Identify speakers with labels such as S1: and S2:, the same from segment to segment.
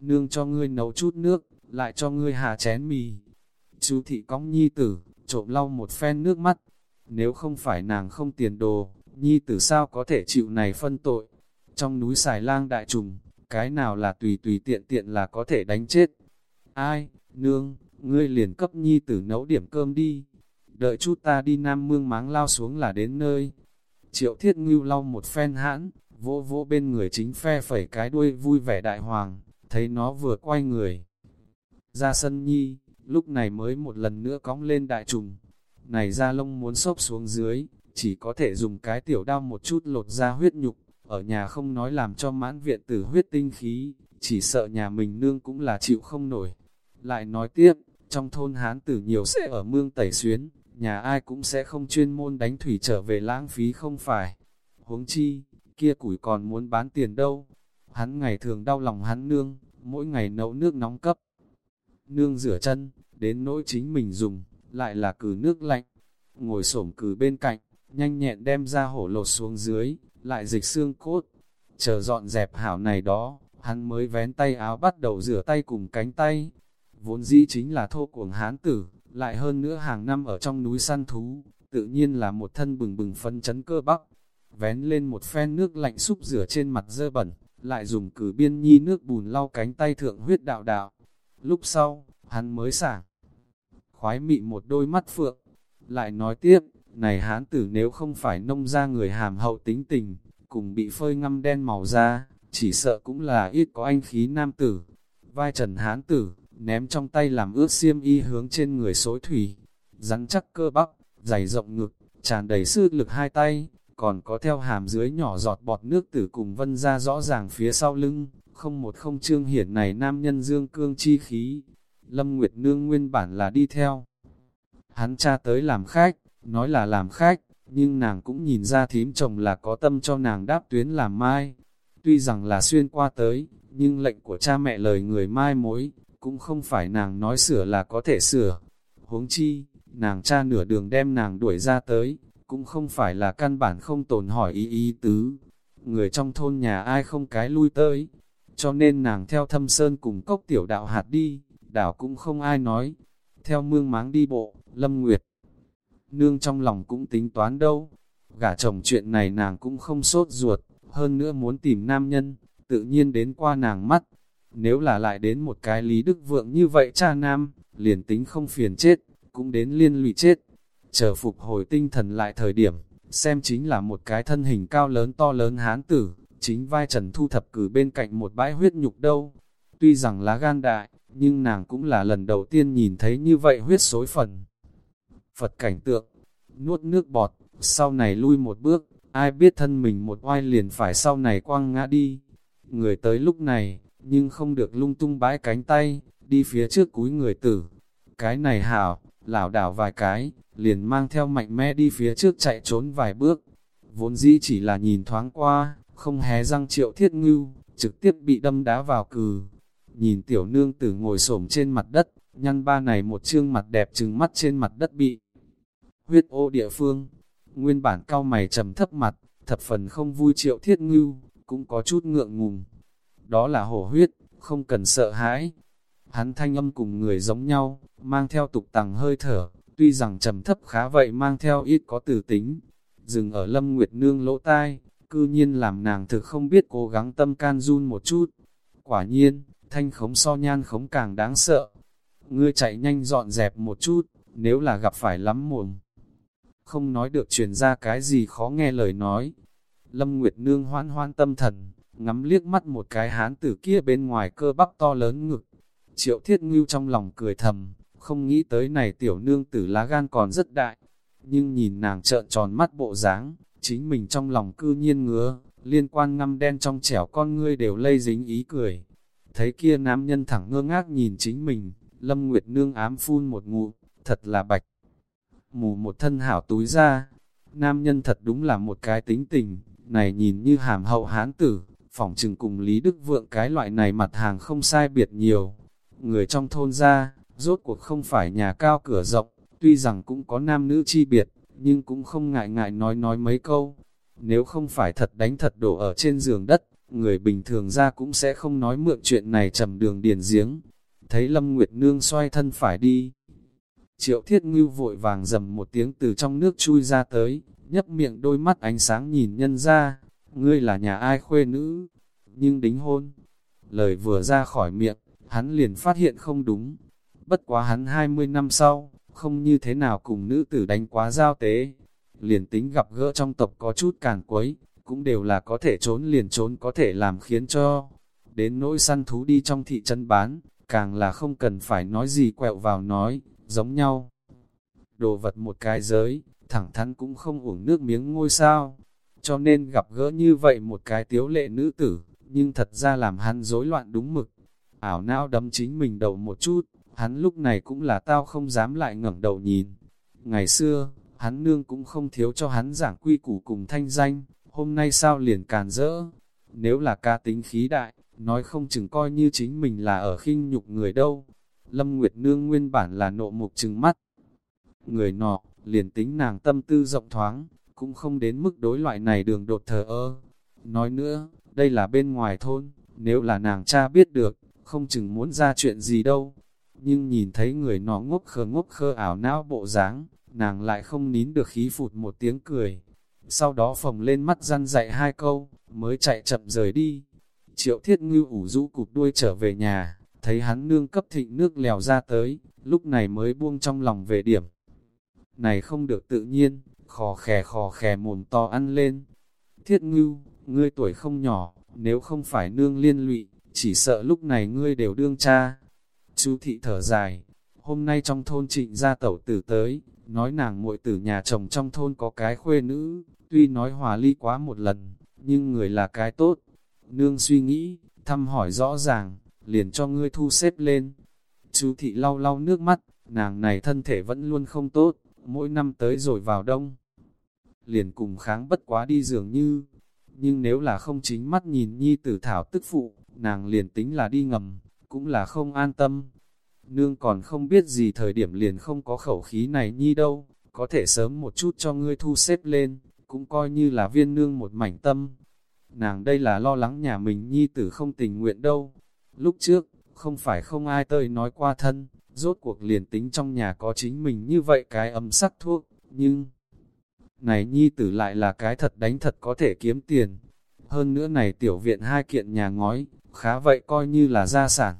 S1: nương cho ngươi nấu chút nước, lại cho ngươi hạ chén mì. Chú thị cong nhi tử, trộm lau một phen nước mắt, nếu không phải nàng không tiền đồ, nhi tử sao có thể chịu này phân tội. Trong núi xài lang đại trùng, cái nào là tùy tùy tiện tiện là có thể đánh chết. Ai, nương, ngươi liền cấp nhi tử nấu điểm cơm đi. Đợi chút ta đi Nam Mương máng lao xuống là đến nơi. Triệu thiết ngưu lau một phen hãn, vỗ vỗ bên người chính phe phẩy cái đuôi vui vẻ đại hoàng, thấy nó vừa quay người. Ra sân nhi, lúc này mới một lần nữa cóng lên đại trùng. Này ra lông muốn xốp xuống dưới, chỉ có thể dùng cái tiểu đao một chút lột ra huyết nhục, ở nhà không nói làm cho mãn viện tử huyết tinh khí, chỉ sợ nhà mình nương cũng là chịu không nổi. Lại nói tiếp, trong thôn hán tử nhiều sẽ ở mương tẩy xuyến, nhà ai cũng sẽ không chuyên môn đánh thủy trở về lãng phí không phải. Huống chi, kia củi còn muốn bán tiền đâu. Hắn ngày thường đau lòng hắn nương, mỗi ngày nấu nước nóng cấp. Nương rửa chân, đến nỗi chính mình dùng, lại là cử nước lạnh. Ngồi xổm cử bên cạnh, nhanh nhẹn đem ra hổ lột xuống dưới, lại dịch xương cốt. Chờ dọn dẹp hảo này đó, hắn mới vén tay áo bắt đầu rửa tay cùng cánh tay. Vốn dĩ chính là thô cuồng hán tử, lại hơn nữa hàng năm ở trong núi săn thú, tự nhiên là một thân bừng bừng phân chấn cơ bắp. Vén lên một phen nước lạnh xúc rửa trên mặt dơ bẩn, lại dùng cử biên nhi nước bùn lau cánh tay thượng huyết đạo đạo. Lúc sau, hắn mới sảng. Khoái mị một đôi mắt phượng, lại nói tiếp, này hán tử nếu không phải nông ra người hàm hậu tính tình, cùng bị phơi ngâm đen màu da, chỉ sợ cũng là ít có anh khí nam tử. Vai trần hán tử, ném trong tay làm ướt xiêm y hướng trên người xối thủy, rắn chắc cơ bắp, dày rộng ngực, tràn đầy sức lực hai tay, còn có theo hàm dưới nhỏ giọt bọt nước tử cùng vân ra rõ ràng phía sau lưng, không một không trương hiển này nam nhân dương cương chi khí. Lâm Nguyệt Nương nguyên bản là đi theo. Hắn cha tới làm khách, nói là làm khách, nhưng nàng cũng nhìn ra thím chồng là có tâm cho nàng đáp tuyến làm mai. Tuy rằng là xuyên qua tới, nhưng lệnh của cha mẹ lời người mai mối, cũng không phải nàng nói sửa là có thể sửa. Huống chi, nàng cha nửa đường đem nàng đuổi ra tới, cũng không phải là căn bản không tồn hỏi ý ý tứ. Người trong thôn nhà ai không cái lui tới, cho nên nàng theo thâm sơn cùng cốc tiểu đạo hạt đi, đảo cũng không ai nói. Theo mương máng đi bộ, Lâm Nguyệt, nương trong lòng cũng tính toán đâu. Gả chồng chuyện này nàng cũng không sốt ruột, hơn nữa muốn tìm nam nhân, tự nhiên đến qua nàng mắt. Nếu là lại đến một cái lý đức vượng như vậy cha nam, liền tính không phiền chết, cũng đến liên lụy chết. Chờ phục hồi tinh thần lại thời điểm, xem chính là một cái thân hình cao lớn to lớn hán tử, chính vai trần thu thập cử bên cạnh một bãi huyết nhục đâu. Tuy rằng lá gan đại, nhưng nàng cũng là lần đầu tiên nhìn thấy như vậy huyết xối phần. Phật cảnh tượng, nuốt nước bọt, sau này lui một bước, ai biết thân mình một oai liền phải sau này quăng ngã đi. Người tới lúc này, nhưng không được lung tung bãi cánh tay, đi phía trước cúi người tử. Cái này hảo, lảo đảo vài cái, liền mang theo mạnh mẽ đi phía trước chạy trốn vài bước. Vốn dĩ chỉ là nhìn thoáng qua, không hé răng triệu thiết ngưu, trực tiếp bị đâm đá vào cừ. Nhìn tiểu nương tử ngồi xổm trên mặt đất, nhăn ba này một trương mặt đẹp trừng mắt trên mặt đất bị huyết ô địa phương. Nguyên bản cao mày trầm thấp mặt, thập phần không vui triệu thiết ngưu, cũng có chút ngượng ngùng. Đó là hổ huyết, không cần sợ hãi. Hắn thanh âm cùng người giống nhau, mang theo tục tằng hơi thở, tuy rằng trầm thấp khá vậy mang theo ít có tử tính. Dừng ở lâm nguyệt nương lỗ tai, cư nhiên làm nàng thực không biết cố gắng tâm can run một chút. Quả nhiên, thanh khống so nhan khống càng đáng sợ. Ngươi chạy nhanh dọn dẹp một chút, nếu là gặp phải lắm mồm không nói được truyền ra cái gì khó nghe lời nói. Lâm Nguyệt Nương hoan hoan tâm thần, ngắm liếc mắt một cái hán tử kia bên ngoài cơ bắp to lớn ngực. Triệu Thiết Ngưu trong lòng cười thầm, không nghĩ tới này tiểu nương tử lá gan còn rất đại. Nhưng nhìn nàng trợn tròn mắt bộ dáng, chính mình trong lòng cư nhiên ngứa, liên quan ngăm đen trong trẻo con ngươi đều lây dính ý cười. Thấy kia nam nhân thẳng ngơ ngác nhìn chính mình, Lâm Nguyệt Nương ám phun một ngụ, thật là bạch mù một thân hảo túi ra. Nam nhân thật đúng là một cái tính tình, này nhìn như hàm hậu hán tử, phỏng trừng cùng Lý Đức Vượng cái loại này mặt hàng không sai biệt nhiều. Người trong thôn ra, rốt cuộc không phải nhà cao cửa rộng, tuy rằng cũng có nam nữ chi biệt, nhưng cũng không ngại ngại nói nói mấy câu. Nếu không phải thật đánh thật đổ ở trên giường đất, người bình thường ra cũng sẽ không nói mượn chuyện này trầm đường điền giếng. Thấy Lâm Nguyệt Nương xoay thân phải đi. Triệu thiết ngưu vội vàng dầm một tiếng từ trong nước chui ra tới, nhấp miệng đôi mắt ánh sáng nhìn nhân ra, ngươi là nhà ai khuê nữ, nhưng đính hôn. Lời vừa ra khỏi miệng, hắn liền phát hiện không đúng. Bất quá hắn 20 năm sau, không như thế nào cùng nữ tử đánh quá giao tế. Liền tính gặp gỡ trong tộc có chút càn quấy, cũng đều là có thể trốn liền trốn có thể làm khiến cho. Đến nỗi săn thú đi trong thị trấn bán, càng là không cần phải nói gì quẹo vào nói, giống nhau. Đồ vật một cái giới, thẳng thắn cũng không uổng nước miếng ngôi sao. Cho nên gặp gỡ như vậy một cái tiếu lệ nữ tử, nhưng thật ra làm hắn rối loạn đúng mực. Ảo não đấm chính mình đầu một chút, hắn lúc này cũng là tao không dám lại ngẩng đầu nhìn. Ngày xưa, hắn nương cũng không thiếu cho hắn giảng quy củ cùng thanh danh, hôm nay sao liền càn rỡ. Nếu là ca tính khí đại, nói không chừng coi như chính mình là ở khinh nhục người đâu. Lâm Nguyệt Nương nguyên bản là nộ mục trừng mắt. Người nọ, liền tính nàng tâm tư rộng thoáng, cũng không đến mức đối loại này đường đột thờ ơ. Nói nữa, đây là bên ngoài thôn, nếu là nàng cha biết được, không chừng muốn ra chuyện gì đâu. Nhưng nhìn thấy người nó ngốc khờ ngốc khơ ảo não bộ dáng, nàng lại không nín được khí phụt một tiếng cười. Sau đó phồng lên mắt răn dạy hai câu, mới chạy chậm rời đi. Triệu thiết ngư ủ rũ cụp đuôi trở về nhà, thấy hắn nương cấp thịnh nước lèo ra tới, lúc này mới buông trong lòng về điểm. Này không được tự nhiên, khò khè khò khè mồm to ăn lên. Thiết ngưu, ngươi tuổi không nhỏ, nếu không phải nương liên lụy, chỉ sợ lúc này ngươi đều đương cha. Chú thị thở dài, hôm nay trong thôn trịnh gia tẩu tử tới, nói nàng muội tử nhà chồng trong thôn có cái khuê nữ, tuy nói hòa ly quá một lần, nhưng người là cái tốt. Nương suy nghĩ, thăm hỏi rõ ràng, liền cho ngươi thu xếp lên. Chú thị lau lau nước mắt, nàng này thân thể vẫn luôn không tốt, mỗi năm tới rồi vào đông. Liền cùng kháng bất quá đi dường như, nhưng nếu là không chính mắt nhìn nhi tử thảo tức phụ, nàng liền tính là đi ngầm, cũng là không an tâm. Nương còn không biết gì thời điểm liền không có khẩu khí này nhi đâu, có thể sớm một chút cho ngươi thu xếp lên, cũng coi như là viên nương một mảnh tâm. Nàng đây là lo lắng nhà mình nhi tử không tình nguyện đâu. Lúc trước, không phải không ai tơi nói qua thân, rốt cuộc liền tính trong nhà có chính mình như vậy cái ấm sắc thuốc, nhưng... Này nhi tử lại là cái thật đánh thật có thể kiếm tiền. Hơn nữa này tiểu viện hai kiện nhà ngói, khá vậy coi như là gia sản.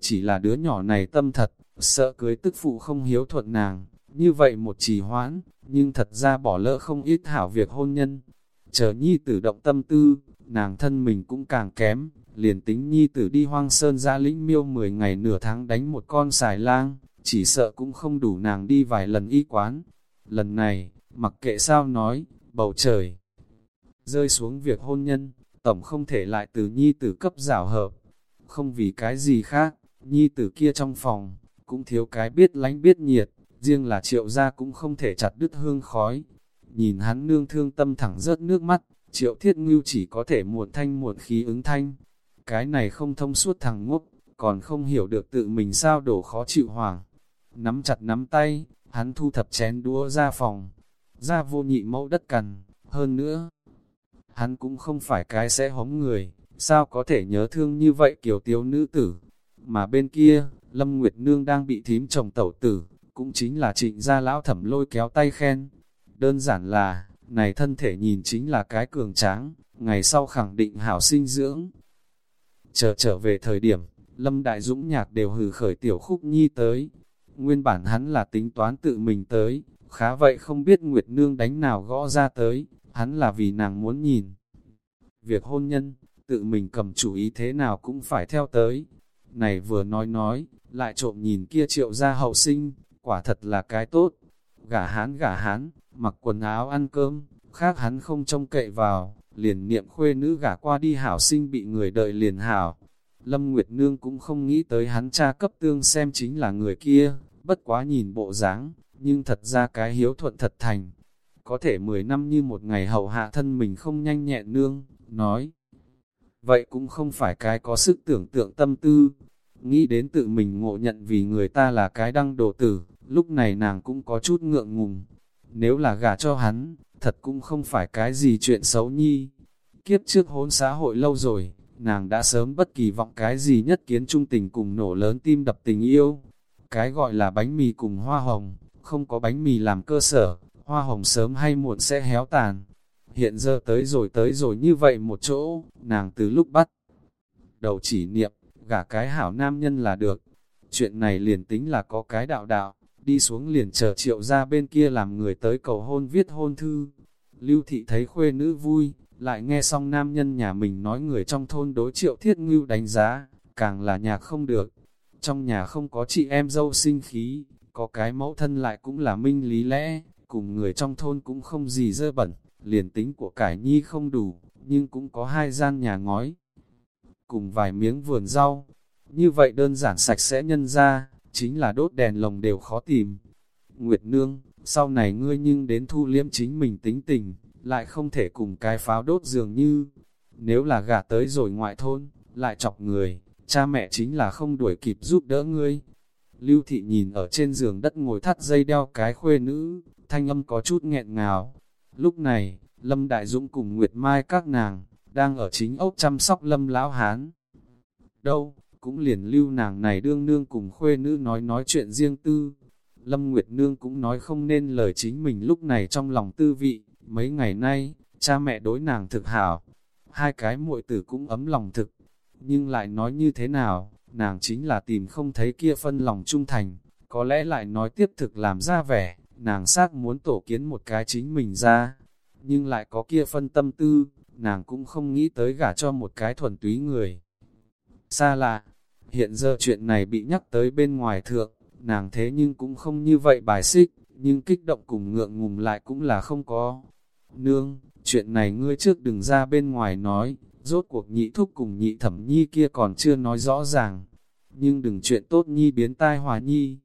S1: Chỉ là đứa nhỏ này tâm thật, sợ cưới tức phụ không hiếu thuận nàng, như vậy một trì hoãn, nhưng thật ra bỏ lỡ không ít hảo việc hôn nhân. Chờ nhi tử động tâm tư, nàng thân mình cũng càng kém, liền tính nhi tử đi hoang sơn ra lĩnh miêu 10 ngày nửa tháng đánh một con xài lang, chỉ sợ cũng không đủ nàng đi vài lần y quán. Lần này, mặc kệ sao nói, bầu trời rơi xuống việc hôn nhân, tổng không thể lại từ nhi tử cấp rảo hợp. Không vì cái gì khác, nhi tử kia trong phòng, cũng thiếu cái biết lánh biết nhiệt, riêng là triệu gia cũng không thể chặt đứt hương khói. Nhìn hắn nương thương tâm thẳng rớt nước mắt, triệu thiết ngưu chỉ có thể muộn thanh muộn khí ứng thanh. Cái này không thông suốt thằng ngốc, còn không hiểu được tự mình sao đổ khó chịu hoàng. Nắm chặt nắm tay, hắn thu thập chén đũa ra phòng, ra vô nhị mẫu đất cằn, hơn nữa. Hắn cũng không phải cái sẽ hống người, sao có thể nhớ thương như vậy kiểu tiếu nữ tử. Mà bên kia, Lâm Nguyệt Nương đang bị thím chồng tẩu tử, cũng chính là trịnh gia lão thẩm lôi kéo tay khen. Đơn giản là, này thân thể nhìn chính là cái cường tráng, ngày sau khẳng định hảo sinh dưỡng. Chờ trở về thời điểm, Lâm Đại Dũng nhạc đều hừ khởi tiểu khúc nhi tới. Nguyên bản hắn là tính toán tự mình tới, khá vậy không biết Nguyệt Nương đánh nào gõ ra tới, hắn là vì nàng muốn nhìn. Việc hôn nhân, tự mình cầm chủ ý thế nào cũng phải theo tới. Này vừa nói nói, lại trộm nhìn kia triệu ra hậu sinh, quả thật là cái tốt. Gả hán gả hán, mặc quần áo ăn cơm, khác hắn không trông cậy vào, liền niệm khuê nữ gả qua đi hảo sinh bị người đợi liền hảo. Lâm Nguyệt Nương cũng không nghĩ tới hắn cha cấp tương xem chính là người kia, bất quá nhìn bộ dáng, nhưng thật ra cái hiếu thuận thật thành. Có thể 10 năm như một ngày hậu hạ thân mình không nhanh nhẹn nương, nói. Vậy cũng không phải cái có sức tưởng tượng tâm tư, nghĩ đến tự mình ngộ nhận vì người ta là cái đăng đồ tử, lúc này nàng cũng có chút ngượng ngùng. Nếu là gả cho hắn, thật cũng không phải cái gì chuyện xấu nhi. Kiếp trước hôn xã hội lâu rồi, nàng đã sớm bất kỳ vọng cái gì nhất kiến trung tình cùng nổ lớn tim đập tình yêu. Cái gọi là bánh mì cùng hoa hồng, không có bánh mì làm cơ sở, hoa hồng sớm hay muộn sẽ héo tàn. Hiện giờ tới rồi tới rồi như vậy một chỗ, nàng từ lúc bắt đầu chỉ niệm, gả cái hảo nam nhân là được. Chuyện này liền tính là có cái đạo đạo, đi xuống liền chờ triệu ra bên kia làm người tới cầu hôn viết hôn thư. Lưu thị thấy khuê nữ vui, lại nghe xong nam nhân nhà mình nói người trong thôn đối triệu thiết ngưu đánh giá, càng là nhà không được. Trong nhà không có chị em dâu sinh khí, có cái mẫu thân lại cũng là minh lý lẽ, cùng người trong thôn cũng không gì dơ bẩn, liền tính của cải nhi không đủ, nhưng cũng có hai gian nhà ngói. Cùng vài miếng vườn rau, như vậy đơn giản sạch sẽ nhân ra, chính là đốt đèn lồng đều khó tìm. Nguyệt Nương, sau này ngươi nhưng đến thu liếm chính mình tính tình, lại không thể cùng cái pháo đốt dường như, nếu là gả tới rồi ngoại thôn, lại chọc người, cha mẹ chính là không đuổi kịp giúp đỡ ngươi. Lưu thị nhìn ở trên giường đất ngồi thắt dây đeo cái khuê nữ, thanh âm có chút nghẹn ngào. Lúc này, Lâm Đại Dũng cùng Nguyệt Mai các nàng, đang ở chính ốc chăm sóc Lâm Lão Hán. Đâu, cũng liền lưu nàng này đương nương cùng khuê nữ nói nói chuyện riêng tư. Lâm Nguyệt Nương cũng nói không nên lời chính mình lúc này trong lòng tư vị, mấy ngày nay, cha mẹ đối nàng thực hảo, hai cái muội tử cũng ấm lòng thực, nhưng lại nói như thế nào, nàng chính là tìm không thấy kia phân lòng trung thành, có lẽ lại nói tiếp thực làm ra vẻ, nàng xác muốn tổ kiến một cái chính mình ra, nhưng lại có kia phân tâm tư, nàng cũng không nghĩ tới gả cho một cái thuần túy người. Xa lạ, hiện giờ chuyện này bị nhắc tới bên ngoài thượng, nàng thế nhưng cũng không như vậy bài xích, nhưng kích động cùng ngượng ngùng lại cũng là không có. Nương, chuyện này ngươi trước đừng ra bên ngoài nói, rốt cuộc nhị thúc cùng nhị thẩm nhi kia còn chưa nói rõ ràng. Nhưng đừng chuyện tốt nhi biến tai hòa nhi.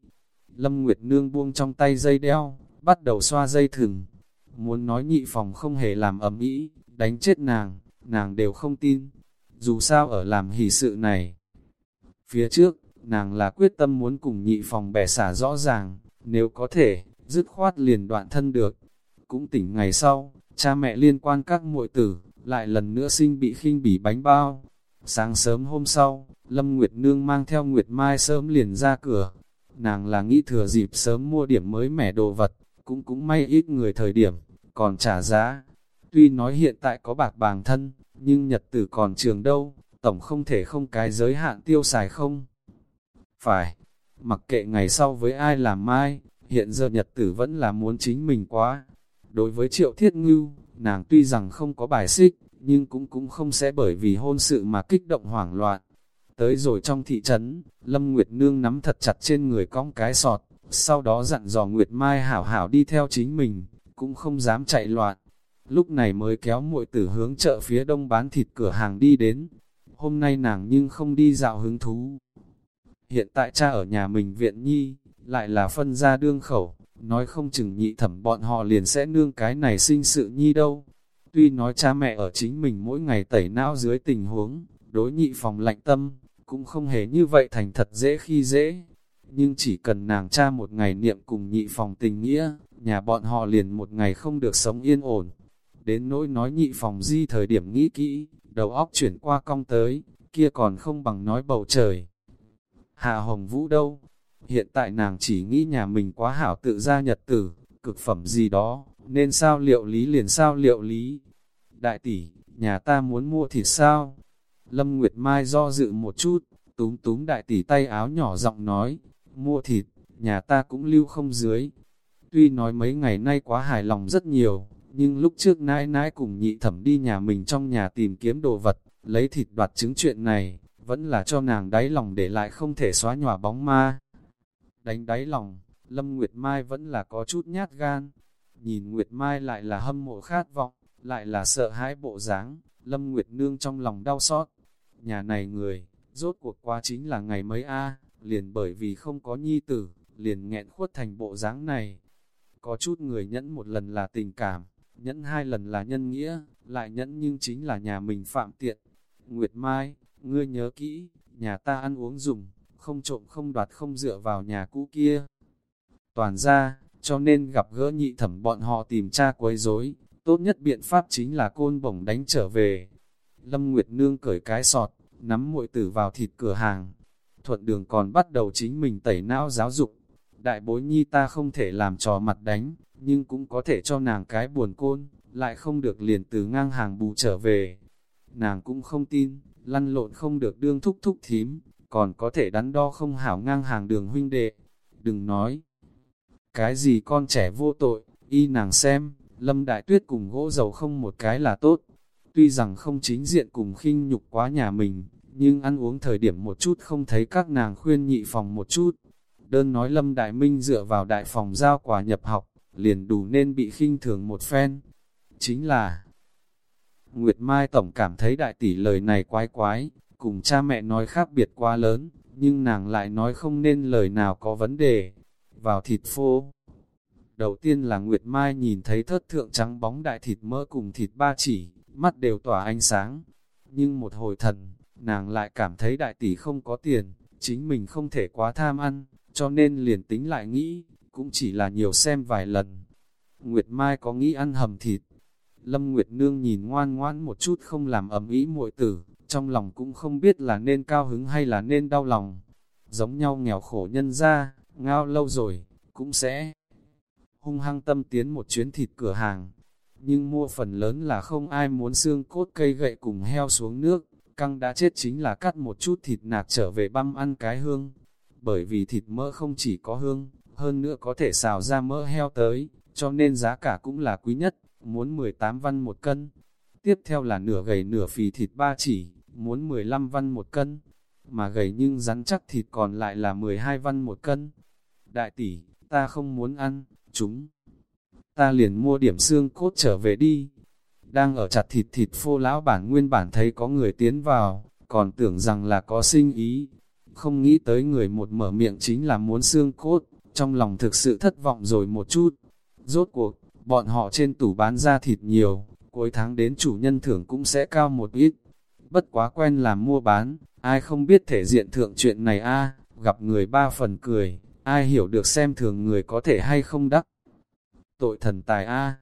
S1: Lâm Nguyệt Nương buông trong tay dây đeo, bắt đầu xoa dây thừng. Muốn nói nhị phòng không hề làm ầm ĩ, đánh chết nàng, nàng đều không tin. Dù sao ở làm hỷ sự này. Phía trước, nàng là quyết tâm muốn cùng nhị phòng bẻ xả rõ ràng, nếu có thể, dứt khoát liền đoạn thân được. Cũng tỉnh ngày sau, cha mẹ liên quan các muội tử, lại lần nữa sinh bị khinh bỉ bánh bao. Sáng sớm hôm sau, Lâm Nguyệt Nương mang theo Nguyệt Mai sớm liền ra cửa. Nàng là nghĩ thừa dịp sớm mua điểm mới mẻ đồ vật, cũng cũng may ít người thời điểm, còn trả giá. Tuy nói hiện tại có bạc bàng thân, nhưng nhật tử còn trường đâu, tổng không thể không cái giới hạn tiêu xài không. Phải, mặc kệ ngày sau với ai làm mai, hiện giờ nhật tử vẫn là muốn chính mình quá. Đối với triệu thiết ngưu, nàng tuy rằng không có bài xích, nhưng cũng cũng không sẽ bởi vì hôn sự mà kích động hoảng loạn. Tới rồi trong thị trấn, Lâm Nguyệt Nương nắm thật chặt trên người cong cái sọt, sau đó dặn dò Nguyệt Mai hảo hảo đi theo chính mình, cũng không dám chạy loạn. Lúc này mới kéo muội tử hướng chợ phía đông bán thịt cửa hàng đi đến. Hôm nay nàng nhưng không đi dạo hứng thú. Hiện tại cha ở nhà mình viện nhi, lại là phân ra đương khẩu, nói không chừng nhị thẩm bọn họ liền sẽ nương cái này sinh sự nhi đâu. Tuy nói cha mẹ ở chính mình mỗi ngày tẩy não dưới tình huống, đối nhị phòng lạnh tâm, cũng không hề như vậy thành thật dễ khi dễ. Nhưng chỉ cần nàng cha một ngày niệm cùng nhị phòng tình nghĩa, nhà bọn họ liền một ngày không được sống yên ổn. Đến nỗi nói nhị phòng di thời điểm nghĩ kỹ, đầu óc chuyển qua cong tới, kia còn không bằng nói bầu trời. Hạ Hồng Vũ đâu, Hiện tại nàng chỉ nghĩ nhà mình quá hảo tự ra nhật tử, cực phẩm gì đó, nên sao liệu lý liền sao liệu lý. Đại tỷ, nhà ta muốn mua thịt sao? Lâm Nguyệt Mai do dự một chút, túm túm đại tỷ tay áo nhỏ giọng nói, mua thịt, nhà ta cũng lưu không dưới. Tuy nói mấy ngày nay quá hài lòng rất nhiều, nhưng lúc trước nãi nãi cùng nhị thẩm đi nhà mình trong nhà tìm kiếm đồ vật, lấy thịt đoạt chứng chuyện này, vẫn là cho nàng đáy lòng để lại không thể xóa nhòa bóng ma đánh đáy lòng, Lâm Nguyệt Mai vẫn là có chút nhát gan. Nhìn Nguyệt Mai lại là hâm mộ khát vọng, lại là sợ hãi bộ dáng, Lâm Nguyệt Nương trong lòng đau xót. Nhà này người, rốt cuộc qua chính là ngày mấy a liền bởi vì không có nhi tử, liền nghẹn khuất thành bộ dáng này. Có chút người nhẫn một lần là tình cảm, nhẫn hai lần là nhân nghĩa, lại nhẫn nhưng chính là nhà mình phạm tiện. Nguyệt Mai, ngươi nhớ kỹ, nhà ta ăn uống dùng, không trộm không đoạt không dựa vào nhà cũ kia. Toàn ra, cho nên gặp gỡ nhị thẩm bọn họ tìm cha quấy rối, tốt nhất biện pháp chính là côn bổng đánh trở về. Lâm Nguyệt Nương cởi cái sọt, nắm muội tử vào thịt cửa hàng. Thuận đường còn bắt đầu chính mình tẩy não giáo dục. Đại bối nhi ta không thể làm trò mặt đánh, nhưng cũng có thể cho nàng cái buồn côn, lại không được liền từ ngang hàng bù trở về. Nàng cũng không tin, lăn lộn không được đương thúc thúc thím, còn có thể đắn đo không hảo ngang hàng đường huynh đệ. Đừng nói, cái gì con trẻ vô tội, y nàng xem, lâm đại tuyết cùng gỗ dầu không một cái là tốt. Tuy rằng không chính diện cùng khinh nhục quá nhà mình, nhưng ăn uống thời điểm một chút không thấy các nàng khuyên nhị phòng một chút. Đơn nói Lâm Đại Minh dựa vào đại phòng giao quả nhập học, liền đủ nên bị khinh thường một phen. Chính là, Nguyệt Mai Tổng cảm thấy đại tỷ lời này quái quái, cùng cha mẹ nói khác biệt quá lớn, nhưng nàng lại nói không nên lời nào có vấn đề. Vào thịt phô, đầu tiên là Nguyệt Mai nhìn thấy thất thượng trắng bóng đại thịt mỡ cùng thịt ba chỉ, mắt đều tỏa ánh sáng. Nhưng một hồi thần, nàng lại cảm thấy đại tỷ không có tiền, chính mình không thể quá tham ăn, cho nên liền tính lại nghĩ, cũng chỉ là nhiều xem vài lần. Nguyệt Mai có nghĩ ăn hầm thịt. Lâm Nguyệt Nương nhìn ngoan ngoãn một chút không làm ầm ý muội tử, trong lòng cũng không biết là nên cao hứng hay là nên đau lòng. Giống nhau nghèo khổ nhân ra, ngao lâu rồi, cũng sẽ hung hăng tâm tiến một chuyến thịt cửa hàng. Nhưng mua phần lớn là không ai muốn xương cốt cây gậy cùng heo xuống nước, căng đã chết chính là cắt một chút thịt nạc trở về băm ăn cái hương. Bởi vì thịt mỡ không chỉ có hương, hơn nữa có thể xào ra mỡ heo tới, cho nên giá cả cũng là quý nhất, muốn 18 văn một cân. Tiếp theo là nửa gầy nửa phì thịt ba chỉ, muốn 15 văn một cân, mà gầy nhưng rắn chắc thịt còn lại là 12 văn một cân. Đại tỷ, ta không muốn ăn, chúng. Ta liền mua điểm xương cốt trở về đi. Đang ở chặt thịt thịt phô lão bản nguyên bản thấy có người tiến vào, còn tưởng rằng là có sinh ý. Không nghĩ tới người một mở miệng chính là muốn xương cốt, trong lòng thực sự thất vọng rồi một chút. Rốt cuộc, bọn họ trên tủ bán ra thịt nhiều, cuối tháng đến chủ nhân thưởng cũng sẽ cao một ít. Bất quá quen làm mua bán, ai không biết thể diện thượng chuyện này a gặp người ba phần cười, ai hiểu được xem thường người có thể hay không đắc. Tội thần tài a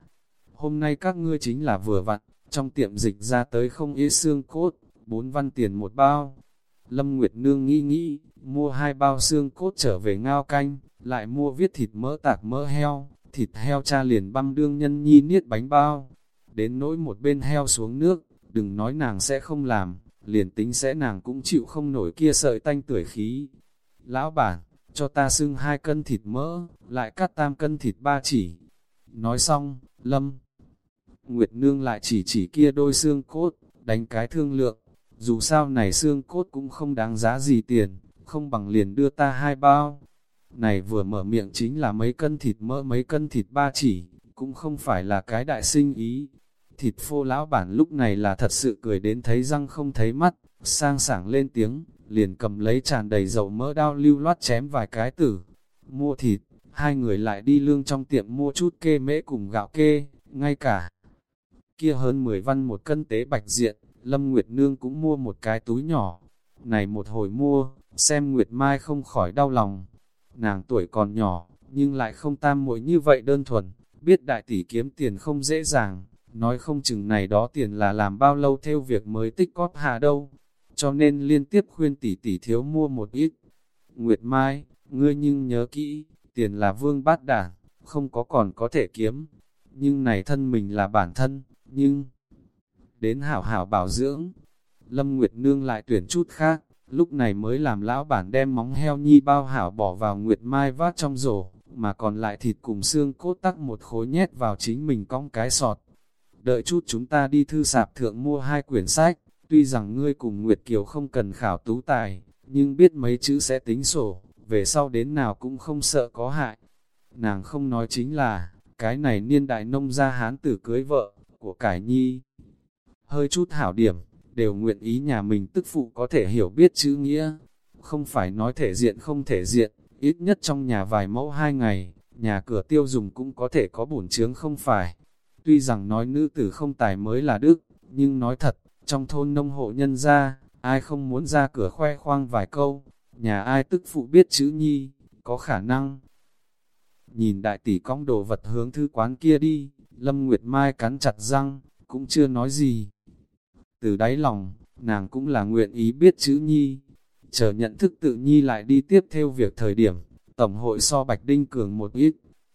S1: hôm nay các ngươi chính là vừa vặn, trong tiệm dịch ra tới không ít xương cốt, bốn văn tiền một bao. Lâm Nguyệt Nương nghĩ nghĩ, mua hai bao xương cốt trở về ngao canh, lại mua viết thịt mỡ tạc mỡ heo, thịt heo cha liền băm đương nhân nhi niết bánh bao. Đến nỗi một bên heo xuống nước, đừng nói nàng sẽ không làm, liền tính sẽ nàng cũng chịu không nổi kia sợi tanh tuổi khí. Lão bản, cho ta xưng hai cân thịt mỡ, lại cắt tam cân thịt ba chỉ. Nói xong, Lâm Nguyệt Nương lại chỉ chỉ kia đôi xương cốt, đánh cái thương lượng. Dù sao này xương cốt cũng không đáng giá gì tiền, không bằng liền đưa ta hai bao. Này vừa mở miệng chính là mấy cân thịt mỡ mấy cân thịt ba chỉ, cũng không phải là cái đại sinh ý. Thịt phô lão bản lúc này là thật sự cười đến thấy răng không thấy mắt, sang sảng lên tiếng, liền cầm lấy tràn đầy dầu mỡ đao lưu loát chém vài cái tử. Mua thịt, hai người lại đi lương trong tiệm mua chút kê mễ cùng gạo kê, ngay cả kia hơn 10 văn một cân tế bạch diện, Lâm Nguyệt Nương cũng mua một cái túi nhỏ. Này một hồi mua, xem Nguyệt Mai không khỏi đau lòng. Nàng tuổi còn nhỏ, nhưng lại không tam muội như vậy đơn thuần, biết đại tỷ kiếm tiền không dễ dàng, nói không chừng này đó tiền là làm bao lâu theo việc mới tích cóp hạ đâu, cho nên liên tiếp khuyên tỷ tỷ thiếu mua một ít. Nguyệt Mai, ngươi nhưng nhớ kỹ, tiền là vương bát đảng, không có còn có thể kiếm, nhưng này thân mình là bản thân, nhưng đến hảo hảo bảo dưỡng. Lâm Nguyệt Nương lại tuyển chút khác, lúc này mới làm lão bản đem móng heo nhi bao hảo bỏ vào Nguyệt Mai vát trong rổ, mà còn lại thịt cùng xương cốt tắc một khối nhét vào chính mình cong cái sọt. Đợi chút chúng ta đi thư sạp thượng mua hai quyển sách, tuy rằng ngươi cùng Nguyệt Kiều không cần khảo tú tài, nhưng biết mấy chữ sẽ tính sổ, về sau đến nào cũng không sợ có hại. Nàng không nói chính là, cái này niên đại nông gia hán tử cưới vợ, của cải nhi. Hơi chút hảo điểm, đều nguyện ý nhà mình tức phụ có thể hiểu biết chữ nghĩa. Không phải nói thể diện không thể diện, ít nhất trong nhà vài mẫu hai ngày, nhà cửa tiêu dùng cũng có thể có bổn chướng không phải. Tuy rằng nói nữ tử không tài mới là đức, nhưng nói thật, trong thôn nông hộ nhân gia, ai không muốn ra cửa khoe khoang vài câu, nhà ai tức phụ biết chữ nhi, có khả năng. Nhìn đại tỷ cong đồ vật hướng thư quán kia đi, Lâm Nguyệt Mai cắn chặt răng, cũng chưa nói gì. Từ đáy lòng, nàng cũng là nguyện ý biết chữ nhi. Chờ nhận thức tự nhi lại đi tiếp theo việc thời điểm, Tổng hội so Bạch Đinh Cường một ít.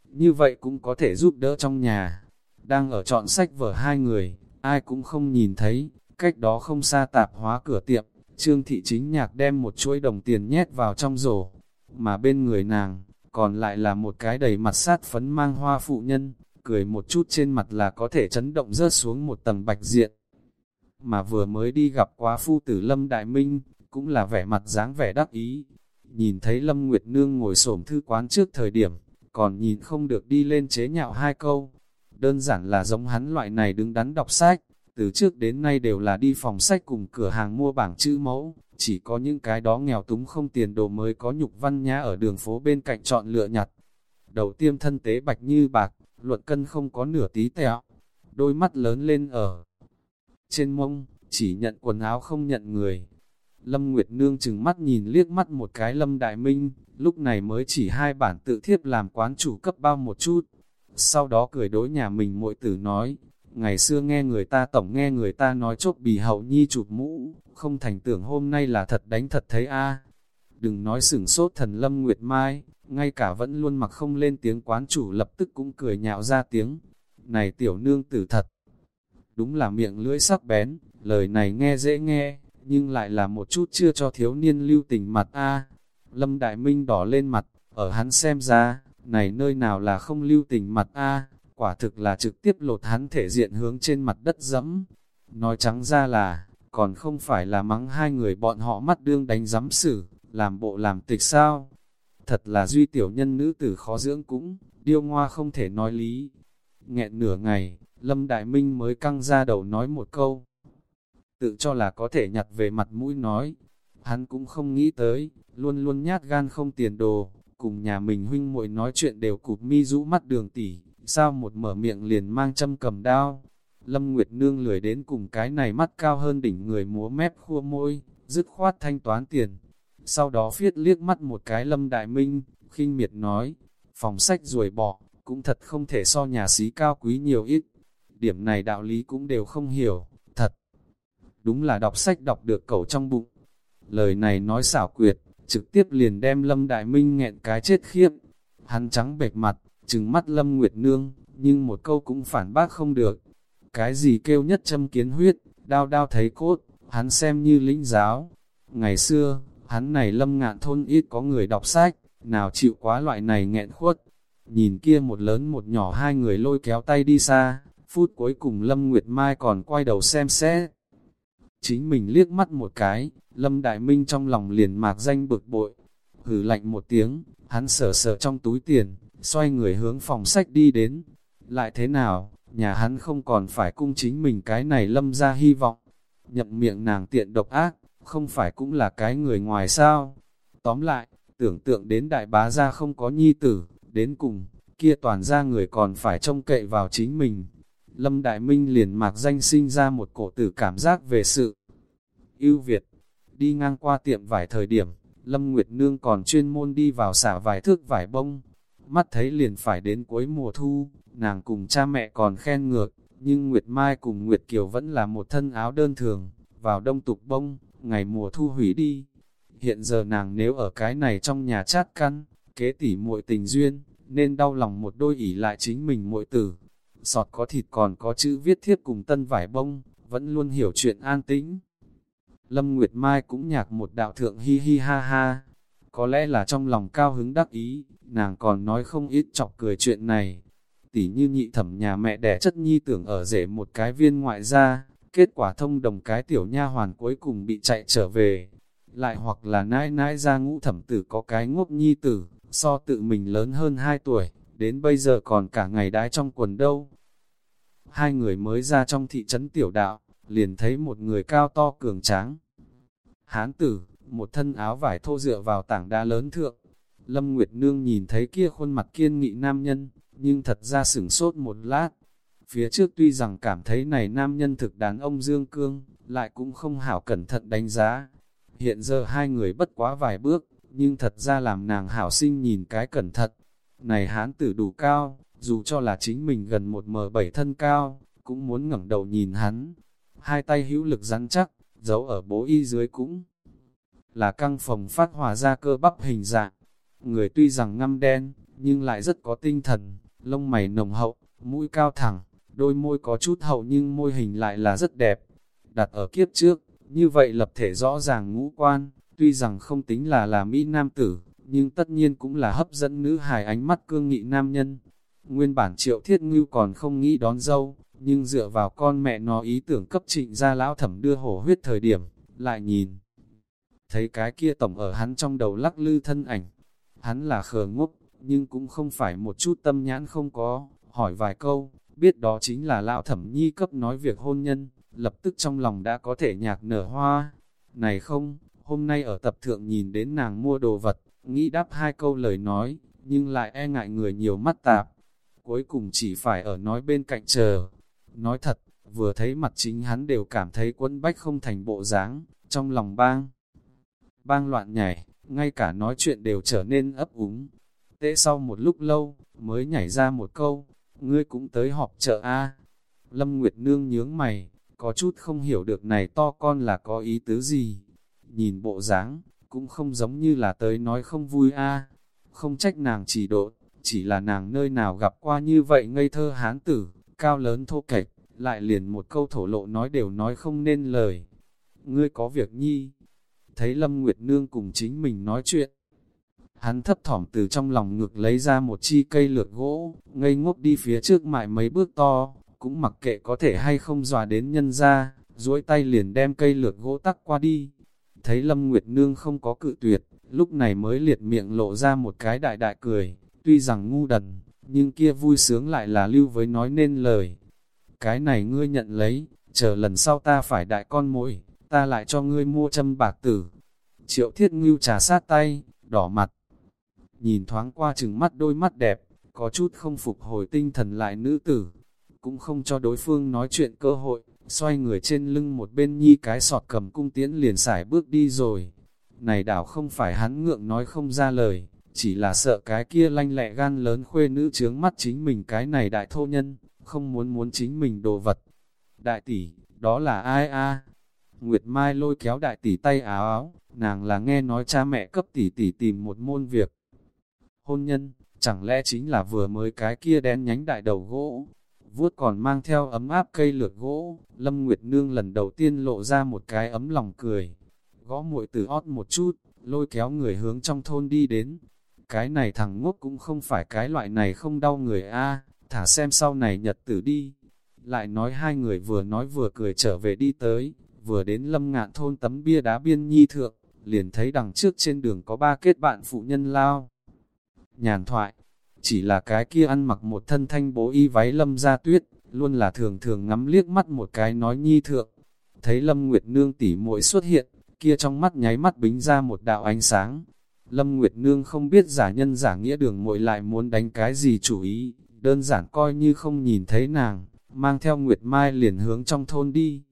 S1: Như vậy cũng có thể giúp đỡ trong nhà. Đang ở chọn sách vở hai người, ai cũng không nhìn thấy, cách đó không xa tạp hóa cửa tiệm, Trương Thị Chính Nhạc đem một chuỗi đồng tiền nhét vào trong rổ, mà bên người nàng, còn lại là một cái đầy mặt sát phấn mang hoa phụ nhân, cười một chút trên mặt là có thể chấn động rớt xuống một tầng bạch diện. Mà vừa mới đi gặp quá phu tử Lâm Đại Minh, cũng là vẻ mặt dáng vẻ đắc ý. Nhìn thấy Lâm Nguyệt Nương ngồi xổm thư quán trước thời điểm, còn nhìn không được đi lên chế nhạo hai câu. Đơn giản là giống hắn loại này đứng đắn đọc sách, từ trước đến nay đều là đi phòng sách cùng cửa hàng mua bảng chữ mẫu, chỉ có những cái đó nghèo túng không tiền đồ mới có nhục văn nhã ở đường phố bên cạnh chọn lựa nhặt. Đầu tiêm thân tế bạch như bạc, luận cân không có nửa tí tẹo, đôi mắt lớn lên ở trên mông, chỉ nhận quần áo không nhận người. Lâm Nguyệt Nương chừng mắt nhìn liếc mắt một cái Lâm Đại Minh, lúc này mới chỉ hai bản tự thiếp làm quán chủ cấp bao một chút. Sau đó cười đối nhà mình muội tử nói, ngày xưa nghe người ta tổng nghe người ta nói chốt bì hậu nhi chụp mũ, không thành tưởng hôm nay là thật đánh thật thấy a. Đừng nói sửng sốt thần Lâm Nguyệt Mai, ngay cả vẫn luôn mặc không lên tiếng quán chủ lập tức cũng cười nhạo ra tiếng. Này tiểu nương tử thật, đúng là miệng lưỡi sắc bén, lời này nghe dễ nghe, nhưng lại là một chút chưa cho thiếu niên lưu tình mặt a. Lâm Đại Minh đỏ lên mặt, ở hắn xem ra, này nơi nào là không lưu tình mặt a quả thực là trực tiếp lột hắn thể diện hướng trên mặt đất dẫm. Nói trắng ra là, còn không phải là mắng hai người bọn họ mắt đương đánh giám xử, làm bộ làm tịch sao. Thật là duy tiểu nhân nữ tử khó dưỡng cũng, điêu ngoa không thể nói lý. Nghẹn nửa ngày, Lâm Đại Minh mới căng ra đầu nói một câu. Tự cho là có thể nhặt về mặt mũi nói. Hắn cũng không nghĩ tới, luôn luôn nhát gan không tiền đồ, cùng nhà mình huynh muội nói chuyện đều cụp mi rũ mắt đường tỉ, sao một mở miệng liền mang châm cầm đao. Lâm Nguyệt Nương lười đến cùng cái này mắt cao hơn đỉnh người múa mép khua môi, dứt khoát thanh toán tiền. Sau đó phiết liếc mắt một cái Lâm Đại Minh, khinh miệt nói, phòng sách ruồi bỏ, cũng thật không thể so nhà xí cao quý nhiều ít. Điểm này đạo lý cũng đều không hiểu, thật. Đúng là đọc sách đọc được cậu trong bụng. Lời này nói xảo quyệt, trực tiếp liền đem Lâm Đại Minh nghẹn cái chết khiếp. Hắn trắng bệch mặt, trừng mắt Lâm Nguyệt Nương, nhưng một câu cũng phản bác không được. Cái gì kêu nhất châm kiến huyết, đao đao thấy cốt, hắn xem như lĩnh giáo. Ngày xưa, hắn này lâm ngạn thôn ít có người đọc sách, nào chịu quá loại này nghẹn khuất. Nhìn kia một lớn một nhỏ hai người lôi kéo tay đi xa, phút cuối cùng Lâm Nguyệt Mai còn quay đầu xem xét. Chính mình liếc mắt một cái, Lâm Đại Minh trong lòng liền mạc danh bực bội. Hử lạnh một tiếng, hắn sờ sờ trong túi tiền, xoay người hướng phòng sách đi đến. Lại thế nào, nhà hắn không còn phải cung chính mình cái này lâm ra hy vọng. Nhậm miệng nàng tiện độc ác, không phải cũng là cái người ngoài sao. Tóm lại, tưởng tượng đến đại bá gia không có nhi tử, đến cùng, kia toàn ra người còn phải trông cậy vào chính mình. Lâm Đại Minh liền mạc danh sinh ra một cổ tử cảm giác về sự ưu việt. Đi ngang qua tiệm vải thời điểm, Lâm Nguyệt Nương còn chuyên môn đi vào xả vài thước vải bông, mắt thấy liền phải đến cuối mùa thu, nàng cùng cha mẹ còn khen ngược, nhưng Nguyệt Mai cùng Nguyệt Kiều vẫn là một thân áo đơn thường, vào đông tục bông, ngày mùa thu hủy đi. Hiện giờ nàng nếu ở cái này trong nhà chát căn, kế tỉ muội tình duyên, nên đau lòng một đôi ỉ lại chính mình muội tử. Sọt có thịt còn có chữ viết thiếp cùng tân vải bông, vẫn luôn hiểu chuyện an tĩnh. Lâm Nguyệt Mai cũng nhạc một đạo thượng hi hi ha ha, có lẽ là trong lòng cao hứng đắc ý, nàng còn nói không ít chọc cười chuyện này. Tỉ như nhị thẩm nhà mẹ đẻ chất nhi tưởng ở rể một cái viên ngoại ra, kết quả thông đồng cái tiểu nha hoàn cuối cùng bị chạy trở về. Lại hoặc là nãi nãi ra ngũ thẩm tử có cái ngốc nhi tử, so tự mình lớn hơn 2 tuổi, đến bây giờ còn cả ngày đái trong quần đâu. Hai người mới ra trong thị trấn tiểu đạo, liền thấy một người cao to cường tráng. Hán tử, một thân áo vải thô dựa vào tảng đá lớn thượng. Lâm Nguyệt Nương nhìn thấy kia khuôn mặt kiên nghị nam nhân, nhưng thật ra sửng sốt một lát. Phía trước tuy rằng cảm thấy này nam nhân thực đàn ông Dương Cương, lại cũng không hảo cẩn thận đánh giá. Hiện giờ hai người bất quá vài bước, nhưng thật ra làm nàng hảo sinh nhìn cái cẩn thận. Này hán tử đủ cao, dù cho là chính mình gần một m bảy thân cao, cũng muốn ngẩng đầu nhìn hắn. hai tay hữu lực rắn chắc, giấu ở bố y dưới cũng là căng phòng phát hòa ra cơ bắp hình dạng. Người tuy rằng ngăm đen, nhưng lại rất có tinh thần, lông mày nồng hậu, mũi cao thẳng, đôi môi có chút hậu nhưng môi hình lại là rất đẹp. Đặt ở kiếp trước, như vậy lập thể rõ ràng ngũ quan, tuy rằng không tính là là Mỹ Nam tử, nhưng tất nhiên cũng là hấp dẫn nữ hài ánh mắt cương nghị nam nhân. Nguyên bản triệu thiết ngưu còn không nghĩ đón dâu, nhưng dựa vào con mẹ nó ý tưởng cấp trịnh ra lão thẩm đưa hổ huyết thời điểm, lại nhìn. Thấy cái kia tổng ở hắn trong đầu lắc lư thân ảnh, hắn là khờ ngốc, nhưng cũng không phải một chút tâm nhãn không có, hỏi vài câu, biết đó chính là lão thẩm nhi cấp nói việc hôn nhân, lập tức trong lòng đã có thể nhạc nở hoa. Này không, hôm nay ở tập thượng nhìn đến nàng mua đồ vật, nghĩ đáp hai câu lời nói, nhưng lại e ngại người nhiều mắt tạp. Cuối cùng chỉ phải ở nói bên cạnh chờ. Nói thật, vừa thấy mặt chính hắn đều cảm thấy quân bách không thành bộ dáng, trong lòng bang. Bang loạn nhảy, ngay cả nói chuyện đều trở nên ấp úng. Tệ sau một lúc lâu, mới nhảy ra một câu, ngươi cũng tới họp chợ A. Lâm Nguyệt Nương nhướng mày, có chút không hiểu được này to con là có ý tứ gì. Nhìn bộ dáng, cũng không giống như là tới nói không vui a Không trách nàng chỉ độ, chỉ là nàng nơi nào gặp qua như vậy ngây thơ hán tử, cao lớn thô kệch, lại liền một câu thổ lộ nói đều nói không nên lời. Ngươi có việc nhi, thấy Lâm Nguyệt Nương cùng chính mình nói chuyện. Hắn thấp thỏm từ trong lòng ngực lấy ra một chi cây lược gỗ, ngây ngốc đi phía trước mại mấy bước to, cũng mặc kệ có thể hay không dòa đến nhân ra, duỗi tay liền đem cây lược gỗ tắc qua đi. Thấy Lâm Nguyệt Nương không có cự tuyệt, lúc này mới liệt miệng lộ ra một cái đại đại cười, tuy rằng ngu đần, nhưng kia vui sướng lại là lưu với nói nên lời. Cái này ngươi nhận lấy, chờ lần sau ta phải đại con mỗi, ta lại cho ngươi mua châm bạc tử. Triệu thiết ngưu trà sát tay, đỏ mặt. Nhìn thoáng qua chừng mắt đôi mắt đẹp, có chút không phục hồi tinh thần lại nữ tử. Cũng không cho đối phương nói chuyện cơ hội, xoay người trên lưng một bên nhi cái sọt cầm cung tiễn liền xải bước đi rồi. Này đảo không phải hắn ngượng nói không ra lời, chỉ là sợ cái kia lanh lẹ gan lớn khuê nữ chướng mắt chính mình cái này đại thô nhân, không muốn muốn chính mình đồ vật. Đại tỷ, đó là ai a? Nguyệt Mai lôi kéo đại tỷ tay áo áo, nàng là nghe nói cha mẹ cấp tỷ tỷ tìm một môn việc. Hôn nhân, chẳng lẽ chính là vừa mới cái kia đen nhánh đại đầu gỗ, vuốt còn mang theo ấm áp cây lược gỗ, Lâm Nguyệt Nương lần đầu tiên lộ ra một cái ấm lòng cười. Gõ muội từ ót một chút, lôi kéo người hướng trong thôn đi đến. Cái này thằng ngốc cũng không phải cái loại này không đau người a thả xem sau này nhật tử đi. Lại nói hai người vừa nói vừa cười trở về đi tới, vừa đến lâm ngạn thôn tấm bia đá biên nhi thượng, liền thấy đằng trước trên đường có ba kết bạn phụ nhân lao. Nhàn thoại, chỉ là cái kia ăn mặc một thân thanh bố y váy lâm ra tuyết, luôn là thường thường ngắm liếc mắt một cái nói nhi thượng. Thấy Lâm Nguyệt Nương tỉ muội xuất hiện, kia trong mắt nháy mắt bính ra một đạo ánh sáng. Lâm Nguyệt Nương không biết giả nhân giả nghĩa đường muội lại muốn đánh cái gì chủ ý, đơn giản coi như không nhìn thấy nàng, mang theo Nguyệt Mai liền hướng trong thôn đi.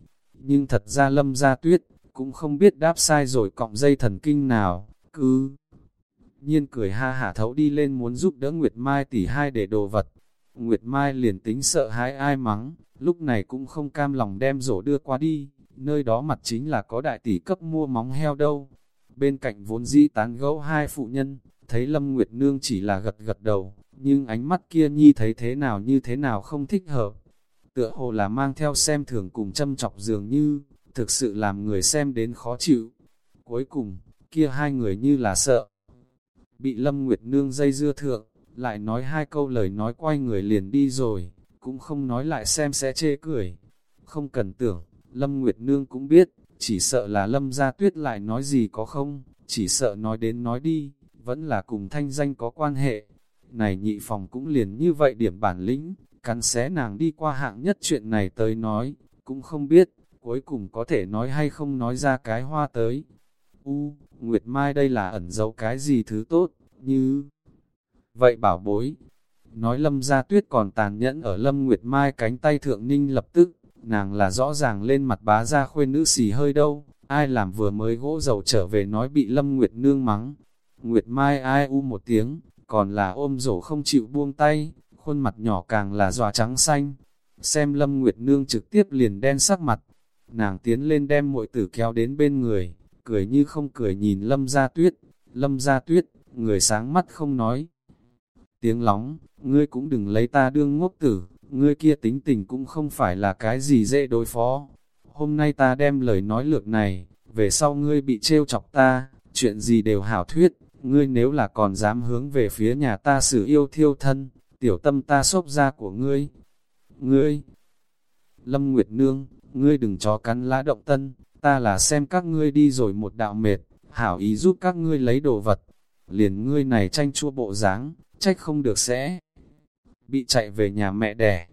S1: Nhưng thật ra Lâm ra tuyết, cũng không biết đáp sai rồi cọng dây thần kinh nào, cứ nhiên cười ha hả thấu đi lên muốn giúp đỡ Nguyệt Mai tỷ hai để đồ vật. Nguyệt Mai liền tính sợ hãi ai mắng, lúc này cũng không cam lòng đem rổ đưa qua đi, nơi đó mặt chính là có đại tỷ cấp mua móng heo đâu. Bên cạnh vốn dĩ tán gẫu hai phụ nhân, thấy Lâm Nguyệt Nương chỉ là gật gật đầu, nhưng ánh mắt kia nhi thấy thế nào như thế nào không thích hợp. Tựa hồ là mang theo xem thường cùng châm chọc dường như, thực sự làm người xem đến khó chịu. Cuối cùng, kia hai người như là sợ, bị Lâm Nguyệt Nương dây dưa thượng, lại nói hai câu lời nói quay người liền đi rồi, cũng không nói lại xem sẽ chê cười. Không cần tưởng, Lâm Nguyệt Nương cũng biết, chỉ sợ là Lâm gia tuyết lại nói gì có không, chỉ sợ nói đến nói đi, vẫn là cùng thanh danh có quan hệ. Này nhị phòng cũng liền như vậy điểm bản lĩnh, cắn xé nàng đi qua hạng nhất chuyện này tới nói, cũng không biết, cuối cùng có thể nói hay không nói ra cái hoa tới. U, Nguyệt Mai đây là ẩn giấu cái gì thứ tốt, như... Vậy bảo bối, nói lâm gia tuyết còn tàn nhẫn ở lâm Nguyệt Mai cánh tay thượng ninh lập tức, nàng là rõ ràng lên mặt bá ra khuyên nữ xì hơi đâu, ai làm vừa mới gỗ dầu trở về nói bị lâm Nguyệt nương mắng. Nguyệt Mai ai u một tiếng, còn là ôm rổ không chịu buông tay, khuôn mặt nhỏ càng là dòa trắng xanh. Xem lâm Nguyệt nương trực tiếp liền đen sắc mặt, nàng tiến lên đem muội tử kéo đến bên người, cười như không cười nhìn lâm gia tuyết, lâm gia tuyết, người sáng mắt không nói. Tiếng lóng, ngươi cũng đừng lấy ta đương ngốc tử, ngươi kia tính tình cũng không phải là cái gì dễ đối phó. Hôm nay ta đem lời nói lược này, về sau ngươi bị trêu chọc ta, chuyện gì đều hảo thuyết, ngươi nếu là còn dám hướng về phía nhà ta xử yêu thiêu thân, tiểu tâm ta xốp ra của ngươi. Ngươi, Lâm Nguyệt Nương, ngươi đừng chó cắn lá động tân, ta là xem các ngươi đi rồi một đạo mệt, hảo ý giúp các ngươi lấy đồ vật. Liền ngươi này tranh chua bộ dáng, trách không được sẽ bị chạy về nhà mẹ đẻ.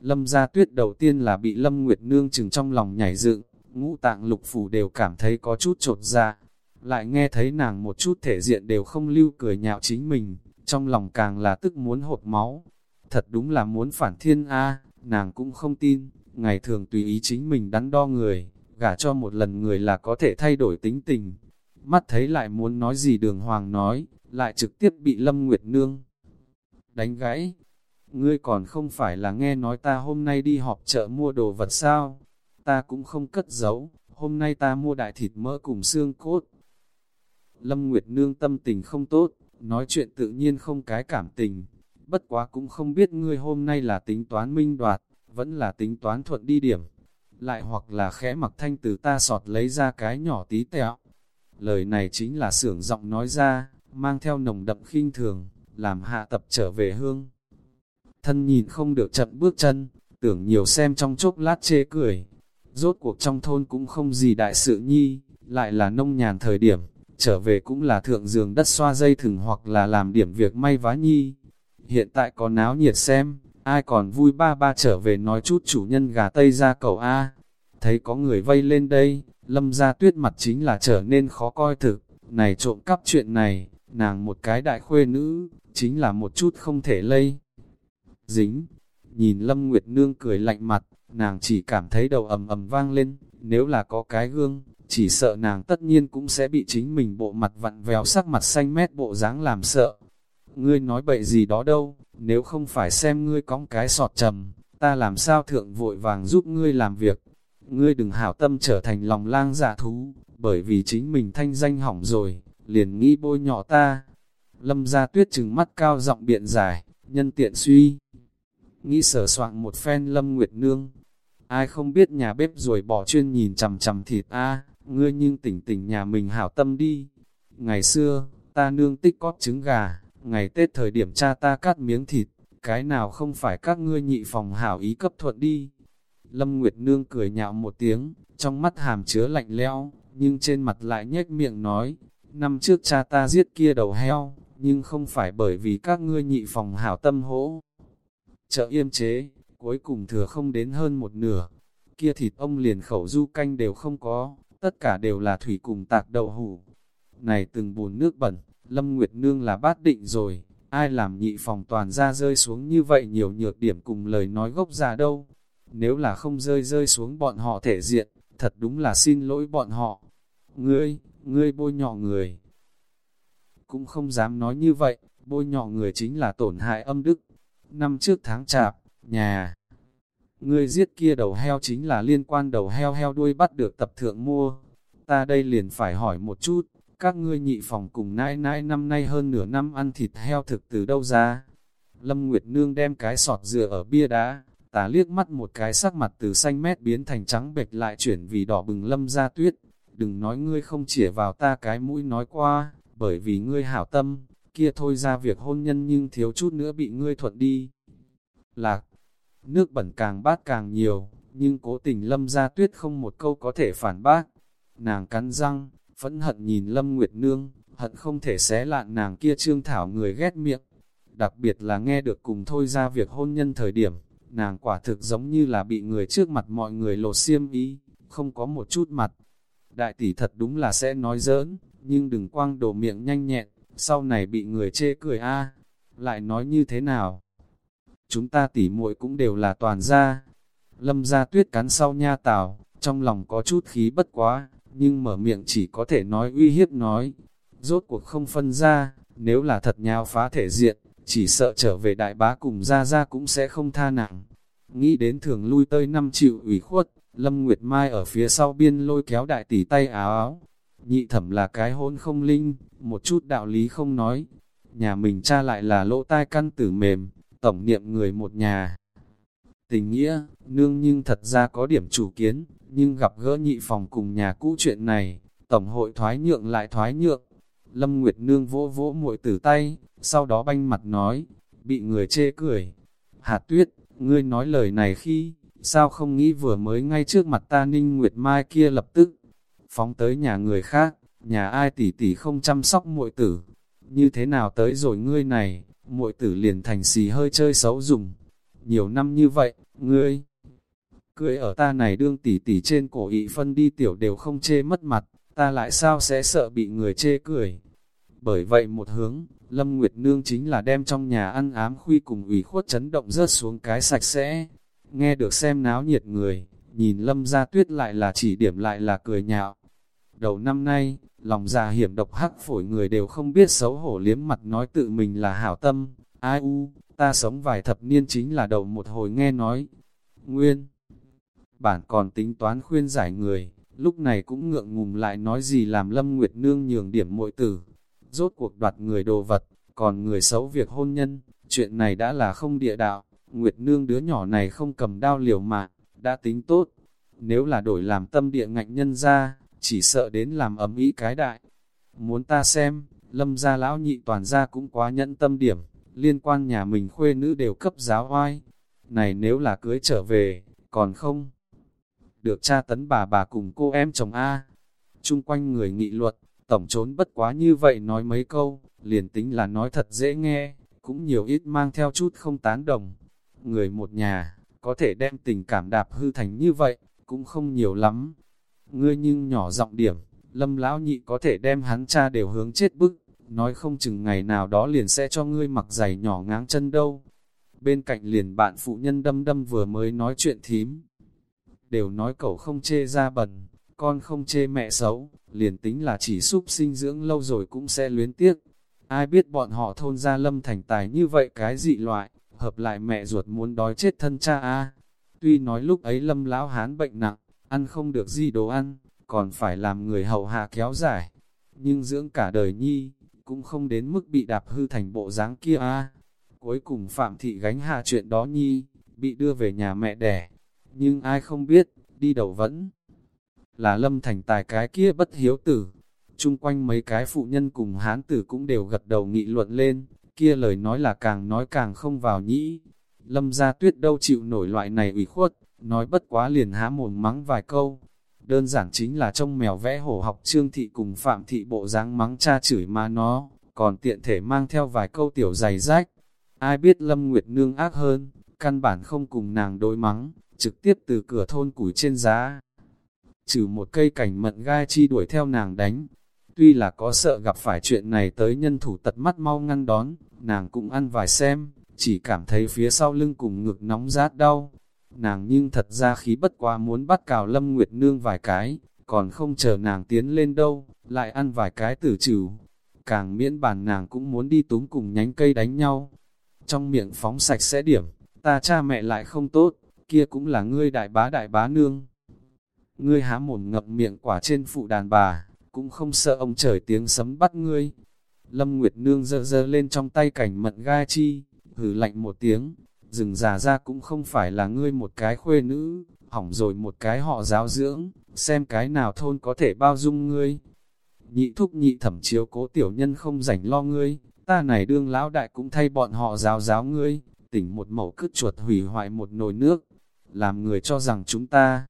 S1: Lâm gia tuyết đầu tiên là bị Lâm Nguyệt Nương chừng trong lòng nhảy dựng, ngũ tạng lục phủ đều cảm thấy có chút trột ra. Lại nghe thấy nàng một chút thể diện đều không lưu cười nhạo chính mình, trong lòng càng là tức muốn hột máu. Thật đúng là muốn phản thiên A, nàng cũng không tin, ngày thường tùy ý chính mình đắn đo người, gả cho một lần người là có thể thay đổi tính tình. Mắt thấy lại muốn nói gì đường hoàng nói, lại trực tiếp bị Lâm Nguyệt Nương đánh gãy. Ngươi còn không phải là nghe nói ta hôm nay đi họp chợ mua đồ vật sao? Ta cũng không cất giấu, hôm nay ta mua đại thịt mỡ cùng xương cốt. Lâm Nguyệt Nương tâm tình không tốt, nói chuyện tự nhiên không cái cảm tình. Bất quá cũng không biết ngươi hôm nay là tính toán minh đoạt, vẫn là tính toán thuận đi điểm. Lại hoặc là khẽ mặc thanh từ ta sọt lấy ra cái nhỏ tí tẹo. Lời này chính là sưởng giọng nói ra, mang theo nồng đậm khinh thường, làm hạ tập trở về hương. Thân nhìn không được chậm bước chân, tưởng nhiều xem trong chốc lát chê cười. Rốt cuộc trong thôn cũng không gì đại sự nhi, lại là nông nhàn thời điểm, trở về cũng là thượng giường đất xoa dây thừng hoặc là làm điểm việc may vá nhi. Hiện tại có náo nhiệt xem, ai còn vui ba ba trở về nói chút chủ nhân gà tây ra cầu A. Thấy có người vây lên đây, lâm ra tuyết mặt chính là trở nên khó coi thực, này trộm cắp chuyện này, nàng một cái đại khuê nữ, chính là một chút không thể lây. Dính, nhìn Lâm Nguyệt Nương cười lạnh mặt, nàng chỉ cảm thấy đầu ầm ầm vang lên, nếu là có cái gương, chỉ sợ nàng tất nhiên cũng sẽ bị chính mình bộ mặt vặn vèo sắc mặt xanh mét bộ dáng làm sợ. Ngươi nói bậy gì đó đâu, nếu không phải xem ngươi có cái sọt trầm, ta làm sao thượng vội vàng giúp ngươi làm việc. Ngươi đừng hảo tâm trở thành lòng lang giả thú, bởi vì chính mình thanh danh hỏng rồi, liền nghĩ bôi nhỏ ta. Lâm ra tuyết trừng mắt cao giọng biện giải, nhân tiện suy. Nghĩ sở soạn một phen lâm nguyệt nương. Ai không biết nhà bếp rồi bỏ chuyên nhìn chằm chằm thịt a ngươi nhưng tỉnh tỉnh nhà mình hảo tâm đi. Ngày xưa, ta nương tích cóp trứng gà, ngày Tết thời điểm cha ta cắt miếng thịt, cái nào không phải các ngươi nhị phòng hảo ý cấp thuận đi. Lâm Nguyệt Nương cười nhạo một tiếng, trong mắt hàm chứa lạnh lẽo, nhưng trên mặt lại nhếch miệng nói, năm trước cha ta giết kia đầu heo, nhưng không phải bởi vì các ngươi nhị phòng hảo tâm hỗ. Chợ yêm chế, cuối cùng thừa không đến hơn một nửa, kia thịt ông liền khẩu du canh đều không có, tất cả đều là thủy cùng tạc đậu hủ. Này từng bùn nước bẩn, Lâm Nguyệt Nương là bát định rồi, ai làm nhị phòng toàn ra rơi xuống như vậy nhiều nhược điểm cùng lời nói gốc ra đâu. Nếu là không rơi rơi xuống bọn họ thể diện, thật đúng là xin lỗi bọn họ. Ngươi, ngươi bôi nhọ người. Cũng không dám nói như vậy, bôi nhọ người chính là tổn hại âm đức. Năm trước tháng chạp, nhà, ngươi giết kia đầu heo chính là liên quan đầu heo heo đuôi bắt được tập thượng mua. Ta đây liền phải hỏi một chút, các ngươi nhị phòng cùng nãi nãi năm nay hơn nửa năm ăn thịt heo thực từ đâu ra? Lâm Nguyệt Nương đem cái sọt dừa ở bia đá, ta liếc mắt một cái sắc mặt từ xanh mét biến thành trắng bệch lại chuyển vì đỏ bừng lâm ra tuyết. Đừng nói ngươi không chỉa vào ta cái mũi nói qua, bởi vì ngươi hảo tâm, kia thôi ra việc hôn nhân nhưng thiếu chút nữa bị ngươi thuận đi. Lạc, nước bẩn càng bát càng nhiều, nhưng cố tình lâm gia tuyết không một câu có thể phản bác. Nàng cắn răng, phẫn hận nhìn lâm nguyệt nương, hận không thể xé lạn nàng kia trương thảo người ghét miệng. Đặc biệt là nghe được cùng thôi ra việc hôn nhân thời điểm, nàng quả thực giống như là bị người trước mặt mọi người lột xiêm ý, không có một chút mặt. Đại tỷ thật đúng là sẽ nói giỡn, nhưng đừng quang đổ miệng nhanh nhẹn, sau này bị người chê cười a lại nói như thế nào? Chúng ta tỉ muội cũng đều là toàn gia. Lâm gia tuyết cắn sau nha tào, trong lòng có chút khí bất quá, nhưng mở miệng chỉ có thể nói uy hiếp nói. Rốt cuộc không phân ra, nếu là thật nhào phá thể diện, chỉ sợ trở về đại bá cùng ra ra cũng sẽ không tha nặng. Nghĩ đến thường lui tơi năm chịu ủy khuất, Lâm Nguyệt Mai ở phía sau biên lôi kéo đại tỷ tay áo áo. Nhị thẩm là cái hôn không linh, một chút đạo lý không nói. Nhà mình cha lại là lỗ tai căn tử mềm, tổng niệm người một nhà. Tình nghĩa, nương nhưng thật ra có điểm chủ kiến, nhưng gặp gỡ nhị phòng cùng nhà cũ chuyện này, tổng hội thoái nhượng lại thoái nhượng. Lâm Nguyệt Nương vỗ vỗ muội tử tay, sau đó banh mặt nói, bị người chê cười. hà tuyết, ngươi nói lời này khi, sao không nghĩ vừa mới ngay trước mặt ta ninh Nguyệt Mai kia lập tức, phóng tới nhà người khác, nhà ai tỷ tỷ không chăm sóc muội tử. Như thế nào tới rồi ngươi này, muội tử liền thành xì hơi chơi xấu dùng. Nhiều năm như vậy, ngươi cười ở ta này đương tỷ tỷ trên cổ ị phân đi tiểu đều không chê mất mặt, ta lại sao sẽ sợ bị người chê cười. Bởi vậy một hướng, Lâm Nguyệt Nương chính là đem trong nhà ăn ám khuy cùng ủy khuất chấn động rớt xuống cái sạch sẽ. Nghe được xem náo nhiệt người, nhìn Lâm ra tuyết lại là chỉ điểm lại là cười nhạo. Đầu năm nay, lòng già hiểm độc hắc phổi người đều không biết xấu hổ liếm mặt nói tự mình là hảo tâm. Ai u, ta sống vài thập niên chính là đầu một hồi nghe nói. Nguyên, bản còn tính toán khuyên giải người, lúc này cũng ngượng ngùng lại nói gì làm Lâm Nguyệt Nương nhường điểm muội tử. Rốt cuộc đoạt người đồ vật, còn người xấu việc hôn nhân, chuyện này đã là không địa đạo. Nguyệt Nương đứa nhỏ này không cầm đao liều mạng, đã tính tốt. Nếu là đổi làm tâm địa ngạnh nhân ra, chỉ sợ đến làm ấm ý cái đại. Muốn ta xem, lâm gia lão nhị toàn gia cũng quá nhẫn tâm điểm, liên quan nhà mình khuê nữ đều cấp giáo oai. Này nếu là cưới trở về, còn không? Được cha tấn bà bà cùng cô em chồng A. Trung quanh người nghị luật, tổng trốn bất quá như vậy nói mấy câu, liền tính là nói thật dễ nghe, cũng nhiều ít mang theo chút không tán đồng. Người một nhà, có thể đem tình cảm đạp hư thành như vậy, cũng không nhiều lắm. Ngươi nhưng nhỏ giọng điểm, lâm lão nhị có thể đem hắn cha đều hướng chết bức, nói không chừng ngày nào đó liền sẽ cho ngươi mặc giày nhỏ ngáng chân đâu. Bên cạnh liền bạn phụ nhân đâm đâm vừa mới nói chuyện thím. Đều nói cậu không chê ra bẩn, con không chê mẹ xấu, liền tính là chỉ súc sinh dưỡng lâu rồi cũng sẽ luyến tiếc. Ai biết bọn họ thôn ra lâm thành tài như vậy cái dị loại, hợp lại mẹ ruột muốn đói chết thân cha a Tuy nói lúc ấy lâm lão hán bệnh nặng, ăn không được gì đồ ăn, còn phải làm người hậu hạ kéo dài. Nhưng dưỡng cả đời nhi, cũng không đến mức bị đạp hư thành bộ dáng kia a Cuối cùng Phạm Thị gánh hạ chuyện đó nhi, bị đưa về nhà mẹ đẻ. Nhưng ai không biết, đi đầu vẫn là lâm thành tài cái kia bất hiếu tử. Trung quanh mấy cái phụ nhân cùng hán tử cũng đều gật đầu nghị luận lên, kia lời nói là càng nói càng không vào nhĩ. Lâm gia tuyết đâu chịu nổi loại này ủy khuất, nói bất quá liền há mồm mắng vài câu. Đơn giản chính là trông mèo vẽ hổ học trương thị cùng phạm thị bộ dáng mắng cha chửi mà nó, còn tiện thể mang theo vài câu tiểu dày rách. Ai biết Lâm Nguyệt Nương ác hơn, căn bản không cùng nàng đối mắng, trực tiếp từ cửa thôn củi trên giá. Trừ một cây cảnh mận gai chi đuổi theo nàng đánh. Tuy là có sợ gặp phải chuyện này tới nhân thủ tật mắt mau ngăn đón, nàng cũng ăn vài xem, chỉ cảm thấy phía sau lưng cùng ngực nóng rát đau. Nàng nhưng thật ra khí bất quá muốn bắt cào Lâm Nguyệt Nương vài cái, còn không chờ nàng tiến lên đâu, lại ăn vài cái tử trừ. Càng miễn bản nàng cũng muốn đi túm cùng nhánh cây đánh nhau. Trong miệng phóng sạch sẽ điểm, ta cha mẹ lại không tốt, kia cũng là ngươi đại bá đại bá nương. Ngươi há mồm ngập miệng quả trên phụ đàn bà, cũng không sợ ông trời tiếng sấm bắt ngươi. Lâm Nguyệt Nương dơ dơ lên trong tay cảnh mận gai chi, hử lạnh một tiếng, rừng già ra cũng không phải là ngươi một cái khuê nữ, hỏng rồi một cái họ giáo dưỡng, xem cái nào thôn có thể bao dung ngươi. Nhị thúc nhị thẩm chiếu cố tiểu nhân không rảnh lo ngươi, ta này đương lão đại cũng thay bọn họ giáo giáo ngươi, tỉnh một mẩu cứt chuột hủy hoại một nồi nước, làm người cho rằng chúng ta,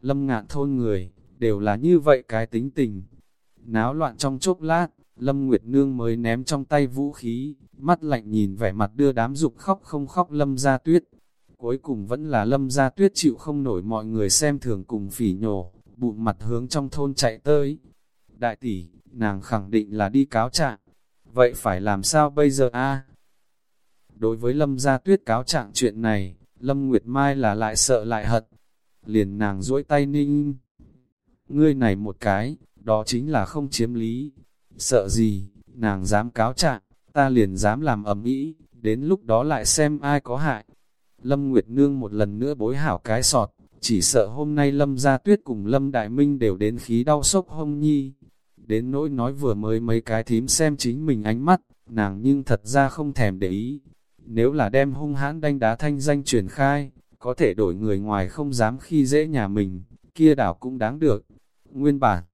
S1: lâm ngạn thôn người, đều là như vậy cái tính tình. Náo loạn trong chốc lát, Lâm Nguyệt Nương mới ném trong tay vũ khí, mắt lạnh nhìn vẻ mặt đưa đám dục khóc không khóc Lâm Gia Tuyết. Cuối cùng vẫn là Lâm Gia Tuyết chịu không nổi mọi người xem thường cùng phỉ nhổ, bụng mặt hướng trong thôn chạy tới. Đại tỷ, nàng khẳng định là đi cáo trạng. Vậy phải làm sao bây giờ a? Đối với Lâm Gia Tuyết cáo trạng chuyện này, Lâm Nguyệt Mai là lại sợ lại hận. Liền nàng duỗi tay ninh. Ngươi này một cái, đó chính là không chiếm lý. Sợ gì, nàng dám cáo trạng, ta liền dám làm ầm ĩ, đến lúc đó lại xem ai có hại. Lâm Nguyệt Nương một lần nữa bối hảo cái sọt, chỉ sợ hôm nay Lâm Gia Tuyết cùng Lâm Đại Minh đều đến khí đau sốc hông nhi. Đến nỗi nói vừa mới mấy cái thím xem chính mình ánh mắt, nàng nhưng thật ra không thèm để ý. Nếu là đem hung hãn đanh đá thanh danh truyền khai, có thể đổi người ngoài không dám khi dễ nhà mình, kia đảo cũng đáng được. Nguyên bản,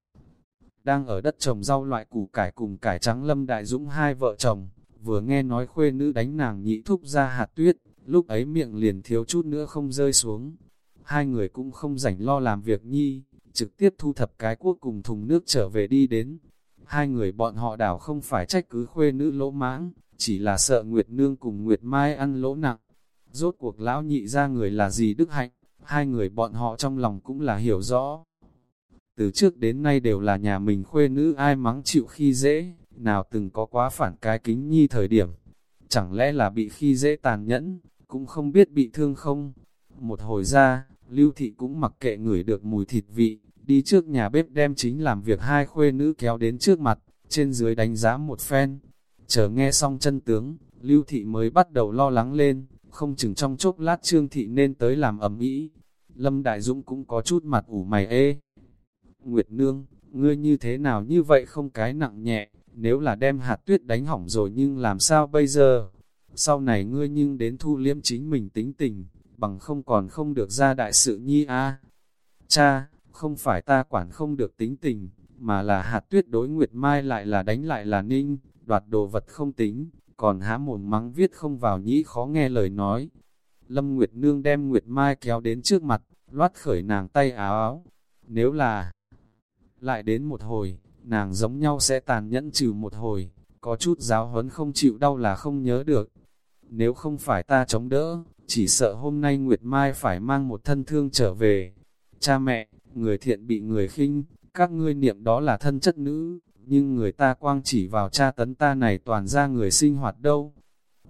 S1: đang ở đất trồng rau loại củ cải cùng cải trắng Lâm Đại Dũng hai vợ chồng, vừa nghe nói khuê nữ đánh nàng nhị thúc ra hạt tuyết, lúc ấy miệng liền thiếu chút nữa không rơi xuống. Hai người cũng không rảnh lo làm việc nhi, trực tiếp thu thập cái cuốc cùng thùng nước trở về đi đến. Hai người bọn họ đảo không phải trách cứ khuê nữ lỗ mãng, chỉ là sợ Nguyệt Nương cùng Nguyệt Mai ăn lỗ nặng. Rốt cuộc lão nhị ra người là gì đức hạnh, hai người bọn họ trong lòng cũng là hiểu rõ. Từ trước đến nay đều là nhà mình khuê nữ ai mắng chịu khi dễ, nào từng có quá phản cái kính nhi thời điểm. Chẳng lẽ là bị khi dễ tàn nhẫn, cũng không biết bị thương không. Một hồi ra, Lưu Thị cũng mặc kệ ngửi được mùi thịt vị, đi trước nhà bếp đem chính làm việc hai khuê nữ kéo đến trước mặt, trên dưới đánh giá một phen. Chờ nghe xong chân tướng, Lưu Thị mới bắt đầu lo lắng lên, không chừng trong chốc lát Trương Thị nên tới làm ẩm ý. Lâm Đại Dũng cũng có chút mặt ủ mày ê. Nguyệt Nương, ngươi như thế nào như vậy không cái nặng nhẹ, nếu là đem hạt tuyết đánh hỏng rồi nhưng làm sao bây giờ? Sau này ngươi nhưng đến thu liêm chính mình tính tình, bằng không còn không được ra đại sự nhi a Cha, không phải ta quản không được tính tình, mà là hạt tuyết đối Nguyệt Mai lại là đánh lại là ninh, đoạt đồ vật không tính, còn há mồm mắng viết không vào nhĩ khó nghe lời nói. Lâm Nguyệt Nương đem Nguyệt Mai kéo đến trước mặt, loát khởi nàng tay áo áo. Nếu là lại đến một hồi, nàng giống nhau sẽ tàn nhẫn trừ một hồi, có chút giáo huấn không chịu đau là không nhớ được. Nếu không phải ta chống đỡ, chỉ sợ hôm nay Nguyệt Mai phải mang một thân thương trở về. Cha mẹ, người thiện bị người khinh, các ngươi niệm đó là thân chất nữ, nhưng người ta quang chỉ vào cha tấn ta này toàn ra người sinh hoạt đâu.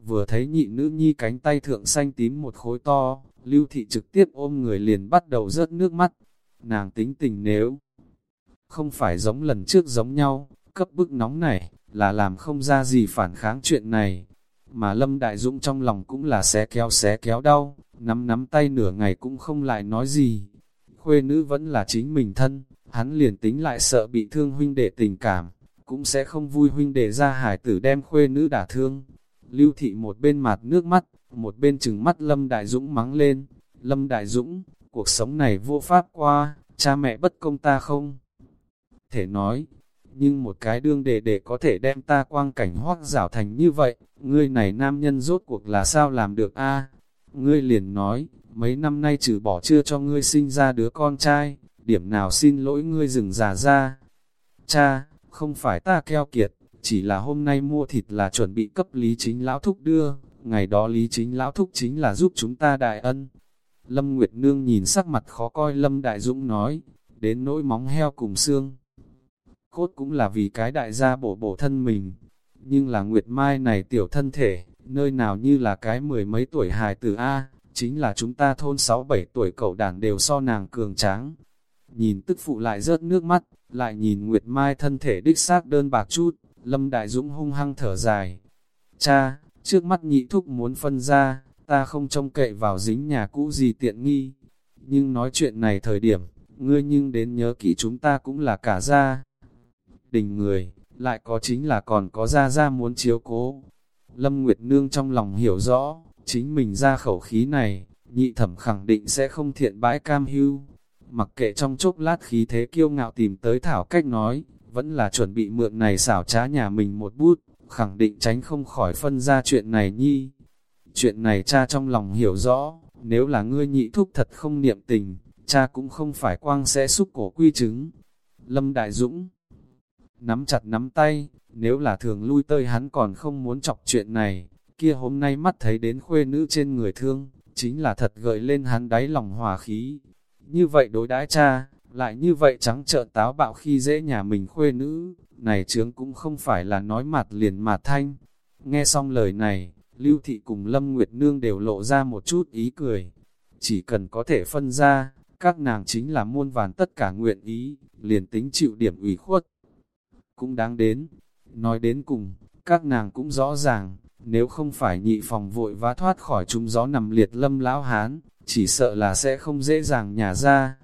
S1: Vừa thấy nhị nữ nhi cánh tay thượng xanh tím một khối to, lưu thị trực tiếp ôm người liền bắt đầu rớt nước mắt. Nàng tính tình nếu không phải giống lần trước giống nhau, cấp bức nóng này, là làm không ra gì phản kháng chuyện này. Mà Lâm Đại Dũng trong lòng cũng là xé kéo xé kéo đau, nắm nắm tay nửa ngày cũng không lại nói gì. Khuê nữ vẫn là chính mình thân, hắn liền tính lại sợ bị thương huynh đệ tình cảm, cũng sẽ không vui huynh đệ ra hải tử đem khuê nữ đả thương. Lưu thị một bên mặt nước mắt, một bên chừng mắt Lâm Đại Dũng mắng lên. Lâm Đại Dũng, cuộc sống này vô pháp qua, cha mẹ bất công ta không? Thể nói, nhưng một cái đương đề để có thể đem ta quang cảnh hoác rảo thành như vậy, ngươi này nam nhân rốt cuộc là sao làm được a Ngươi liền nói, mấy năm nay trừ bỏ chưa cho ngươi sinh ra đứa con trai, điểm nào xin lỗi ngươi dừng già ra. Cha, không phải ta keo kiệt, chỉ là hôm nay mua thịt là chuẩn bị cấp lý chính lão thúc đưa, ngày đó lý chính lão thúc chính là giúp chúng ta đại ân. Lâm Nguyệt Nương nhìn sắc mặt khó coi Lâm Đại Dũng nói, đến nỗi móng heo cùng xương cốt cũng là vì cái đại gia bổ bổ thân mình. Nhưng là Nguyệt Mai này tiểu thân thể, nơi nào như là cái mười mấy tuổi hài tử A, chính là chúng ta thôn 6-7 tuổi cậu đàn đều so nàng cường tráng. Nhìn tức phụ lại rớt nước mắt, lại nhìn Nguyệt Mai thân thể đích xác đơn bạc chút, Lâm Đại Dũng hung hăng thở dài. Cha, trước mắt nhị thúc muốn phân ra, ta không trông cậy vào dính nhà cũ gì tiện nghi. Nhưng nói chuyện này thời điểm, ngươi nhưng đến nhớ kỹ chúng ta cũng là cả gia đình người, lại có chính là còn có ra ra muốn chiếu cố. Lâm Nguyệt Nương trong lòng hiểu rõ, chính mình ra khẩu khí này, nhị thẩm khẳng định sẽ không thiện bãi cam hưu. Mặc kệ trong chốc lát khí thế kiêu ngạo tìm tới thảo cách nói, vẫn là chuẩn bị mượn này xảo trá nhà mình một bút, khẳng định tránh không khỏi phân ra chuyện này nhi. Chuyện này cha trong lòng hiểu rõ, nếu là ngươi nhị thúc thật không niệm tình, cha cũng không phải quang sẽ xúc cổ quy chứng. Lâm Đại Dũng nắm chặt nắm tay, nếu là thường lui tơi hắn còn không muốn chọc chuyện này, kia hôm nay mắt thấy đến khuê nữ trên người thương, chính là thật gợi lên hắn đáy lòng hòa khí. Như vậy đối đãi cha, lại như vậy trắng trợn táo bạo khi dễ nhà mình khuê nữ, này chướng cũng không phải là nói mặt liền mà thanh. Nghe xong lời này, Lưu Thị cùng Lâm Nguyệt Nương đều lộ ra một chút ý cười. Chỉ cần có thể phân ra, các nàng chính là muôn vàn tất cả nguyện ý, liền tính chịu điểm ủy khuất cũng đáng đến. Nói đến cùng, các nàng cũng rõ ràng, nếu không phải nhị phòng vội vã thoát khỏi chúng gió nằm liệt lâm lão hán, chỉ sợ là sẽ không dễ dàng nhả ra.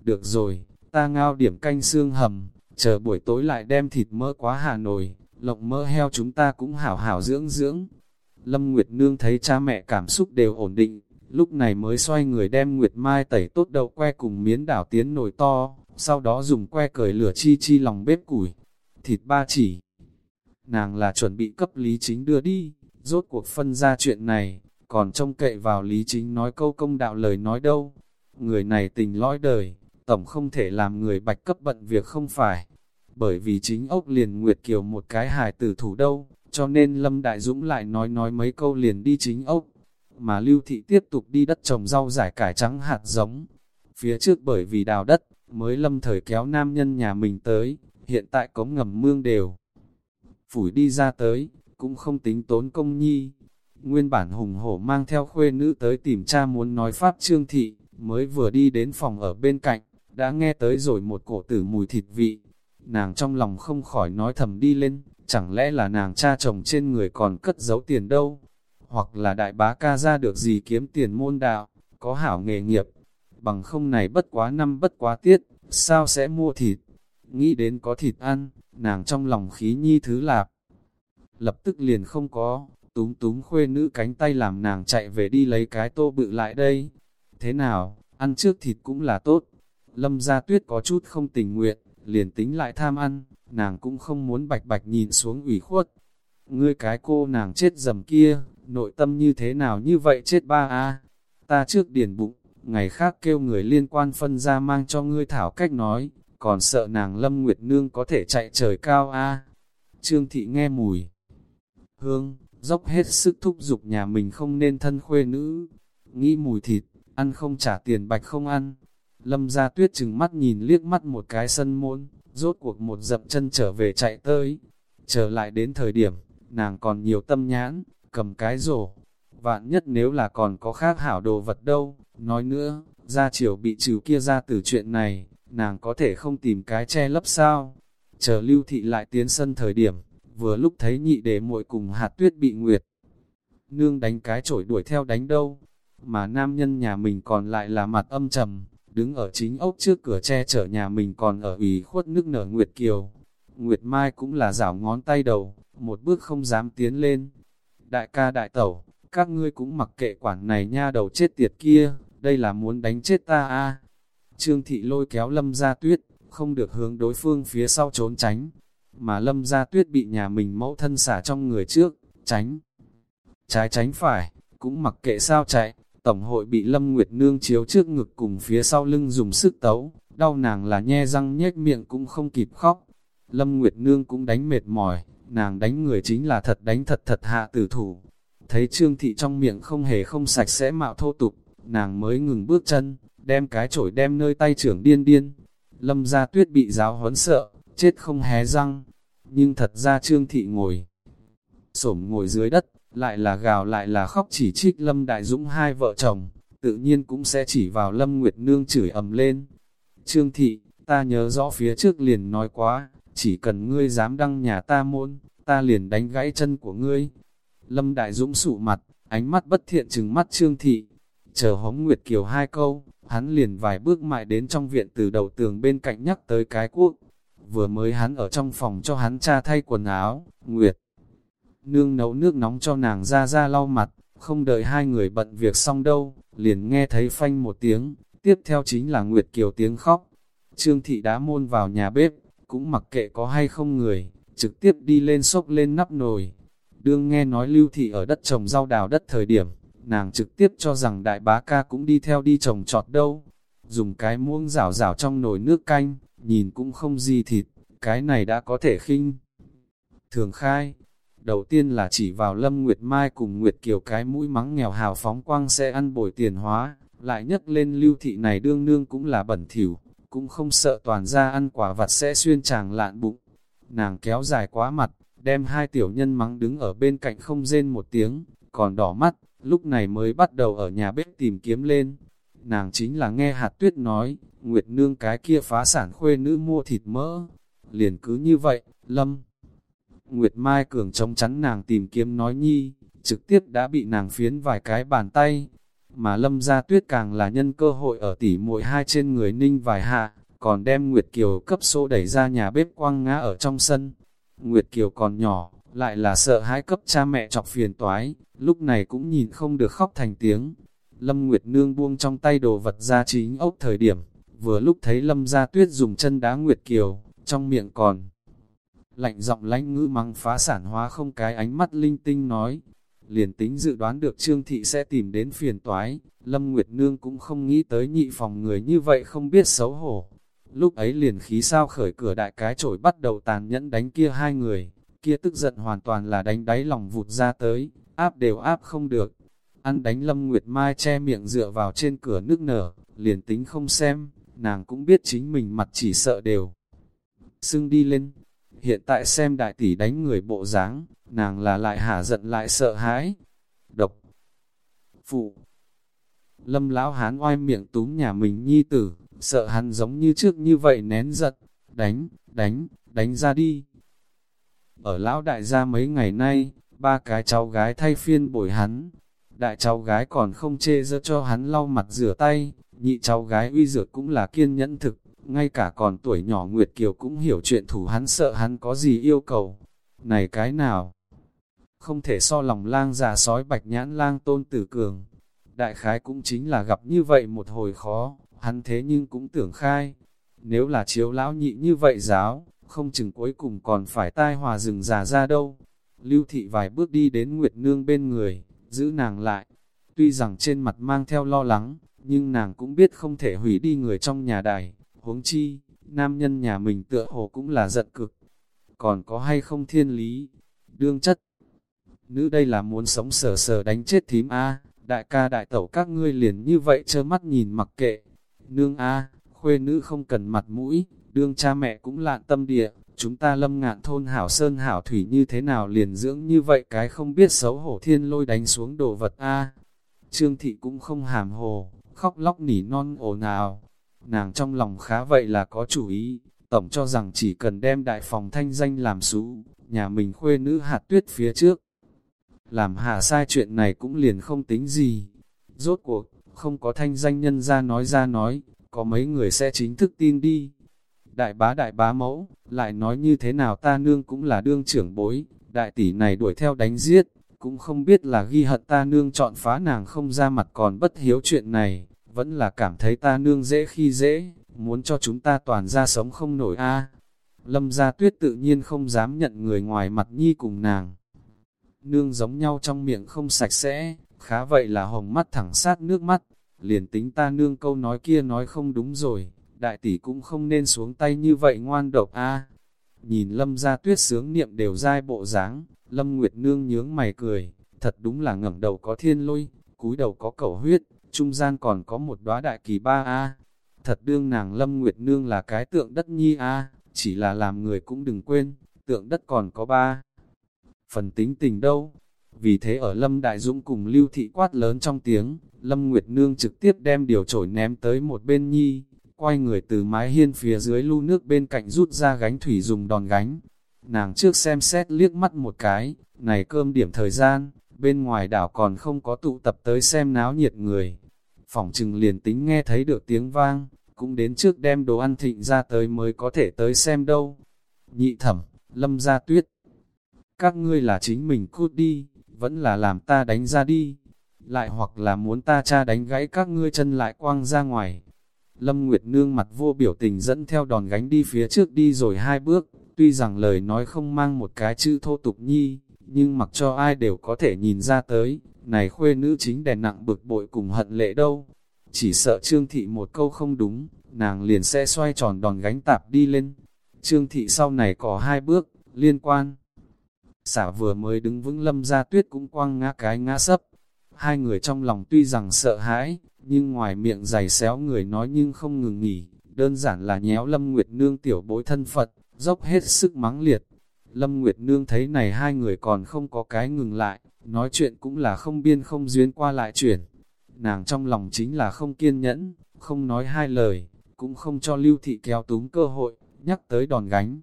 S1: Được rồi, ta ngao điểm canh xương hầm, chờ buổi tối lại đem thịt mỡ quá hà nồi, lộng mỡ heo chúng ta cũng hảo hảo dưỡng dưỡng. Lâm Nguyệt Nương thấy cha mẹ cảm xúc đều ổn định, lúc này mới xoay người đem Nguyệt Mai tẩy tốt đậu que cùng miến đảo tiến nồi to, sau đó dùng que cởi lửa chi chi lòng bếp củi. Thịt ba chỉ. Nàng là chuẩn bị cấp Lý Chính đưa đi, rốt cuộc phân ra chuyện này, còn trông cậy vào Lý Chính nói câu công đạo lời nói đâu. Người này tình lõi đời, tổng không thể làm người bạch cấp bận việc không phải. Bởi vì chính ốc liền Nguyệt Kiều một cái hài tử thủ đâu, cho nên Lâm Đại Dũng lại nói nói mấy câu liền đi chính ốc. Mà Lưu Thị tiếp tục đi đất trồng rau giải cải trắng hạt giống. Phía trước bởi vì đào đất, mới lâm thời kéo nam nhân nhà mình tới, hiện tại cống ngầm mương đều. Phủi đi ra tới, cũng không tính tốn công nhi. Nguyên bản hùng hổ mang theo khuê nữ tới tìm cha muốn nói pháp trương thị, mới vừa đi đến phòng ở bên cạnh, đã nghe tới rồi một cổ tử mùi thịt vị. Nàng trong lòng không khỏi nói thầm đi lên, chẳng lẽ là nàng cha chồng trên người còn cất giấu tiền đâu, hoặc là đại bá ca ra được gì kiếm tiền môn đạo, có hảo nghề nghiệp, bằng không này bất quá năm bất quá tiết, sao sẽ mua thịt? Nghĩ đến có thịt ăn, nàng trong lòng khí nhi thứ lạp. Lập tức liền không có, túm túm khuê nữ cánh tay làm nàng chạy về đi lấy cái tô bự lại đây. Thế nào, ăn trước thịt cũng là tốt. Lâm gia tuyết có chút không tình nguyện, liền tính lại tham ăn, nàng cũng không muốn bạch bạch nhìn xuống ủy khuất. Ngươi cái cô nàng chết dầm kia, nội tâm như thế nào như vậy chết ba a Ta trước điền bụng, ngày khác kêu người liên quan phân ra mang cho ngươi thảo cách nói, còn sợ nàng Lâm Nguyệt Nương có thể chạy trời cao a Trương Thị nghe mùi. Hương, dốc hết sức thúc giục nhà mình không nên thân khuê nữ. Nghĩ mùi thịt, ăn không trả tiền bạch không ăn. Lâm ra tuyết chừng mắt nhìn liếc mắt một cái sân môn, rốt cuộc một dậm chân trở về chạy tới. Trở lại đến thời điểm, nàng còn nhiều tâm nhãn, cầm cái rổ. Vạn nhất nếu là còn có khác hảo đồ vật đâu, nói nữa, ra chiều bị trừ kia ra từ chuyện này, nàng có thể không tìm cái che lấp sao. Chờ lưu thị lại tiến sân thời điểm, vừa lúc thấy nhị đệ muội cùng hạt tuyết bị nguyệt. Nương đánh cái chổi đuổi theo đánh đâu, mà nam nhân nhà mình còn lại là mặt âm trầm, đứng ở chính ốc trước cửa che chở nhà mình còn ở ủy khuất nước nở Nguyệt Kiều. Nguyệt Mai cũng là rảo ngón tay đầu, một bước không dám tiến lên. Đại ca đại tẩu, các ngươi cũng mặc kệ quản này nha đầu chết tiệt kia, đây là muốn đánh chết ta a Trương thị lôi kéo lâm gia tuyết, không được hướng đối phương phía sau trốn tránh, mà lâm gia tuyết bị nhà mình mẫu thân xả trong người trước, tránh. Trái tránh phải, cũng mặc kệ sao chạy, tổng hội bị lâm nguyệt nương chiếu trước ngực cùng phía sau lưng dùng sức tấu, đau nàng là nhe răng nhếch miệng cũng không kịp khóc. Lâm Nguyệt Nương cũng đánh mệt mỏi, nàng đánh người chính là thật đánh thật thật hạ tử thủ. Thấy Trương Thị trong miệng không hề không sạch sẽ mạo thô tục, nàng mới ngừng bước chân, đem cái chổi đem nơi tay trưởng điên điên. Lâm gia tuyết bị giáo huấn sợ, chết không hé răng. Nhưng thật ra Trương Thị ngồi, sổm ngồi dưới đất, lại là gào lại là khóc chỉ trích Lâm Đại Dũng hai vợ chồng, tự nhiên cũng sẽ chỉ vào Lâm Nguyệt Nương chửi ầm lên. Trương Thị, ta nhớ rõ phía trước liền nói quá, chỉ cần ngươi dám đăng nhà ta môn, ta liền đánh gãy chân của ngươi. Lâm Đại Dũng sụ mặt, ánh mắt bất thiện trừng mắt Trương Thị, chờ hống Nguyệt Kiều hai câu, hắn liền vài bước mại đến trong viện từ đầu tường bên cạnh nhắc tới cái cuốc. Vừa mới hắn ở trong phòng cho hắn cha thay quần áo, Nguyệt. Nương nấu nước nóng cho nàng ra ra lau mặt, không đợi hai người bận việc xong đâu, liền nghe thấy phanh một tiếng, tiếp theo chính là Nguyệt Kiều tiếng khóc. Trương Thị đá môn vào nhà bếp, cũng mặc kệ có hay không người, trực tiếp đi lên sốc lên nắp nồi. Đương nghe nói Lưu Thị ở đất trồng rau đào đất thời điểm, nàng trực tiếp cho rằng đại bá ca cũng đi theo đi trồng trọt đâu. Dùng cái muỗng rảo rảo trong nồi nước canh, nhìn cũng không gì thịt, cái này đã có thể khinh. Thường khai, đầu tiên là chỉ vào Lâm Nguyệt Mai cùng Nguyệt Kiều cái mũi mắng nghèo hào phóng quang sẽ ăn bồi tiền hóa, lại nhấc lên lưu thị này đương nương cũng là bẩn thỉu, cũng không sợ toàn ra ăn quả vặt sẽ xuyên chàng lạn bụng. Nàng kéo dài quá mặt, đem hai tiểu nhân mắng đứng ở bên cạnh không rên một tiếng, còn đỏ mắt, lúc này mới bắt đầu ở nhà bếp tìm kiếm lên. Nàng chính là nghe hạt tuyết nói, Nguyệt Nương cái kia phá sản khuê nữ mua thịt mỡ. Liền cứ như vậy, Lâm. Nguyệt Mai Cường chống chắn nàng tìm kiếm nói nhi, trực tiếp đã bị nàng phiến vài cái bàn tay. mà lâm gia tuyết càng là nhân cơ hội ở tỉ muội hai trên người ninh vài hạ, còn đem Nguyệt Kiều cấp số đẩy ra nhà bếp quăng ngã ở trong sân. Nguyệt Kiều còn nhỏ, lại là sợ hãi cấp cha mẹ chọc phiền toái, lúc này cũng nhìn không được khóc thành tiếng. Lâm Nguyệt Nương buông trong tay đồ vật ra chính ốc thời điểm, vừa lúc thấy Lâm Gia Tuyết dùng chân đá Nguyệt Kiều, trong miệng còn. Lạnh giọng lãnh ngữ mắng phá sản hóa không cái ánh mắt linh tinh nói, liền tính dự đoán được Trương Thị sẽ tìm đến phiền toái, Lâm Nguyệt Nương cũng không nghĩ tới nhị phòng người như vậy không biết xấu hổ. Lúc ấy liền khí sao khởi cửa đại cái chổi bắt đầu tàn nhẫn đánh kia hai người, kia tức giận hoàn toàn là đánh đáy lòng vụt ra tới, áp đều áp không được. Ăn đánh Lâm Nguyệt Mai che miệng dựa vào trên cửa nước nở, liền tính không xem, nàng cũng biết chính mình mặt chỉ sợ đều. Sưng đi lên, hiện tại xem đại tỷ đánh người bộ dáng nàng là lại hả giận lại sợ hãi. Độc, phụ, lâm lão hán oai miệng túm nhà mình nhi tử, sợ hắn giống như trước như vậy nén giận, đánh, đánh, đánh ra đi. Ở lão đại gia mấy ngày nay, ba cái cháu gái thay phiên bồi hắn, đại cháu gái còn không chê dơ cho hắn lau mặt rửa tay, nhị cháu gái uy dược cũng là kiên nhẫn thực, ngay cả còn tuổi nhỏ Nguyệt Kiều cũng hiểu chuyện thủ hắn sợ hắn có gì yêu cầu. Này cái nào? Không thể so lòng lang già sói bạch nhãn lang tôn tử cường. Đại khái cũng chính là gặp như vậy một hồi khó, hắn thế nhưng cũng tưởng khai. Nếu là chiếu lão nhị như vậy giáo, không chừng cuối cùng còn phải tai hòa rừng già ra đâu. Lưu thị vài bước đi đến Nguyệt Nương bên người, giữ nàng lại. Tuy rằng trên mặt mang theo lo lắng, nhưng nàng cũng biết không thể hủy đi người trong nhà đài, huống chi, nam nhân nhà mình tựa hồ cũng là giận cực. Còn có hay không thiên lý, đương chất. Nữ đây là muốn sống sờ sờ đánh chết thím A, đại ca đại tẩu các ngươi liền như vậy trơ mắt nhìn mặc kệ. Nương A, khuê nữ không cần mặt mũi, đương cha mẹ cũng lạn tâm địa, chúng ta lâm ngạn thôn hảo sơn hảo thủy như thế nào liền dưỡng như vậy cái không biết xấu hổ thiên lôi đánh xuống đồ vật A. Trương thị cũng không hàm hồ, khóc lóc nỉ non ồn ào. Nàng trong lòng khá vậy là có chủ ý, tổng cho rằng chỉ cần đem đại phòng thanh danh làm sũ, nhà mình khuê nữ hạt tuyết phía trước. Làm hạ sai chuyện này cũng liền không tính gì. Rốt cuộc, không có thanh danh nhân ra nói ra nói, có mấy người sẽ chính thức tin đi. Đại bá đại bá mẫu, lại nói như thế nào ta nương cũng là đương trưởng bối, đại tỷ này đuổi theo đánh giết, cũng không biết là ghi hận ta nương chọn phá nàng không ra mặt còn bất hiếu chuyện này, vẫn là cảm thấy ta nương dễ khi dễ, muốn cho chúng ta toàn ra sống không nổi a. Lâm gia tuyết tự nhiên không dám nhận người ngoài mặt nhi cùng nàng. Nương giống nhau trong miệng không sạch sẽ, khá vậy là hồng mắt thẳng sát nước mắt, liền tính ta nương câu nói kia nói không đúng rồi, đại tỷ cũng không nên xuống tay như vậy ngoan độc a. Nhìn lâm gia tuyết sướng niệm đều dai bộ dáng, lâm nguyệt nương nhướng mày cười, thật đúng là ngẩng đầu có thiên lôi, cúi đầu có cẩu huyết, trung gian còn có một đóa đại kỳ ba a. Thật đương nàng lâm nguyệt nương là cái tượng đất nhi a, chỉ là làm người cũng đừng quên, tượng đất còn có ba. Phần tính tình đâu? Vì thế ở Lâm Đại Dũng cùng Lưu Thị quát lớn trong tiếng, Lâm Nguyệt Nương trực tiếp đem điều trổi ném tới một bên nhi, quay người từ mái hiên phía dưới lu nước bên cạnh rút ra gánh thủy dùng đòn gánh. Nàng trước xem xét liếc mắt một cái, này cơm điểm thời gian, bên ngoài đảo còn không có tụ tập tới xem náo nhiệt người. Phỏng trừng liền tính nghe thấy được tiếng vang, cũng đến trước đem đồ ăn thịnh ra tới mới có thể tới xem đâu. Nhị thẩm, lâm gia tuyết. Các ngươi là chính mình cút đi, vẫn là làm ta đánh ra đi. Lại hoặc là muốn ta cha đánh gãy các ngươi chân lại quang ra ngoài. Lâm Nguyệt Nương mặt vô biểu tình dẫn theo đòn gánh đi phía trước đi rồi hai bước, tuy rằng lời nói không mang một cái chữ thô tục nhi, nhưng mặc cho ai đều có thể nhìn ra tới, này khuê nữ chính đè nặng bực bội cùng hận lệ đâu. Chỉ sợ Trương Thị một câu không đúng, nàng liền sẽ xoay tròn đòn gánh tạp đi lên. Trương Thị sau này có hai bước, liên quan. Xả vừa mới đứng vững lâm ra tuyết cũng quăng ngã cái ngã sấp. Hai người trong lòng tuy rằng sợ hãi, nhưng ngoài miệng giày xéo người nói nhưng không ngừng nghỉ, đơn giản là nhéo Lâm Nguyệt Nương tiểu bối thân Phật, dốc hết sức mắng liệt. Lâm Nguyệt Nương thấy này hai người còn không có cái ngừng lại, nói chuyện cũng là không biên không duyên qua lại chuyển. Nàng trong lòng chính là không kiên nhẫn, không nói hai lời, cũng không cho lưu thị kéo túm cơ hội, nhắc tới đòn gánh.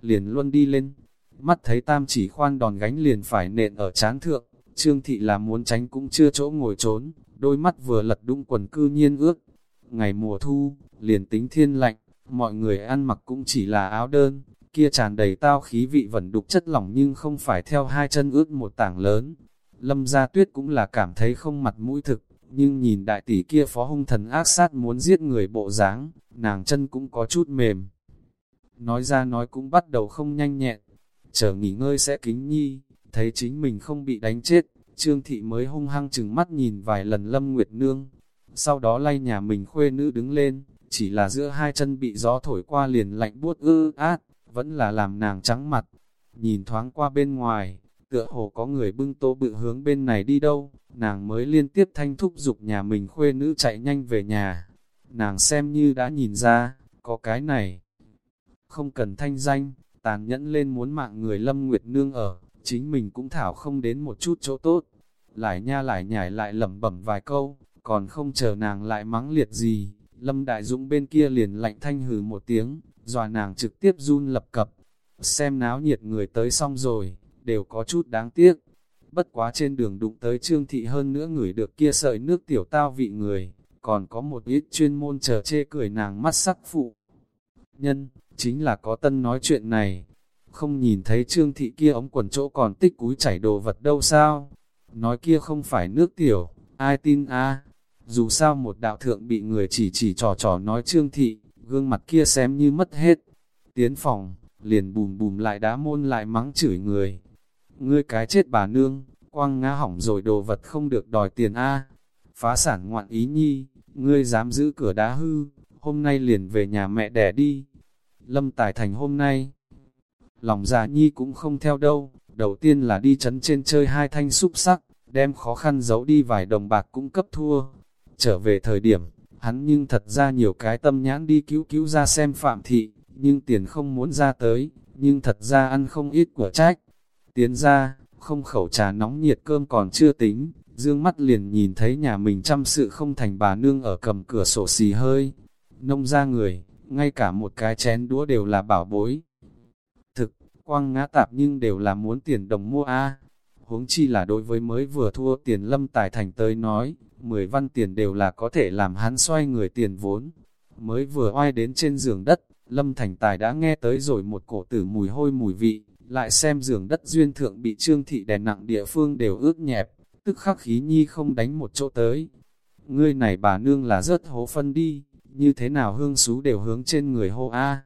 S1: Liền luôn đi lên, mắt thấy tam chỉ khoan đòn gánh liền phải nện ở chán thượng, trương thị là muốn tránh cũng chưa chỗ ngồi trốn, đôi mắt vừa lật đung quần cư nhiên ước. Ngày mùa thu, liền tính thiên lạnh, mọi người ăn mặc cũng chỉ là áo đơn, kia tràn đầy tao khí vị vẫn đục chất lỏng nhưng không phải theo hai chân ướt một tảng lớn. Lâm gia tuyết cũng là cảm thấy không mặt mũi thực, nhưng nhìn đại tỷ kia phó hung thần ác sát muốn giết người bộ dáng, nàng chân cũng có chút mềm. Nói ra nói cũng bắt đầu không nhanh nhẹn, chờ nghỉ ngơi sẽ kính nhi, thấy chính mình không bị đánh chết, Trương Thị mới hung hăng chừng mắt nhìn vài lần Lâm Nguyệt Nương, sau đó lay nhà mình khuê nữ đứng lên, chỉ là giữa hai chân bị gió thổi qua liền lạnh buốt ư át, vẫn là làm nàng trắng mặt. Nhìn thoáng qua bên ngoài, tựa hồ có người bưng tô bự hướng bên này đi đâu, nàng mới liên tiếp thanh thúc dục nhà mình khuê nữ chạy nhanh về nhà. Nàng xem như đã nhìn ra, có cái này. Không cần thanh danh, tàn nhẫn lên muốn mạng người Lâm Nguyệt Nương ở, chính mình cũng thảo không đến một chút chỗ tốt. Lại nha lại nhảy lại lẩm bẩm vài câu, còn không chờ nàng lại mắng liệt gì, Lâm Đại Dũng bên kia liền lạnh thanh hừ một tiếng, dòa nàng trực tiếp run lập cập. Xem náo nhiệt người tới xong rồi, đều có chút đáng tiếc. Bất quá trên đường đụng tới trương thị hơn nữa người được kia sợi nước tiểu tao vị người, còn có một ít chuyên môn chờ chê cười nàng mắt sắc phụ. Nhân, chính là có tân nói chuyện này. Không nhìn thấy trương thị kia ống quần chỗ còn tích cúi chảy đồ vật đâu sao? Nói kia không phải nước tiểu, ai tin a Dù sao một đạo thượng bị người chỉ chỉ trò trò nói trương thị, gương mặt kia xem như mất hết. Tiến phòng, liền bùm bùm lại đá môn lại mắng chửi người. Ngươi cái chết bà nương, quăng ngã hỏng rồi đồ vật không được đòi tiền A. Phá sản ngoạn ý nhi, ngươi dám giữ cửa đá hư, hôm nay liền về nhà mẹ đẻ đi. Lâm Tài Thành hôm nay, lòng già nhi cũng không theo đâu, đầu tiên là đi chấn trên chơi hai thanh xúc sắc, đem khó khăn giấu đi vài đồng bạc cũng cấp thua. Trở về thời điểm, hắn nhưng thật ra nhiều cái tâm nhãn đi cứu cứu ra xem phạm thị, nhưng tiền không muốn ra tới, nhưng thật ra ăn không ít của trách. Tiến ra, không khẩu trà nóng nhiệt cơm còn chưa tính, dương mắt liền nhìn thấy nhà mình chăm sự không thành bà nương ở cầm cửa sổ xì hơi. Nông ra người, ngay cả một cái chén đũa đều là bảo bối quang ngã tạp nhưng đều là muốn tiền đồng mua a Huống chi là đối với mới vừa thua tiền lâm tài thành tới nói, 10 văn tiền đều là có thể làm hắn xoay người tiền vốn. Mới vừa oai đến trên giường đất, Lâm Thành Tài đã nghe tới rồi một cổ tử mùi hôi mùi vị, lại xem giường đất duyên thượng bị trương thị đè nặng địa phương đều ướt nhẹp, tức khắc khí nhi không đánh một chỗ tới. Ngươi này bà nương là rớt hố phân đi, như thế nào hương xú đều hướng trên người hô A.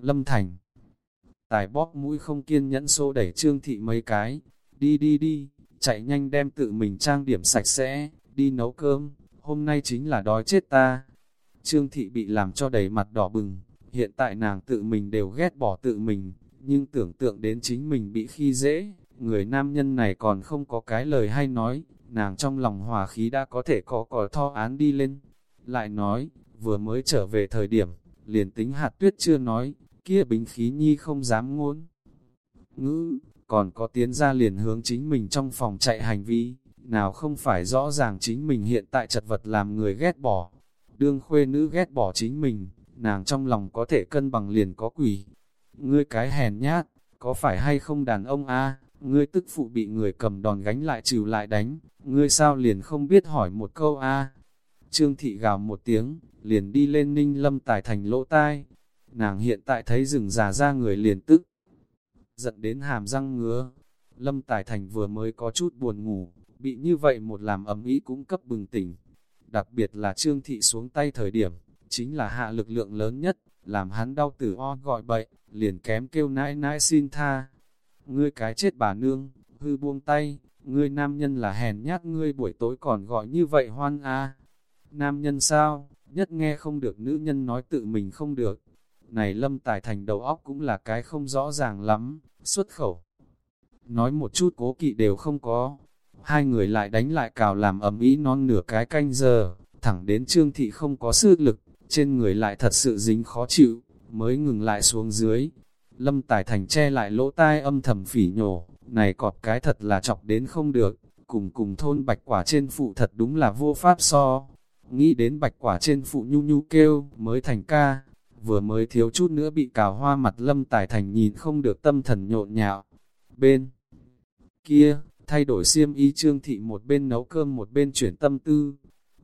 S1: Lâm Thành Tài bóp mũi không kiên nhẫn xô đẩy trương thị mấy cái, đi đi đi, chạy nhanh đem tự mình trang điểm sạch sẽ, đi nấu cơm, hôm nay chính là đói chết ta. Trương thị bị làm cho đầy mặt đỏ bừng, hiện tại nàng tự mình đều ghét bỏ tự mình, nhưng tưởng tượng đến chính mình bị khi dễ, người nam nhân này còn không có cái lời hay nói, nàng trong lòng hòa khí đã có thể có cỏ tho án đi lên. Lại nói, vừa mới trở về thời điểm, liền tính hạt tuyết chưa nói, kia bình khí nhi không dám ngôn. Ngữ, còn có tiến ra liền hướng chính mình trong phòng chạy hành vi, nào không phải rõ ràng chính mình hiện tại chật vật làm người ghét bỏ. Đương khuê nữ ghét bỏ chính mình, nàng trong lòng có thể cân bằng liền có quỷ. Ngươi cái hèn nhát, có phải hay không đàn ông a ngươi tức phụ bị người cầm đòn gánh lại trừ lại đánh, ngươi sao liền không biết hỏi một câu a Trương thị gào một tiếng, liền đi lên ninh lâm tài thành lỗ tai. Nàng hiện tại thấy rừng già ra người liền tức, giận đến hàm răng ngứa. Lâm Tài Thành vừa mới có chút buồn ngủ, bị như vậy một làm ấm ý cũng cấp bừng tỉnh. Đặc biệt là Trương Thị xuống tay thời điểm, chính là hạ lực lượng lớn nhất, làm hắn đau tử o gọi bậy, liền kém kêu nãi nãi xin tha. Ngươi cái chết bà nương, hư buông tay, ngươi nam nhân là hèn nhát ngươi buổi tối còn gọi như vậy hoan a Nam nhân sao, nhất nghe không được nữ nhân nói tự mình không được. Này lâm tài thành đầu óc cũng là cái không rõ ràng lắm, xuất khẩu. Nói một chút cố kỵ đều không có, hai người lại đánh lại cào làm ầm ĩ non nửa cái canh giờ, thẳng đến trương thị không có sức lực, trên người lại thật sự dính khó chịu, mới ngừng lại xuống dưới. Lâm Tài Thành che lại lỗ tai âm thầm phỉ nhổ, này cọp cái thật là chọc đến không được, cùng cùng thôn bạch quả trên phụ thật đúng là vô pháp so. Nghĩ đến bạch quả trên phụ nhu nhu kêu, mới thành ca, vừa mới thiếu chút nữa bị cào hoa mặt Lâm Tài Thành nhìn không được tâm thần nhộn nhạo. Bên kia, thay đổi xiêm y trương thị một bên nấu cơm một bên chuyển tâm tư,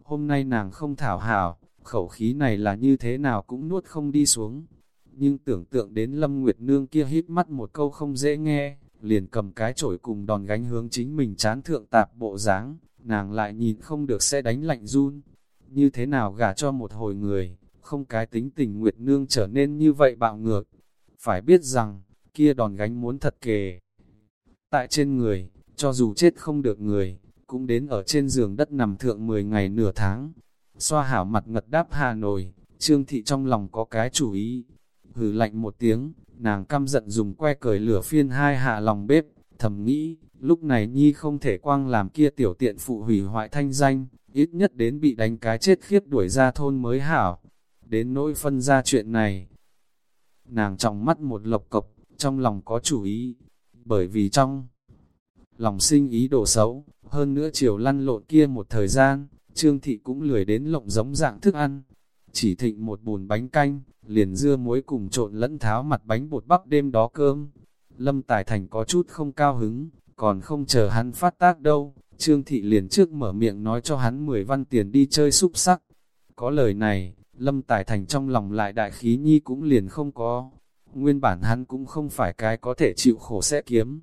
S1: Hôm nay nàng không thảo hảo, khẩu khí này là như thế nào cũng nuốt không đi xuống. Nhưng tưởng tượng đến Lâm Nguyệt Nương kia hít mắt một câu không dễ nghe, liền cầm cái chổi cùng đòn gánh hướng chính mình chán thượng tạp bộ dáng nàng lại nhìn không được sẽ đánh lạnh run. Như thế nào gả cho một hồi người, không cái tính tình Nguyệt Nương trở nên như vậy bạo ngược. Phải biết rằng, kia đòn gánh muốn thật kề. Tại trên người, cho dù chết không được người, cũng đến ở trên giường đất nằm thượng 10 ngày nửa tháng. Xoa hảo mặt ngật đáp hà nổi, trương thị trong lòng có cái chủ ý. Hừ lạnh một tiếng, nàng căm giận dùng que cởi lửa phiên hai hạ lòng bếp, thầm nghĩ, lúc này nhi không thể quang làm kia tiểu tiện phụ hủy hoại thanh danh, ít nhất đến bị đánh cái chết khiếp đuổi ra thôn mới hảo. Đến nỗi phân ra chuyện này, nàng trong mắt một lộc cộc, trong lòng có chủ ý, bởi vì trong lòng sinh ý đồ xấu, hơn nữa chiều lăn lộn kia một thời gian, Trương Thị cũng lười đến lộng giống dạng thức ăn. Chỉ thịnh một bùn bánh canh, liền dưa muối cùng trộn lẫn tháo mặt bánh bột bắp đêm đó cơm. Lâm Tài Thành có chút không cao hứng, còn không chờ hắn phát tác đâu. Trương Thị liền trước mở miệng nói cho hắn 10 văn tiền đi chơi xúc sắc. Có lời này, Lâm Tài Thành trong lòng lại đại khí nhi cũng liền không có. Nguyên bản hắn cũng không phải cái có thể chịu khổ sẽ kiếm.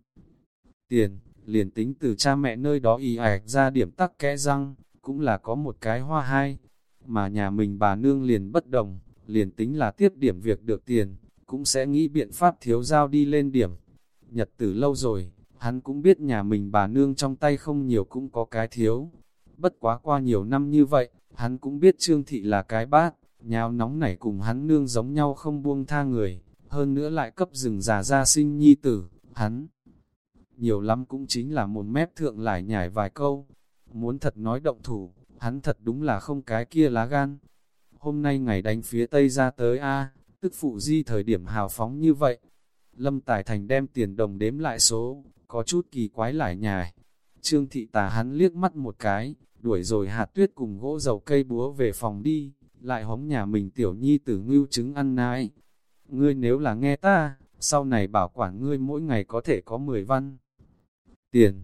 S1: Tiền, liền tính từ cha mẹ nơi đó y ạch ra điểm tắc kẽ răng, cũng là có một cái hoa hai, mà nhà mình bà nương liền bất đồng, liền tính là tiếp điểm việc được tiền, cũng sẽ nghĩ biện pháp thiếu giao đi lên điểm. Nhật tử lâu rồi, hắn cũng biết nhà mình bà nương trong tay không nhiều cũng có cái thiếu. Bất quá qua nhiều năm như vậy, hắn cũng biết Trương Thị là cái bát, nhào nóng nảy cùng hắn nương giống nhau không buông tha người, hơn nữa lại cấp rừng già ra sinh nhi tử, hắn nhiều lắm cũng chính là một mép thượng lại nhảy vài câu. Muốn thật nói động thủ, hắn thật đúng là không cái kia lá gan. Hôm nay ngày đánh phía Tây ra tới A, tức phụ di thời điểm hào phóng như vậy. Lâm Tài Thành đem tiền đồng đếm lại số, có chút kỳ quái lại nhài. Trương thị tà hắn liếc mắt một cái, đuổi rồi hạt tuyết cùng gỗ dầu cây búa về phòng đi, lại hống nhà mình tiểu nhi tử ngưu trứng ăn nái. Ngươi nếu là nghe ta, sau này bảo quản ngươi mỗi ngày có thể có 10 văn tiền.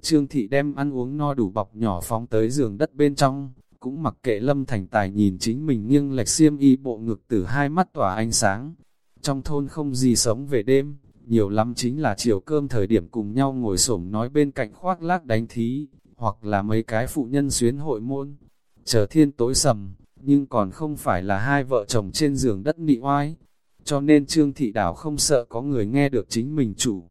S1: Trương Thị đem ăn uống no đủ bọc nhỏ phóng tới giường đất bên trong, cũng mặc kệ Lâm Thành Tài nhìn chính mình nghiêng lệch xiêm y bộ ngực từ hai mắt tỏa ánh sáng. Trong thôn không gì sống về đêm, nhiều lắm chính là chiều cơm thời điểm cùng nhau ngồi xổm nói bên cạnh khoác lác đánh thí, hoặc là mấy cái phụ nhân xuyến hội môn. Chờ thiên tối sầm, nhưng còn không phải là hai vợ chồng trên giường đất nị oai. Cho nên Trương Thị Đảo không sợ có người nghe được chính mình chủ.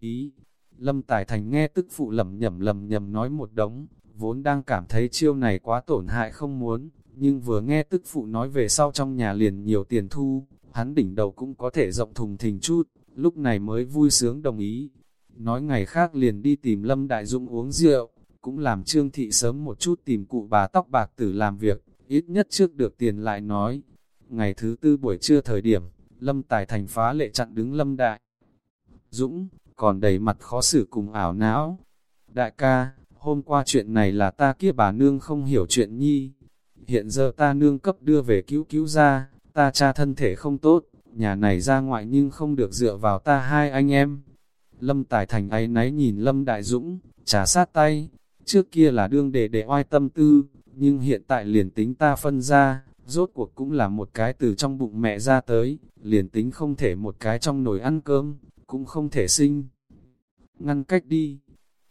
S1: Ý, Lâm Tài Thành nghe tức phụ lầm nhầm lầm nhầm nói một đống, vốn đang cảm thấy chiêu này quá tổn hại không muốn, nhưng vừa nghe tức phụ nói về sau trong nhà liền nhiều tiền thu, hắn đỉnh đầu cũng có thể rộng thùng thình chút, lúc này mới vui sướng đồng ý. Nói ngày khác liền đi tìm Lâm Đại Dũng uống rượu, cũng làm Trương Thị sớm một chút tìm cụ bà tóc bạc tử làm việc, ít nhất trước được tiền lại nói. Ngày thứ tư buổi trưa thời điểm, Lâm Tài Thành phá lệ chặn đứng Lâm Đại. Dũng, còn đầy mặt khó xử cùng ảo não. Đại ca, hôm qua chuyện này là ta kia bà nương không hiểu chuyện nhi. Hiện giờ ta nương cấp đưa về cứu cứu ra, ta cha thân thể không tốt, nhà này ra ngoại nhưng không được dựa vào ta hai anh em. Lâm Tài Thành ấy náy nhìn Lâm Đại Dũng, trà sát tay, trước kia là đương để để oai tâm tư, nhưng hiện tại liền tính ta phân ra, rốt cuộc cũng là một cái từ trong bụng mẹ ra tới, liền tính không thể một cái trong nồi ăn cơm, cũng không thể sinh. Ngăn cách đi.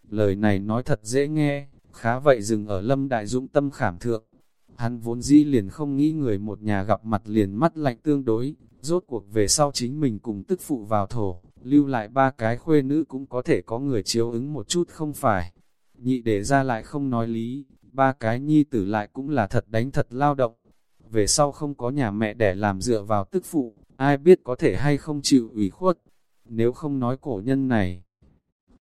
S1: Lời này nói thật dễ nghe, khá vậy dừng ở lâm đại dũng tâm khảm thượng. Hắn vốn dĩ liền không nghĩ người một nhà gặp mặt liền mắt lạnh tương đối, rốt cuộc về sau chính mình cùng tức phụ vào thổ, lưu lại ba cái khuê nữ cũng có thể có người chiếu ứng một chút không phải. Nhị để ra lại không nói lý, ba cái nhi tử lại cũng là thật đánh thật lao động. Về sau không có nhà mẹ để làm dựa vào tức phụ, ai biết có thể hay không chịu ủy khuất. Nếu không nói cổ nhân này,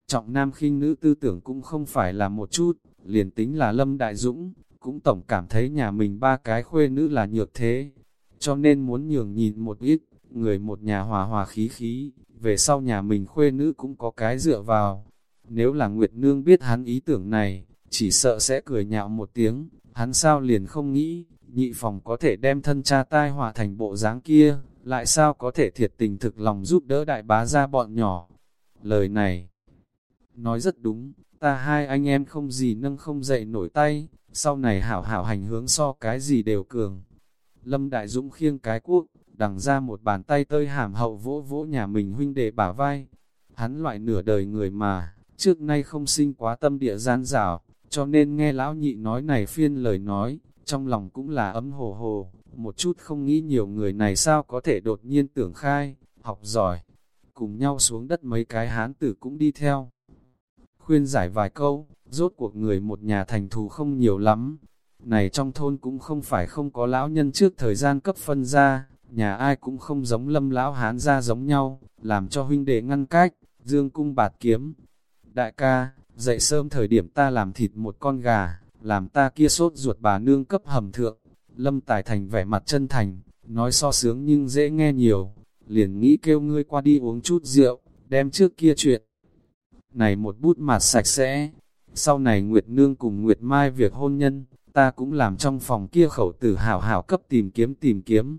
S1: trọng nam khinh nữ tư tưởng cũng không phải là một chút, liền tính là Lâm Đại Dũng, cũng tổng cảm thấy nhà mình ba cái khuê nữ là nhược thế, cho nên muốn nhường nhìn một ít, người một nhà hòa hòa khí khí, về sau nhà mình khuê nữ cũng có cái dựa vào. Nếu là Nguyệt Nương biết hắn ý tưởng này, chỉ sợ sẽ cười nhạo một tiếng, hắn sao liền không nghĩ, nhị phòng có thể đem thân cha tai hòa thành bộ dáng kia, lại sao có thể thiệt tình thực lòng giúp đỡ đại bá ra bọn nhỏ. Lời này, nói rất đúng, ta hai anh em không gì nâng không dậy nổi tay, sau này hảo hảo hành hướng so cái gì đều cường. Lâm Đại Dũng khiêng cái cuốc, đằng ra một bàn tay tơi hàm hậu vỗ vỗ nhà mình huynh đệ bả vai. Hắn loại nửa đời người mà, trước nay không sinh quá tâm địa gian rào, cho nên nghe lão nhị nói này phiên lời nói, trong lòng cũng là ấm hồ hồ, một chút không nghĩ nhiều người này sao có thể đột nhiên tưởng khai, học giỏi. Cùng nhau xuống đất mấy cái hán tử cũng đi theo. Khuyên giải vài câu, rốt cuộc người một nhà thành thù không nhiều lắm. Này trong thôn cũng không phải không có lão nhân trước thời gian cấp phân ra, nhà ai cũng không giống lâm lão hán ra giống nhau, làm cho huynh đệ ngăn cách, dương cung bạt kiếm. Đại ca, dậy sớm thời điểm ta làm thịt một con gà, làm ta kia sốt ruột bà nương cấp hầm thượng. Lâm Tài Thành vẻ mặt chân thành, nói so sướng nhưng dễ nghe nhiều, liền nghĩ kêu ngươi qua đi uống chút rượu, đem trước kia chuyện. Này một bút mặt sạch sẽ, sau này Nguyệt Nương cùng Nguyệt Mai việc hôn nhân, ta cũng làm trong phòng kia khẩu tử hảo hảo cấp tìm kiếm tìm kiếm.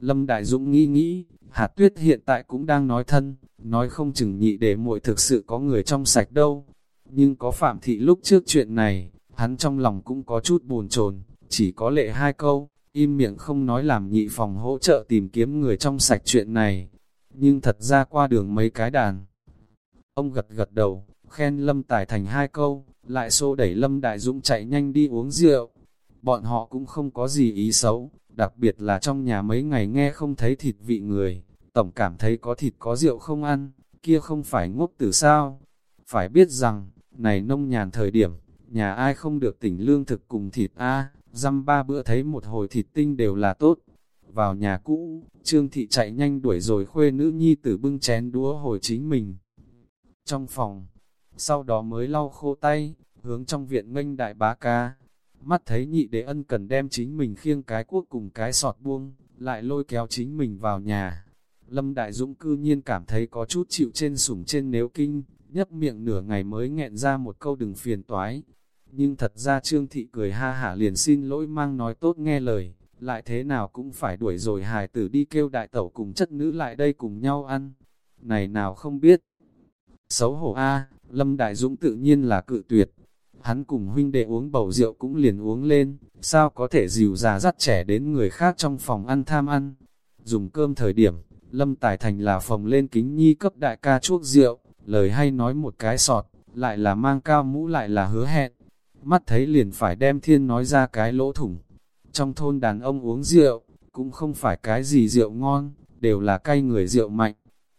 S1: Lâm Đại Dũng nghĩ nghĩ, hạt tuyết hiện tại cũng đang nói thân, nói không chừng nhị để muội thực sự có người trong sạch đâu. Nhưng có phạm thị lúc trước chuyện này, hắn trong lòng cũng có chút buồn chồn chỉ có lệ hai câu, im miệng không nói làm nhị phòng hỗ trợ tìm kiếm người trong sạch chuyện này. Nhưng thật ra qua đường mấy cái đàn. Ông gật gật đầu, khen Lâm Tài thành hai câu, lại xô đẩy Lâm Đại Dũng chạy nhanh đi uống rượu. Bọn họ cũng không có gì ý xấu, đặc biệt là trong nhà mấy ngày nghe không thấy thịt vị người, tổng cảm thấy có thịt có rượu không ăn, kia không phải ngốc tử sao. Phải biết rằng, này nông nhàn thời điểm, nhà ai không được tỉnh lương thực cùng thịt a dăm ba bữa thấy một hồi thịt tinh đều là tốt. Vào nhà cũ, Trương Thị chạy nhanh đuổi rồi khuê nữ nhi tử bưng chén đũa hồi chính mình. Trong phòng, sau đó mới lau khô tay, hướng trong viện nghênh đại bá ca. Mắt thấy nhị đế ân cần đem chính mình khiêng cái cuốc cùng cái sọt buông, lại lôi kéo chính mình vào nhà. Lâm Đại Dũng cư nhiên cảm thấy có chút chịu trên sủng trên nếu kinh, nhấp miệng nửa ngày mới nghẹn ra một câu đừng phiền toái. Nhưng thật ra Trương Thị cười ha hả liền xin lỗi mang nói tốt nghe lời, lại thế nào cũng phải đuổi rồi hài tử đi kêu đại tẩu cùng chất nữ lại đây cùng nhau ăn. Này nào không biết. Xấu hổ A, Lâm Đại Dũng tự nhiên là cự tuyệt. Hắn cùng huynh đệ uống bầu rượu cũng liền uống lên, sao có thể dìu già dắt trẻ đến người khác trong phòng ăn tham ăn. Dùng cơm thời điểm, Lâm Tài Thành là phòng lên kính nhi cấp đại ca chuốc rượu, lời hay nói một cái sọt, lại là mang cao mũ lại là hứa hẹn. Mắt thấy liền phải đem thiên nói ra cái lỗ thủng. Trong thôn đàn ông uống rượu, cũng không phải cái gì rượu ngon, đều là cay người rượu mạnh.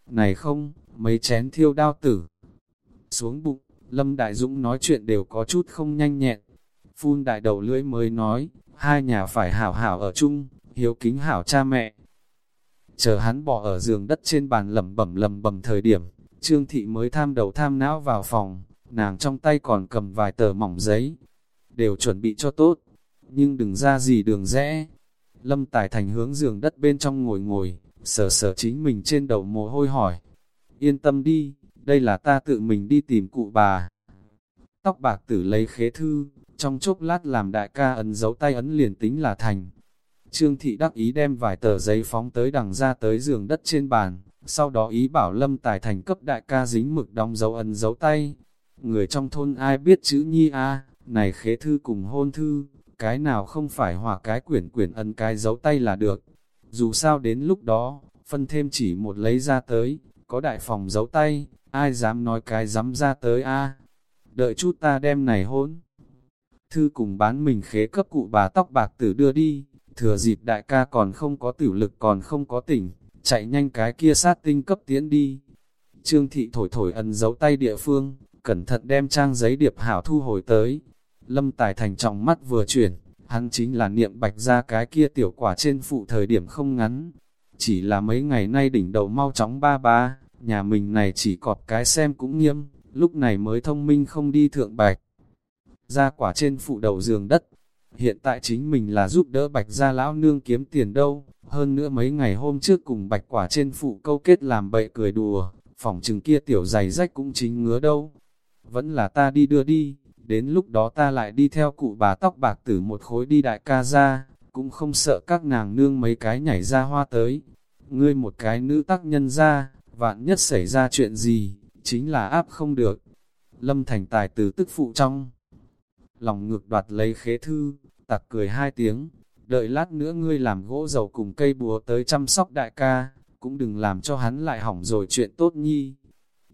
S1: Này không, mấy chén thiêu đao tử. Xuống bụng, Lâm Đại Dũng nói chuyện đều có chút không nhanh nhẹn. Phun đại đầu lưỡi mới nói, hai nhà phải hảo hảo ở chung, hiếu kính hảo cha mẹ. Chờ hắn bỏ ở giường đất trên bàn lầm bẩm lầm bẩm thời điểm, Trương Thị mới tham đầu tham não vào phòng, nàng trong tay còn cầm vài tờ mỏng giấy. Đều chuẩn bị cho tốt, nhưng đừng ra gì đường rẽ. Lâm Tài Thành hướng giường đất bên trong ngồi ngồi, sờ sờ chính mình trên đầu mồ hôi hỏi. Yên tâm đi, đây là ta tự mình đi tìm cụ bà. Tóc bạc tử lấy khế thư, trong chốc lát làm đại ca ấn dấu tay ấn liền tính là thành. Trương thị đắc ý đem vài tờ giấy phóng tới đằng ra tới giường đất trên bàn, sau đó ý bảo lâm tài thành cấp đại ca dính mực đóng dấu ấn dấu tay. Người trong thôn ai biết chữ nhi a này khế thư cùng hôn thư, cái nào không phải hòa cái quyển quyển ấn cái dấu tay là được. Dù sao đến lúc đó, phân thêm chỉ một lấy ra tới, có đại phòng dấu tay, ai dám nói cái dám ra tới a Đợi chút ta đem này hôn. Thư cùng bán mình khế cấp cụ bà tóc bạc tử đưa đi, thừa dịp đại ca còn không có tử lực còn không có tỉnh, chạy nhanh cái kia sát tinh cấp tiến đi. Trương thị thổi thổi ấn dấu tay địa phương, cẩn thận đem trang giấy điệp hảo thu hồi tới. Lâm Tài Thành trọng mắt vừa chuyển, hắn chính là niệm bạch ra cái kia tiểu quả trên phụ thời điểm không ngắn. Chỉ là mấy ngày nay đỉnh đầu mau chóng ba ba, nhà mình này chỉ cọp cái xem cũng nghiêm, lúc này mới thông minh không đi thượng bạch. Ra quả trên phụ đầu giường đất, hiện tại chính mình là giúp đỡ bạch gia lão nương kiếm tiền đâu, hơn nữa mấy ngày hôm trước cùng bạch quả trên phụ câu kết làm bậy cười đùa, phòng trừng kia tiểu giày rách cũng chính ngứa đâu. Vẫn là ta đi đưa đi, đến lúc đó ta lại đi theo cụ bà tóc bạc tử một khối đi đại ca ra, cũng không sợ các nàng nương mấy cái nhảy ra hoa tới. Ngươi một cái nữ tác nhân ra, vạn nhất xảy ra chuyện gì, chính là áp không được. Lâm Thành Tài từ tức phụ trong lòng ngược đoạt lấy khế thư, tặc cười hai tiếng, đợi lát nữa ngươi làm gỗ dầu cùng cây búa tới chăm sóc đại ca, cũng đừng làm cho hắn lại hỏng rồi chuyện tốt nhi.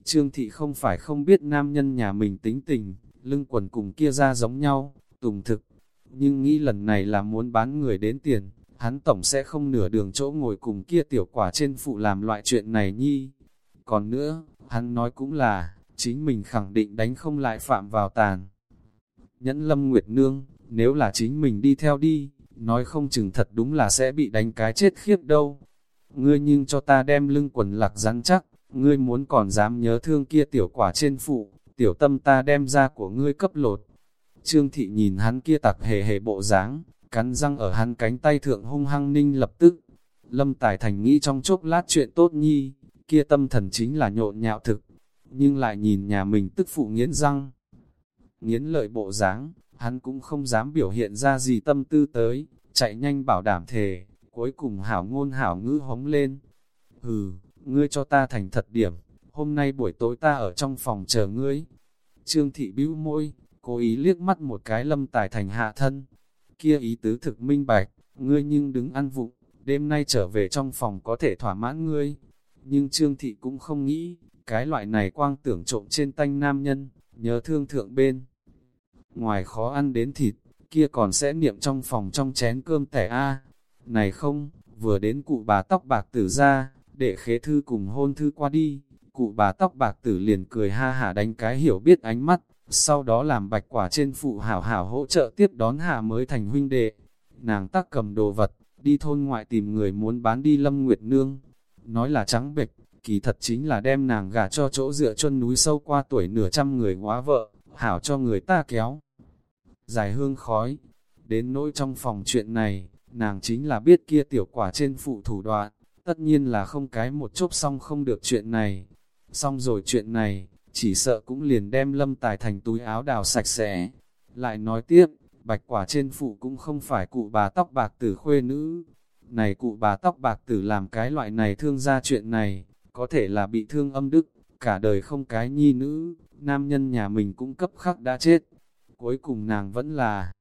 S1: Trương thị không phải không biết nam nhân nhà mình tính tình, lưng quần cùng kia ra giống nhau, tùng thực, nhưng nghĩ lần này là muốn bán người đến tiền, hắn tổng sẽ không nửa đường chỗ ngồi cùng kia tiểu quả trên phụ làm loại chuyện này nhi. Còn nữa, hắn nói cũng là, chính mình khẳng định đánh không lại phạm vào tàn. Nhẫn lâm nguyệt nương, nếu là chính mình đi theo đi, nói không chừng thật đúng là sẽ bị đánh cái chết khiếp đâu. Ngươi nhưng cho ta đem lưng quần lạc rắn chắc, ngươi muốn còn dám nhớ thương kia tiểu quả trên phụ, tiểu tâm ta đem ra của ngươi cấp lột. Trương thị nhìn hắn kia tặc hề hề bộ dáng, cắn răng ở hắn cánh tay thượng hung hăng ninh lập tức. Lâm Tài Thành nghĩ trong chốc lát chuyện tốt nhi, kia tâm thần chính là nhộn nhạo thực, nhưng lại nhìn nhà mình tức phụ nghiến răng. Nghiến lợi bộ dáng, hắn cũng không dám biểu hiện ra gì tâm tư tới, chạy nhanh bảo đảm thề, cuối cùng hảo ngôn hảo ngữ hống lên. Hừ, ngươi cho ta thành thật điểm, hôm nay buổi tối ta ở trong phòng chờ ngươi. Trương thị bĩu môi, cố ý liếc mắt một cái lâm tài thành hạ thân. Kia ý tứ thực minh bạch, ngươi nhưng đứng ăn vụng, đêm nay trở về trong phòng có thể thỏa mãn ngươi. Nhưng Trương thị cũng không nghĩ, cái loại này quang tưởng trộm trên tanh nam nhân, nhớ thương thượng bên. Ngoài khó ăn đến thịt, kia còn sẽ niệm trong phòng trong chén cơm tẻ a Này không, vừa đến cụ bà tóc bạc tử ra, để khế thư cùng hôn thư qua đi, cụ bà tóc bạc tử liền cười ha hả đánh cái hiểu biết ánh mắt, sau đó làm bạch quả trên phụ hảo hảo hỗ trợ tiếp đón hạ mới thành huynh đệ. Nàng tắc cầm đồ vật, đi thôn ngoại tìm người muốn bán đi lâm nguyệt nương. Nói là trắng bệch, kỳ thật chính là đem nàng gả cho chỗ dựa chân núi sâu qua tuổi nửa trăm người hóa vợ, hảo cho người ta kéo. Dài hương khói, đến nỗi trong phòng chuyện này, nàng chính là biết kia tiểu quả trên phụ thủ đoạn, tất nhiên là không cái một chốc xong không được chuyện này. Xong rồi chuyện này, chỉ sợ cũng liền đem lâm tài thành túi áo đào sạch sẽ. Lại nói tiếp, bạch quả trên phụ cũng không phải cụ bà tóc bạc tử khuê nữ. Này cụ bà tóc bạc tử làm cái loại này thương ra chuyện này, có thể là bị thương âm đức, cả đời không cái nhi nữ, nam nhân nhà mình cũng cấp khắc đã chết. Cuối cùng nàng vẫn là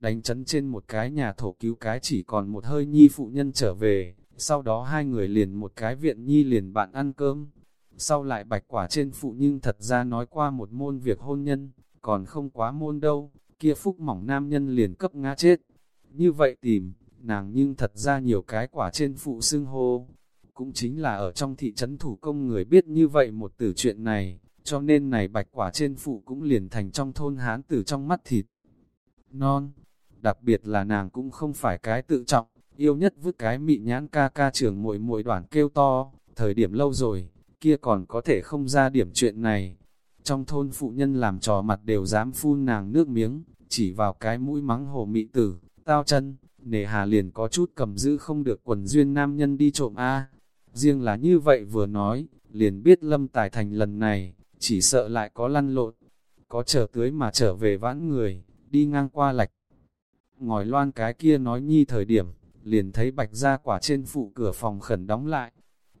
S1: đánh chấn trên một cái nhà thổ cứu cái chỉ còn một hơi nhi phụ nhân trở về, sau đó hai người liền một cái viện nhi liền bạn ăn cơm. Sau lại bạch quả trên phụ nhưng thật ra nói qua một môn việc hôn nhân, còn không quá môn đâu, kia phúc mỏng nam nhân liền cấp ngã chết. Như vậy tìm, nàng nhưng thật ra nhiều cái quả trên phụ xưng hô, cũng chính là ở trong thị trấn thủ công người biết như vậy một tử chuyện này, cho nên này bạch quả trên phụ cũng liền thành trong thôn hán tử trong mắt thịt. Non, đặc biệt là nàng cũng không phải cái tự trọng, yêu nhất vứt cái mị nhãn ca ca trường muội muội đoàn kêu to, thời điểm lâu rồi, kia còn có thể không ra điểm chuyện này. Trong thôn phụ nhân làm trò mặt đều dám phun nàng nước miếng, chỉ vào cái mũi mắng hồ mị tử, tao chân, nề hà liền có chút cầm giữ không được quần duyên nam nhân đi trộm A. Riêng là như vậy vừa nói, liền biết lâm tài thành lần này, chỉ sợ lại có lăn lộn, có chờ tưới mà trở về vãn người, đi ngang qua lạch. Ngòi loan cái kia nói nhi thời điểm, liền thấy bạch ra quả trên phụ cửa phòng khẩn đóng lại.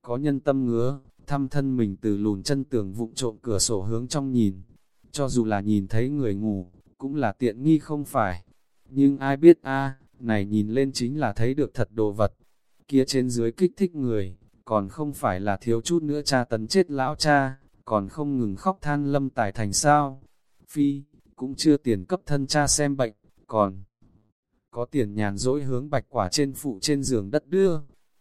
S1: Có nhân tâm ngứa, thăm thân mình từ lùn chân tường vụng trộm cửa sổ hướng trong nhìn. Cho dù là nhìn thấy người ngủ, cũng là tiện nghi không phải. Nhưng ai biết a này nhìn lên chính là thấy được thật đồ vật. Kia trên dưới kích thích người, còn không phải là thiếu chút nữa cha tấn chết lão cha, còn không ngừng khóc than lâm tài thành sao. Phi, cũng chưa tiền cấp thân cha xem bệnh, còn có tiền nhàn dỗi hướng bạch quả trên phụ trên giường đất đưa.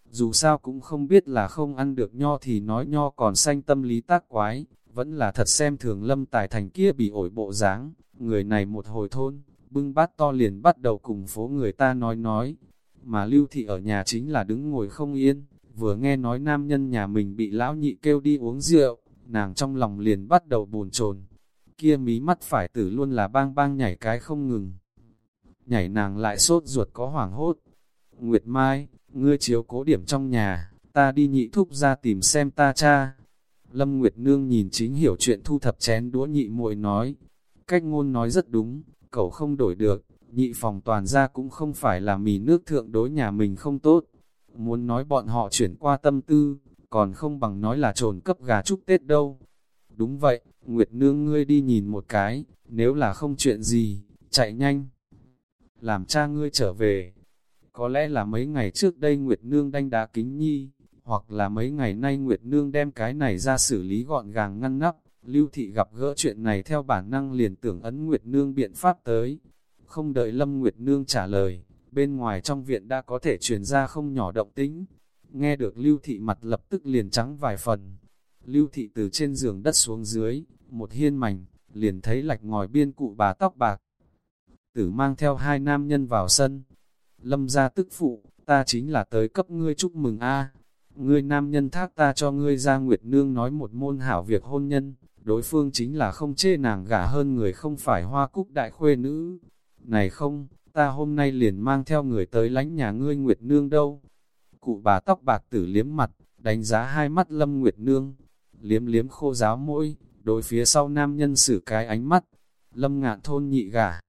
S1: Dù sao cũng không biết là không ăn được nho thì nói nho còn xanh tâm lý tác quái, vẫn là thật xem thường lâm tài thành kia bị ổi bộ dáng người này một hồi thôn, bưng bát to liền bắt đầu cùng phố người ta nói nói, mà lưu thị ở nhà chính là đứng ngồi không yên, vừa nghe nói nam nhân nhà mình bị lão nhị kêu đi uống rượu, nàng trong lòng liền bắt đầu buồn chồn kia mí mắt phải tử luôn là bang bang nhảy cái không ngừng. Nhảy nàng lại sốt ruột có hoảng hốt. Nguyệt Mai, ngươi chiếu cố điểm trong nhà, ta đi nhị thúc ra tìm xem ta cha. Lâm Nguyệt Nương nhìn chính hiểu chuyện thu thập chén đũa nhị muội nói. Cách ngôn nói rất đúng, cậu không đổi được, nhị phòng toàn ra cũng không phải là mì nước thượng đối nhà mình không tốt. Muốn nói bọn họ chuyển qua tâm tư, còn không bằng nói là trồn cấp gà chúc Tết đâu. Đúng vậy, Nguyệt Nương ngươi đi nhìn một cái, nếu là không chuyện gì, chạy nhanh. Làm cha ngươi trở về. Có lẽ là mấy ngày trước đây Nguyệt Nương đanh đá kính nhi, hoặc là mấy ngày nay Nguyệt Nương đem cái này ra xử lý gọn gàng ngăn nắp, Lưu Thị gặp gỡ chuyện này theo bản năng liền tưởng ấn Nguyệt Nương biện pháp tới. Không đợi Lâm Nguyệt Nương trả lời, bên ngoài trong viện đã có thể truyền ra không nhỏ động tĩnh. Nghe được Lưu Thị mặt lập tức liền trắng vài phần. Lưu Thị từ trên giường đất xuống dưới, một hiên mảnh, liền thấy lạch ngòi biên cụ bà tóc bạc. Tử mang theo hai nam nhân vào sân. Lâm ra tức phụ, ta chính là tới cấp ngươi chúc mừng a Ngươi nam nhân thác ta cho ngươi ra Nguyệt Nương nói một môn hảo việc hôn nhân, đối phương chính là không chê nàng gả hơn người không phải hoa cúc đại khuê nữ. Này không, ta hôm nay liền mang theo người tới lánh nhà ngươi Nguyệt Nương đâu. Cụ bà tóc bạc tử liếm mặt, đánh giá hai mắt Lâm Nguyệt Nương, liếm liếm khô giáo mỗi, đối phía sau nam nhân xử cái ánh mắt. Lâm ngạn thôn nhị gả.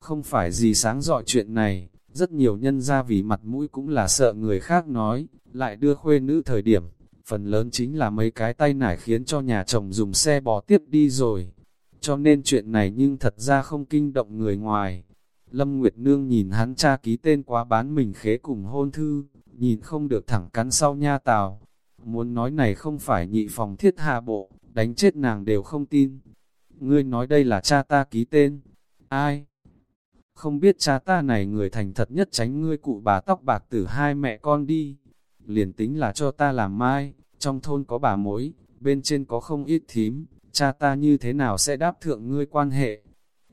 S1: Không phải gì sáng dọi chuyện này, rất nhiều nhân ra vì mặt mũi cũng là sợ người khác nói, lại đưa khuê nữ thời điểm, phần lớn chính là mấy cái tay nải khiến cho nhà chồng dùng xe bò tiếp đi rồi. Cho nên chuyện này nhưng thật ra không kinh động người ngoài. Lâm Nguyệt Nương nhìn hắn cha ký tên quá bán mình khế cùng hôn thư, nhìn không được thẳng cắn sau nha tào. Muốn nói này không phải nhị phòng thiết hạ bộ, đánh chết nàng đều không tin. Ngươi nói đây là cha ta ký tên. Ai? Không biết cha ta này người thành thật nhất tránh ngươi cụ bà tóc bạc tử hai mẹ con đi liền tính là cho ta làm mai, trong thôn có bà mối, bên trên có không ít thím, cha ta như thế nào sẽ đáp thượng ngươi quan hệ.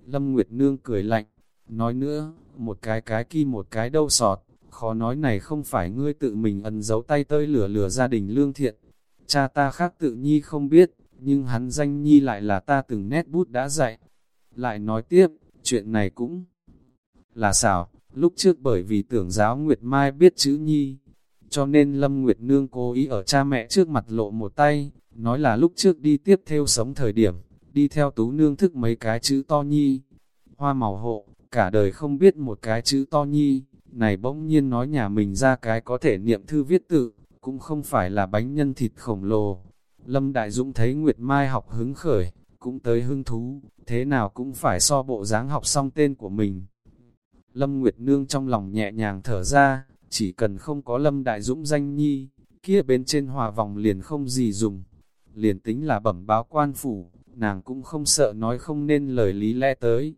S1: Lâm Nguyệt Nương cười lạnh, nói nữa, một cái cái kia một cái đâu sọt, khó nói này không phải ngươi tự mình ẩn giấu tay tơi lửa lửa gia đình lương thiện. Cha ta khác tự nhi không biết, nhưng hắn danh nhi lại là ta từng nét bút đã dạy. Lại nói tiếp, chuyện này cũng là xảo, lúc trước bởi vì tưởng giáo Nguyệt Mai biết chữ nhi, cho nên Lâm Nguyệt Nương cố ý ở cha mẹ trước mặt lộ một tay, nói là lúc trước đi tiếp theo sống thời điểm, đi theo tú nương thức mấy cái chữ to nhi. Hoa màu hộ, cả đời không biết một cái chữ to nhi, này bỗng nhiên nói nhà mình ra cái có thể niệm thư viết tự, cũng không phải là bánh nhân thịt khổng lồ. Lâm Đại Dũng thấy Nguyệt Mai học hứng khởi, cũng tới hứng thú, thế nào cũng phải so bộ dáng học xong tên của mình. Lâm Nguyệt Nương trong lòng nhẹ nhàng thở ra, chỉ cần không có lâm đại dũng danh nhi, kia bên trên hòa vòng liền không gì dùng. Liền tính là bẩm báo quan phủ, nàng cũng không sợ nói không nên lời lý lẽ tới.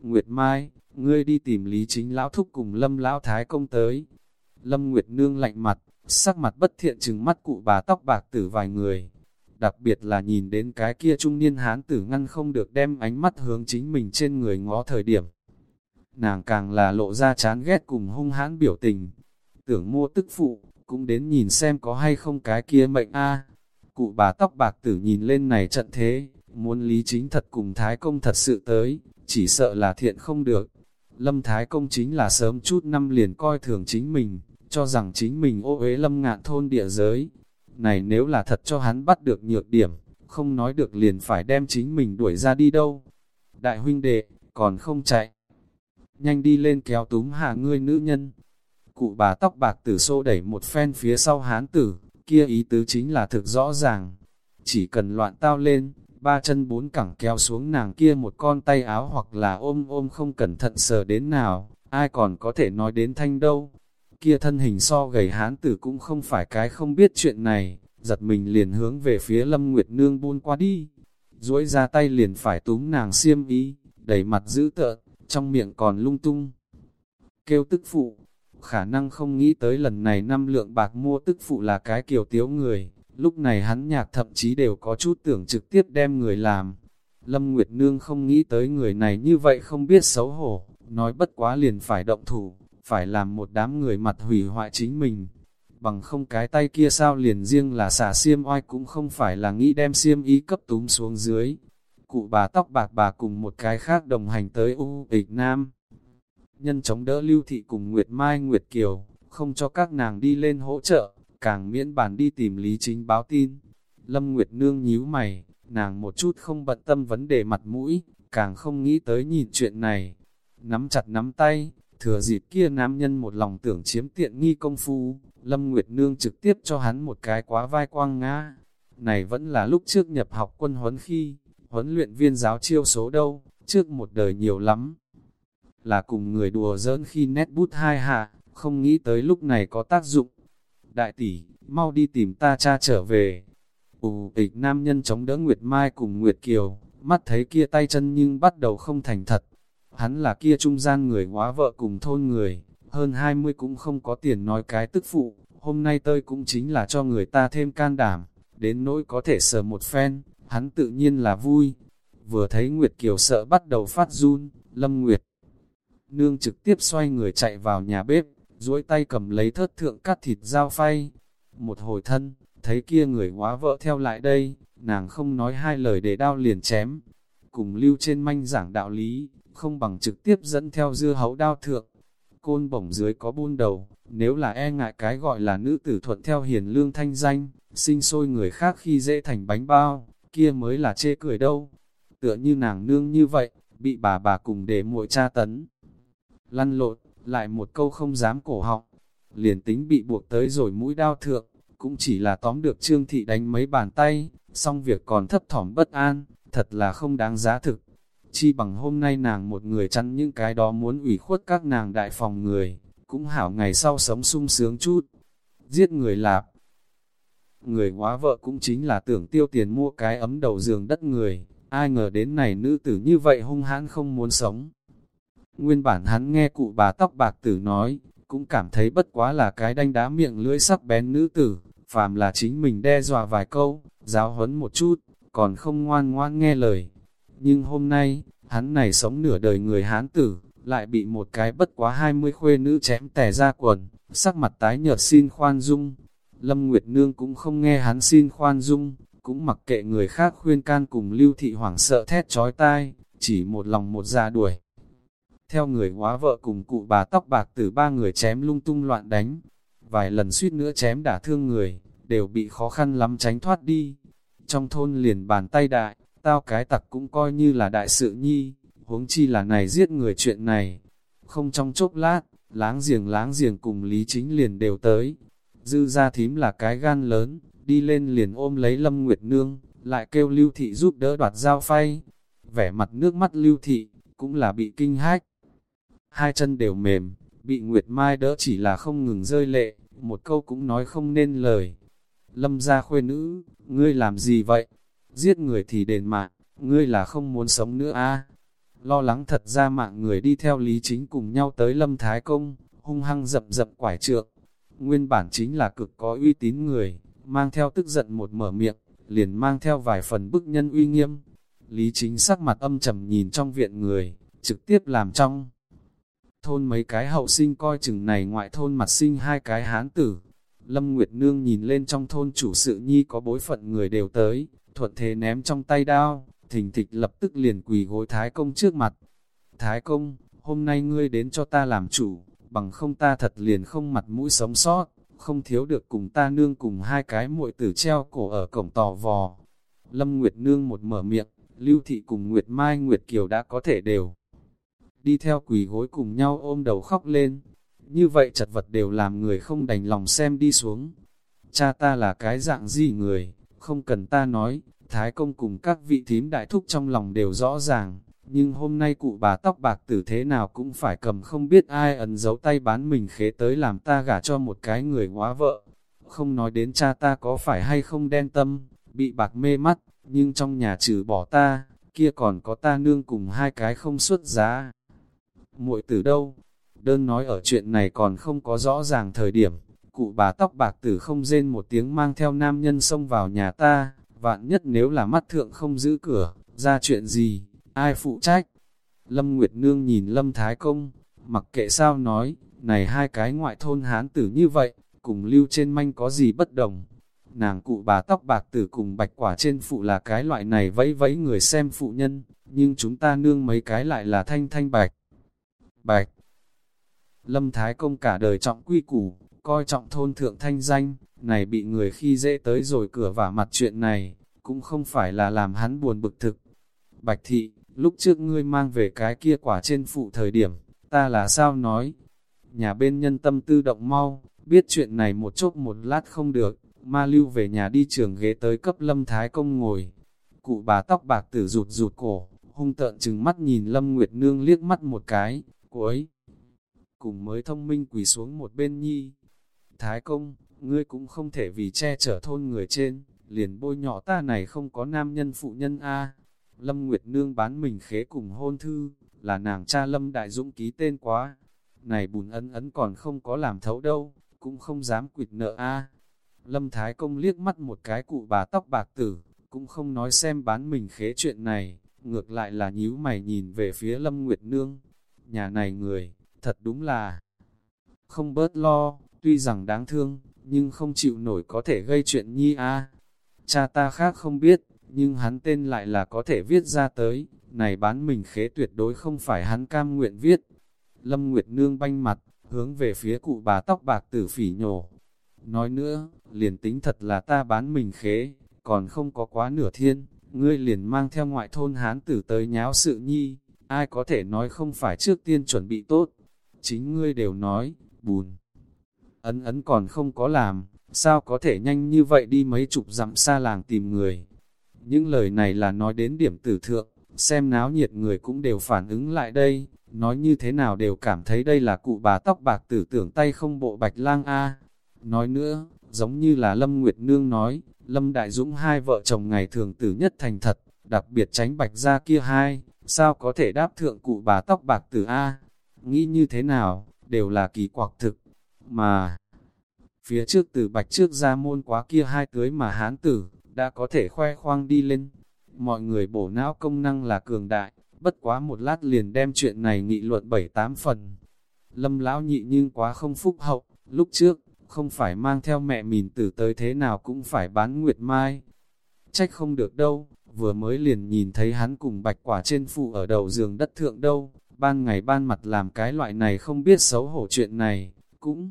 S1: Nguyệt Mai, ngươi đi tìm lý chính lão thúc cùng lâm lão thái công tới. Lâm Nguyệt Nương lạnh mặt, sắc mặt bất thiện chừng mắt cụ bà tóc bạc tử vài người. Đặc biệt là nhìn đến cái kia trung niên hán tử ngăn không được đem ánh mắt hướng chính mình trên người ngó thời điểm. Nàng càng là lộ ra chán ghét cùng hung hãn biểu tình, tưởng mua tức phụ, cũng đến nhìn xem có hay không cái kia mệnh a. Cụ bà tóc bạc tử nhìn lên này trận thế, muốn lý chính thật cùng Thái Công thật sự tới, chỉ sợ là thiện không được. Lâm Thái Công chính là sớm chút năm liền coi thường chính mình, cho rằng chính mình ô uế lâm ngạn thôn địa giới. Này nếu là thật cho hắn bắt được nhược điểm, không nói được liền phải đem chính mình đuổi ra đi đâu. Đại huynh đệ, còn không chạy. Nhanh đi lên kéo túm hạ ngươi nữ nhân, Cụ bà tóc bạc tử xô đẩy một phen phía sau hán tử, kia ý tứ chính là thực rõ ràng. Chỉ cần loạn tao lên, ba chân bốn cẳng kéo xuống nàng kia một con tay áo hoặc là ôm ôm không cẩn thận sờ đến nào, ai còn có thể nói đến thanh đâu. Kia thân hình so gầy hán tử cũng không phải cái không biết chuyện này, giật mình liền hướng về phía Lâm Nguyệt Nương buôn qua đi. duỗi ra tay liền phải túm nàng xiêm ý, đầy mặt dữ tợn, trong miệng còn lung tung. Kêu tức phụ, khả năng không nghĩ tới lần này năm lượng bạc mua tức phụ là cái kiều tiếu người, lúc này hắn nhạc thậm chí đều có chút tưởng trực tiếp đem người làm. Lâm Nguyệt Nương không nghĩ tới người này như vậy không biết xấu hổ, nói bất quá liền phải động thủ, phải làm một đám người mặt hủy hoại chính mình. Bằng không cái tay kia sao liền riêng là xả xiêm oai cũng không phải là nghĩ đem xiêm ý cấp túm xuống dưới. Cụ bà tóc bạc bà cùng một cái khác đồng hành tới U Ích Nam nhân chống đỡ Lưu Thị cùng Nguyệt Mai Nguyệt Kiều, không cho các nàng đi lên hỗ trợ, càng miễn bàn đi tìm Lý Chính báo tin. Lâm Nguyệt Nương nhíu mày, nàng một chút không bận tâm vấn đề mặt mũi, càng không nghĩ tới nhìn chuyện này. Nắm chặt nắm tay, thừa dịp kia nam nhân một lòng tưởng chiếm tiện nghi công phu, Lâm Nguyệt Nương trực tiếp cho hắn một cái quá vai quang ngã. Này vẫn là lúc trước nhập học quân huấn khi, huấn luyện viên giáo chiêu số đâu, trước một đời nhiều lắm là cùng người đùa giỡn khi nét bút hai hạ, không nghĩ tới lúc này có tác dụng. Đại tỷ, mau đi tìm ta cha trở về. Ù ịch nam nhân chống đỡ Nguyệt Mai cùng Nguyệt Kiều, mắt thấy kia tay chân nhưng bắt đầu không thành thật. Hắn là kia trung gian người hóa vợ cùng thôn người, hơn 20 cũng không có tiền nói cái tức phụ, hôm nay tơi cũng chính là cho người ta thêm can đảm, đến nỗi có thể sờ một phen, hắn tự nhiên là vui. Vừa thấy Nguyệt Kiều sợ bắt đầu phát run, Lâm Nguyệt. Nương trực tiếp xoay người chạy vào nhà bếp, duỗi tay cầm lấy thớt thượng cắt thịt dao phay. Một hồi thân, thấy kia người hóa vợ theo lại đây, nàng không nói hai lời để đao liền chém. Cùng lưu trên manh giảng đạo lý, không bằng trực tiếp dẫn theo dưa hấu đao thượng. Côn bổng dưới có buôn đầu, nếu là e ngại cái gọi là nữ tử thuận theo hiền lương thanh danh, sinh sôi người khác khi dễ thành bánh bao, kia mới là chê cười đâu. Tựa như nàng nương như vậy, bị bà bà cùng để muội cha tấn. Lăn lộn, lại một câu không dám cổ họng, liền tính bị buộc tới rồi mũi đao thượng, cũng chỉ là tóm được trương thị đánh mấy bàn tay, xong việc còn thấp thỏm bất an, thật là không đáng giá thực. Chi bằng hôm nay nàng một người chăn những cái đó muốn ủy khuất các nàng đại phòng người, cũng hảo ngày sau sống sung sướng chút. Giết người lạp. Người hóa vợ cũng chính là tưởng tiêu tiền mua cái ấm đầu giường đất người, ai ngờ đến này nữ tử như vậy hung hãn không muốn sống. Nguyên bản hắn nghe cụ bà tóc bạc tử nói, cũng cảm thấy bất quá là cái đanh đá miệng lưỡi sắc bén nữ tử, phàm là chính mình đe dọa vài câu, giáo huấn một chút, còn không ngoan ngoan nghe lời. Nhưng hôm nay, hắn này sống nửa đời người hán tử, lại bị một cái bất quá hai mươi khuê nữ chém tẻ ra quần, sắc mặt tái nhợt xin khoan dung. Lâm Nguyệt Nương cũng không nghe hắn xin khoan dung, cũng mặc kệ người khác khuyên can cùng lưu thị hoảng sợ thét trói tai, chỉ một lòng một dạ đuổi. Theo người hóa vợ cùng cụ bà tóc bạc từ ba người chém lung tung loạn đánh, vài lần suýt nữa chém đả thương người, đều bị khó khăn lắm tránh thoát đi. Trong thôn liền bàn tay đại, tao cái tặc cũng coi như là đại sự nhi, huống chi là này giết người chuyện này. Không trong chốc lát, láng giềng láng giềng cùng Lý Chính liền đều tới. Dư ra thím là cái gan lớn, đi lên liền ôm lấy Lâm Nguyệt Nương, lại kêu Lưu Thị giúp đỡ đoạt dao phay. Vẻ mặt nước mắt Lưu Thị, cũng là bị kinh hách. Hai chân đều mềm, bị Nguyệt Mai đỡ chỉ là không ngừng rơi lệ, một câu cũng nói không nên lời. Lâm gia khuê nữ, ngươi làm gì vậy? Giết người thì đền mạng, ngươi là không muốn sống nữa a à? Lo lắng thật ra mạng người đi theo lý chính cùng nhau tới Lâm Thái Công, hung hăng dập dập quải trượng. Nguyên bản chính là cực có uy tín người, mang theo tức giận một mở miệng, liền mang theo vài phần bức nhân uy nghiêm. Lý chính sắc mặt âm trầm nhìn trong viện người, trực tiếp làm trong. Thôn mấy cái hậu sinh coi chừng này ngoại thôn mặt sinh hai cái hán tử, Lâm Nguyệt Nương nhìn lên trong thôn chủ sự nhi có bối phận người đều tới, thuận thế ném trong tay đao, thình thịch lập tức liền quỳ gối Thái Công trước mặt. Thái Công, hôm nay ngươi đến cho ta làm chủ, bằng không ta thật liền không mặt mũi sống sót, không thiếu được cùng ta nương cùng hai cái muội tử treo cổ ở cổng tò vò. Lâm Nguyệt Nương một mở miệng, Lưu Thị cùng Nguyệt Mai Nguyệt Kiều đã có thể đều. Đi theo quỳ gối cùng nhau ôm đầu khóc lên, như vậy chật vật đều làm người không đành lòng xem đi xuống. Cha ta là cái dạng gì người, không cần ta nói, Thái công cùng các vị thím đại thúc trong lòng đều rõ ràng, nhưng hôm nay cụ bà tóc bạc tử thế nào cũng phải cầm không biết ai ẩn giấu tay bán mình khế tới làm ta gả cho một cái người hóa vợ. Không nói đến cha ta có phải hay không đen tâm, bị bạc mê mắt, nhưng trong nhà trừ bỏ ta, kia còn có ta nương cùng hai cái không xuất giá muội tử đâu, đơn nói ở chuyện này còn không có rõ ràng thời điểm, cụ bà tóc bạc tử không rên một tiếng mang theo nam nhân xông vào nhà ta, vạn nhất nếu là mắt thượng không giữ cửa, ra chuyện gì, ai phụ trách. Lâm Nguyệt Nương nhìn Lâm Thái Công, mặc kệ sao nói, này hai cái ngoại thôn hán tử như vậy, cùng lưu trên manh có gì bất đồng. Nàng cụ bà tóc bạc tử cùng bạch quả trên phụ là cái loại này vẫy vẫy người xem phụ nhân, nhưng chúng ta nương mấy cái lại là thanh thanh bạch. Bạch, Lâm Thái Công cả đời trọng quy củ, coi trọng thôn thượng thanh danh, này bị người khi dễ tới rồi cửa vả mặt chuyện này, cũng không phải là làm hắn buồn bực thực. Bạch thị, lúc trước ngươi mang về cái kia quả trên phụ thời điểm, ta là sao nói? Nhà bên nhân tâm tư động mau, biết chuyện này một chốc một lát không được, ma lưu về nhà đi trường ghế tới cấp lâm thái công ngồi. Cụ bà tóc bạc tử rụt rụt cổ, hung tợn chừng mắt nhìn lâm nguyệt nương liếc mắt một cái, cuối. Cùng mới thông minh quỳ xuống một bên nhi. Thái công, ngươi cũng không thể vì che chở thôn người trên, liền bôi nhỏ ta này không có nam nhân phụ nhân a Lâm Nguyệt Nương bán mình khế cùng hôn thư, là nàng cha Lâm Đại Dũng ký tên quá. Này bùn ấn ấn còn không có làm thấu đâu, cũng không dám quỵt nợ a Lâm Thái Công liếc mắt một cái cụ bà tóc bạc tử, cũng không nói xem bán mình khế chuyện này, ngược lại là nhíu mày nhìn về phía Lâm Nguyệt Nương. Nhà này người, thật đúng là không bớt lo, tuy rằng đáng thương, nhưng không chịu nổi có thể gây chuyện nhi a. Cha ta khác không biết, nhưng hắn tên lại là có thể viết ra tới, này bán mình khế tuyệt đối không phải hắn cam nguyện viết. Lâm Nguyệt Nương banh mặt, hướng về phía cụ bà tóc bạc tử phỉ nhổ. Nói nữa, liền tính thật là ta bán mình khế, còn không có quá nửa thiên, ngươi liền mang theo ngoại thôn hán tử tới nháo sự nhi, ai có thể nói không phải trước tiên chuẩn bị tốt. Chính ngươi đều nói, bùn. Ấn ấn còn không có làm, sao có thể nhanh như vậy đi mấy chục dặm xa làng tìm người. Những lời này là nói đến điểm tử thượng, xem náo nhiệt người cũng đều phản ứng lại đây, nói như thế nào đều cảm thấy đây là cụ bà tóc bạc tử tưởng tay không bộ bạch lang A. Nói nữa, giống như là Lâm Nguyệt Nương nói, Lâm Đại Dũng hai vợ chồng ngày thường tử nhất thành thật, đặc biệt tránh bạch ra kia hai, sao có thể đáp thượng cụ bà tóc bạc tử A. Nghĩ như thế nào, đều là kỳ quặc thực, mà phía trước từ bạch trước ra môn quá kia hai tưới mà hán tử, đã có thể khoe khoang đi lên. Mọi người bổ não công năng là cường đại, bất quá một lát liền đem chuyện này nghị luận bảy tám phần. Lâm lão nhị nhưng quá không phúc hậu, lúc trước, không phải mang theo mẹ mình tử tới thế nào cũng phải bán nguyệt mai. Trách không được đâu, vừa mới liền nhìn thấy hắn cùng bạch quả trên phụ ở đầu giường đất thượng đâu, ban ngày ban mặt làm cái loại này không biết xấu hổ chuyện này, cũng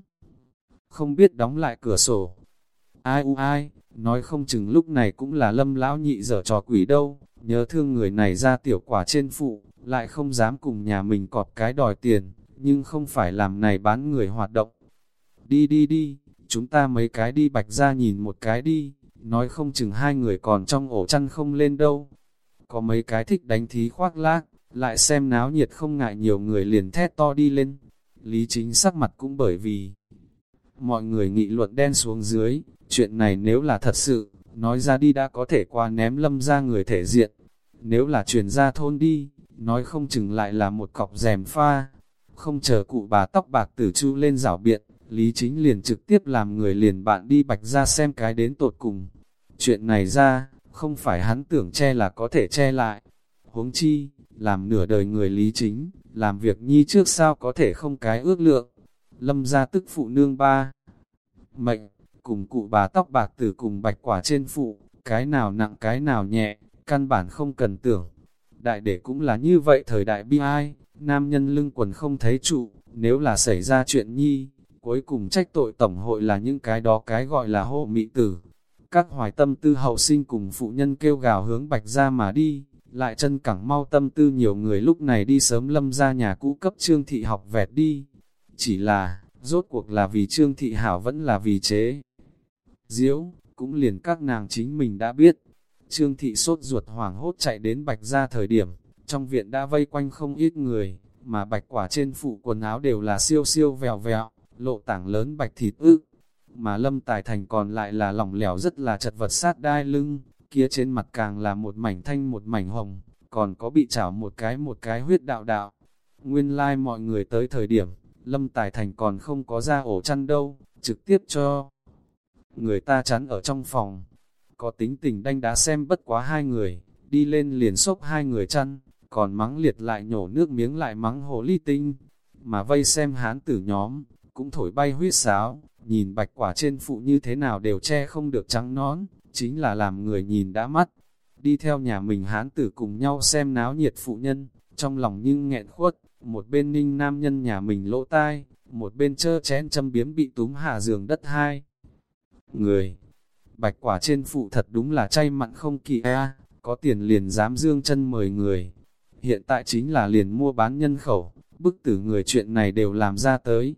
S1: không biết đóng lại cửa sổ. Ai u ai, nói không chừng lúc này cũng là lâm lão nhị dở trò quỷ đâu, nhớ thương người này ra tiểu quả trên phụ, lại không dám cùng nhà mình cọp cái đòi tiền, nhưng không phải làm này bán người hoạt động. Đi đi đi, chúng ta mấy cái đi bạch ra nhìn một cái đi, nói không chừng hai người còn trong ổ chăn không lên đâu. Có mấy cái thích đánh thí khoác lác, lại xem náo nhiệt không ngại nhiều người liền thét to đi lên. Lý chính sắc mặt cũng bởi vì mọi người nghị luận đen xuống dưới, chuyện này nếu là thật sự, nói ra đi đã có thể qua ném lâm ra người thể diện. Nếu là truyền ra thôn đi, nói không chừng lại là một cọc rèm pha. Không chờ cụ bà tóc bạc tử chu lên rảo biện, Lý Chính liền trực tiếp làm người liền bạn đi bạch ra xem cái đến tột cùng. Chuyện này ra, không phải hắn tưởng che là có thể che lại. Huống chi, làm nửa đời người Lý Chính, làm việc nhi trước sao có thể không cái ước lượng. Lâm ra tức phụ nương ba. Mệnh, cùng cụ bà tóc bạc tử cùng bạch quả trên phụ, cái nào nặng cái nào nhẹ, căn bản không cần tưởng. Đại để cũng là như vậy thời đại bi ai, nam nhân lưng quần không thấy trụ, nếu là xảy ra chuyện nhi, cuối cùng trách tội tổng hội là những cái đó cái gọi là hộ mị tử. Các hoài tâm tư hậu sinh cùng phụ nhân kêu gào hướng bạch ra mà đi, lại chân cẳng mau tâm tư nhiều người lúc này đi sớm lâm ra nhà cũ cấp trương thị học vẹt đi. Chỉ là, rốt cuộc là vì trương thị hảo vẫn là vì chế. Diễu, cũng liền các nàng chính mình đã biết. Trương thị sốt ruột hoảng hốt chạy đến bạch ra thời điểm, trong viện đã vây quanh không ít người, mà bạch quả trên phụ quần áo đều là siêu siêu vèo vẹo, lộ tảng lớn bạch thịt ư. Mà lâm tài thành còn lại là lỏng lẻo rất là chật vật sát đai lưng, kia trên mặt càng là một mảnh thanh một mảnh hồng, còn có bị chảo một cái một cái huyết đạo đạo. Nguyên lai like mọi người tới thời điểm, lâm tài thành còn không có ra ổ chăn đâu, trực tiếp cho người ta chắn ở trong phòng. Có tính tình đanh đá xem bất quá hai người, đi lên liền xốc hai người chăn, còn mắng liệt lại nhổ nước miếng lại mắng hồ ly tinh. Mà vây xem hán tử nhóm, cũng thổi bay huyết sáo, nhìn bạch quả trên phụ như thế nào đều che không được trắng nón, chính là làm người nhìn đã mắt. Đi theo nhà mình hán tử cùng nhau xem náo nhiệt phụ nhân, trong lòng nhưng nghẹn khuất, một bên ninh nam nhân nhà mình lỗ tai, một bên chơ chén châm biếm bị túm hạ giường đất hai người. Bạch quả trên phụ thật đúng là chay mặn không kỳ a có tiền liền dám dương chân mời người. Hiện tại chính là liền mua bán nhân khẩu, bức tử người chuyện này đều làm ra tới.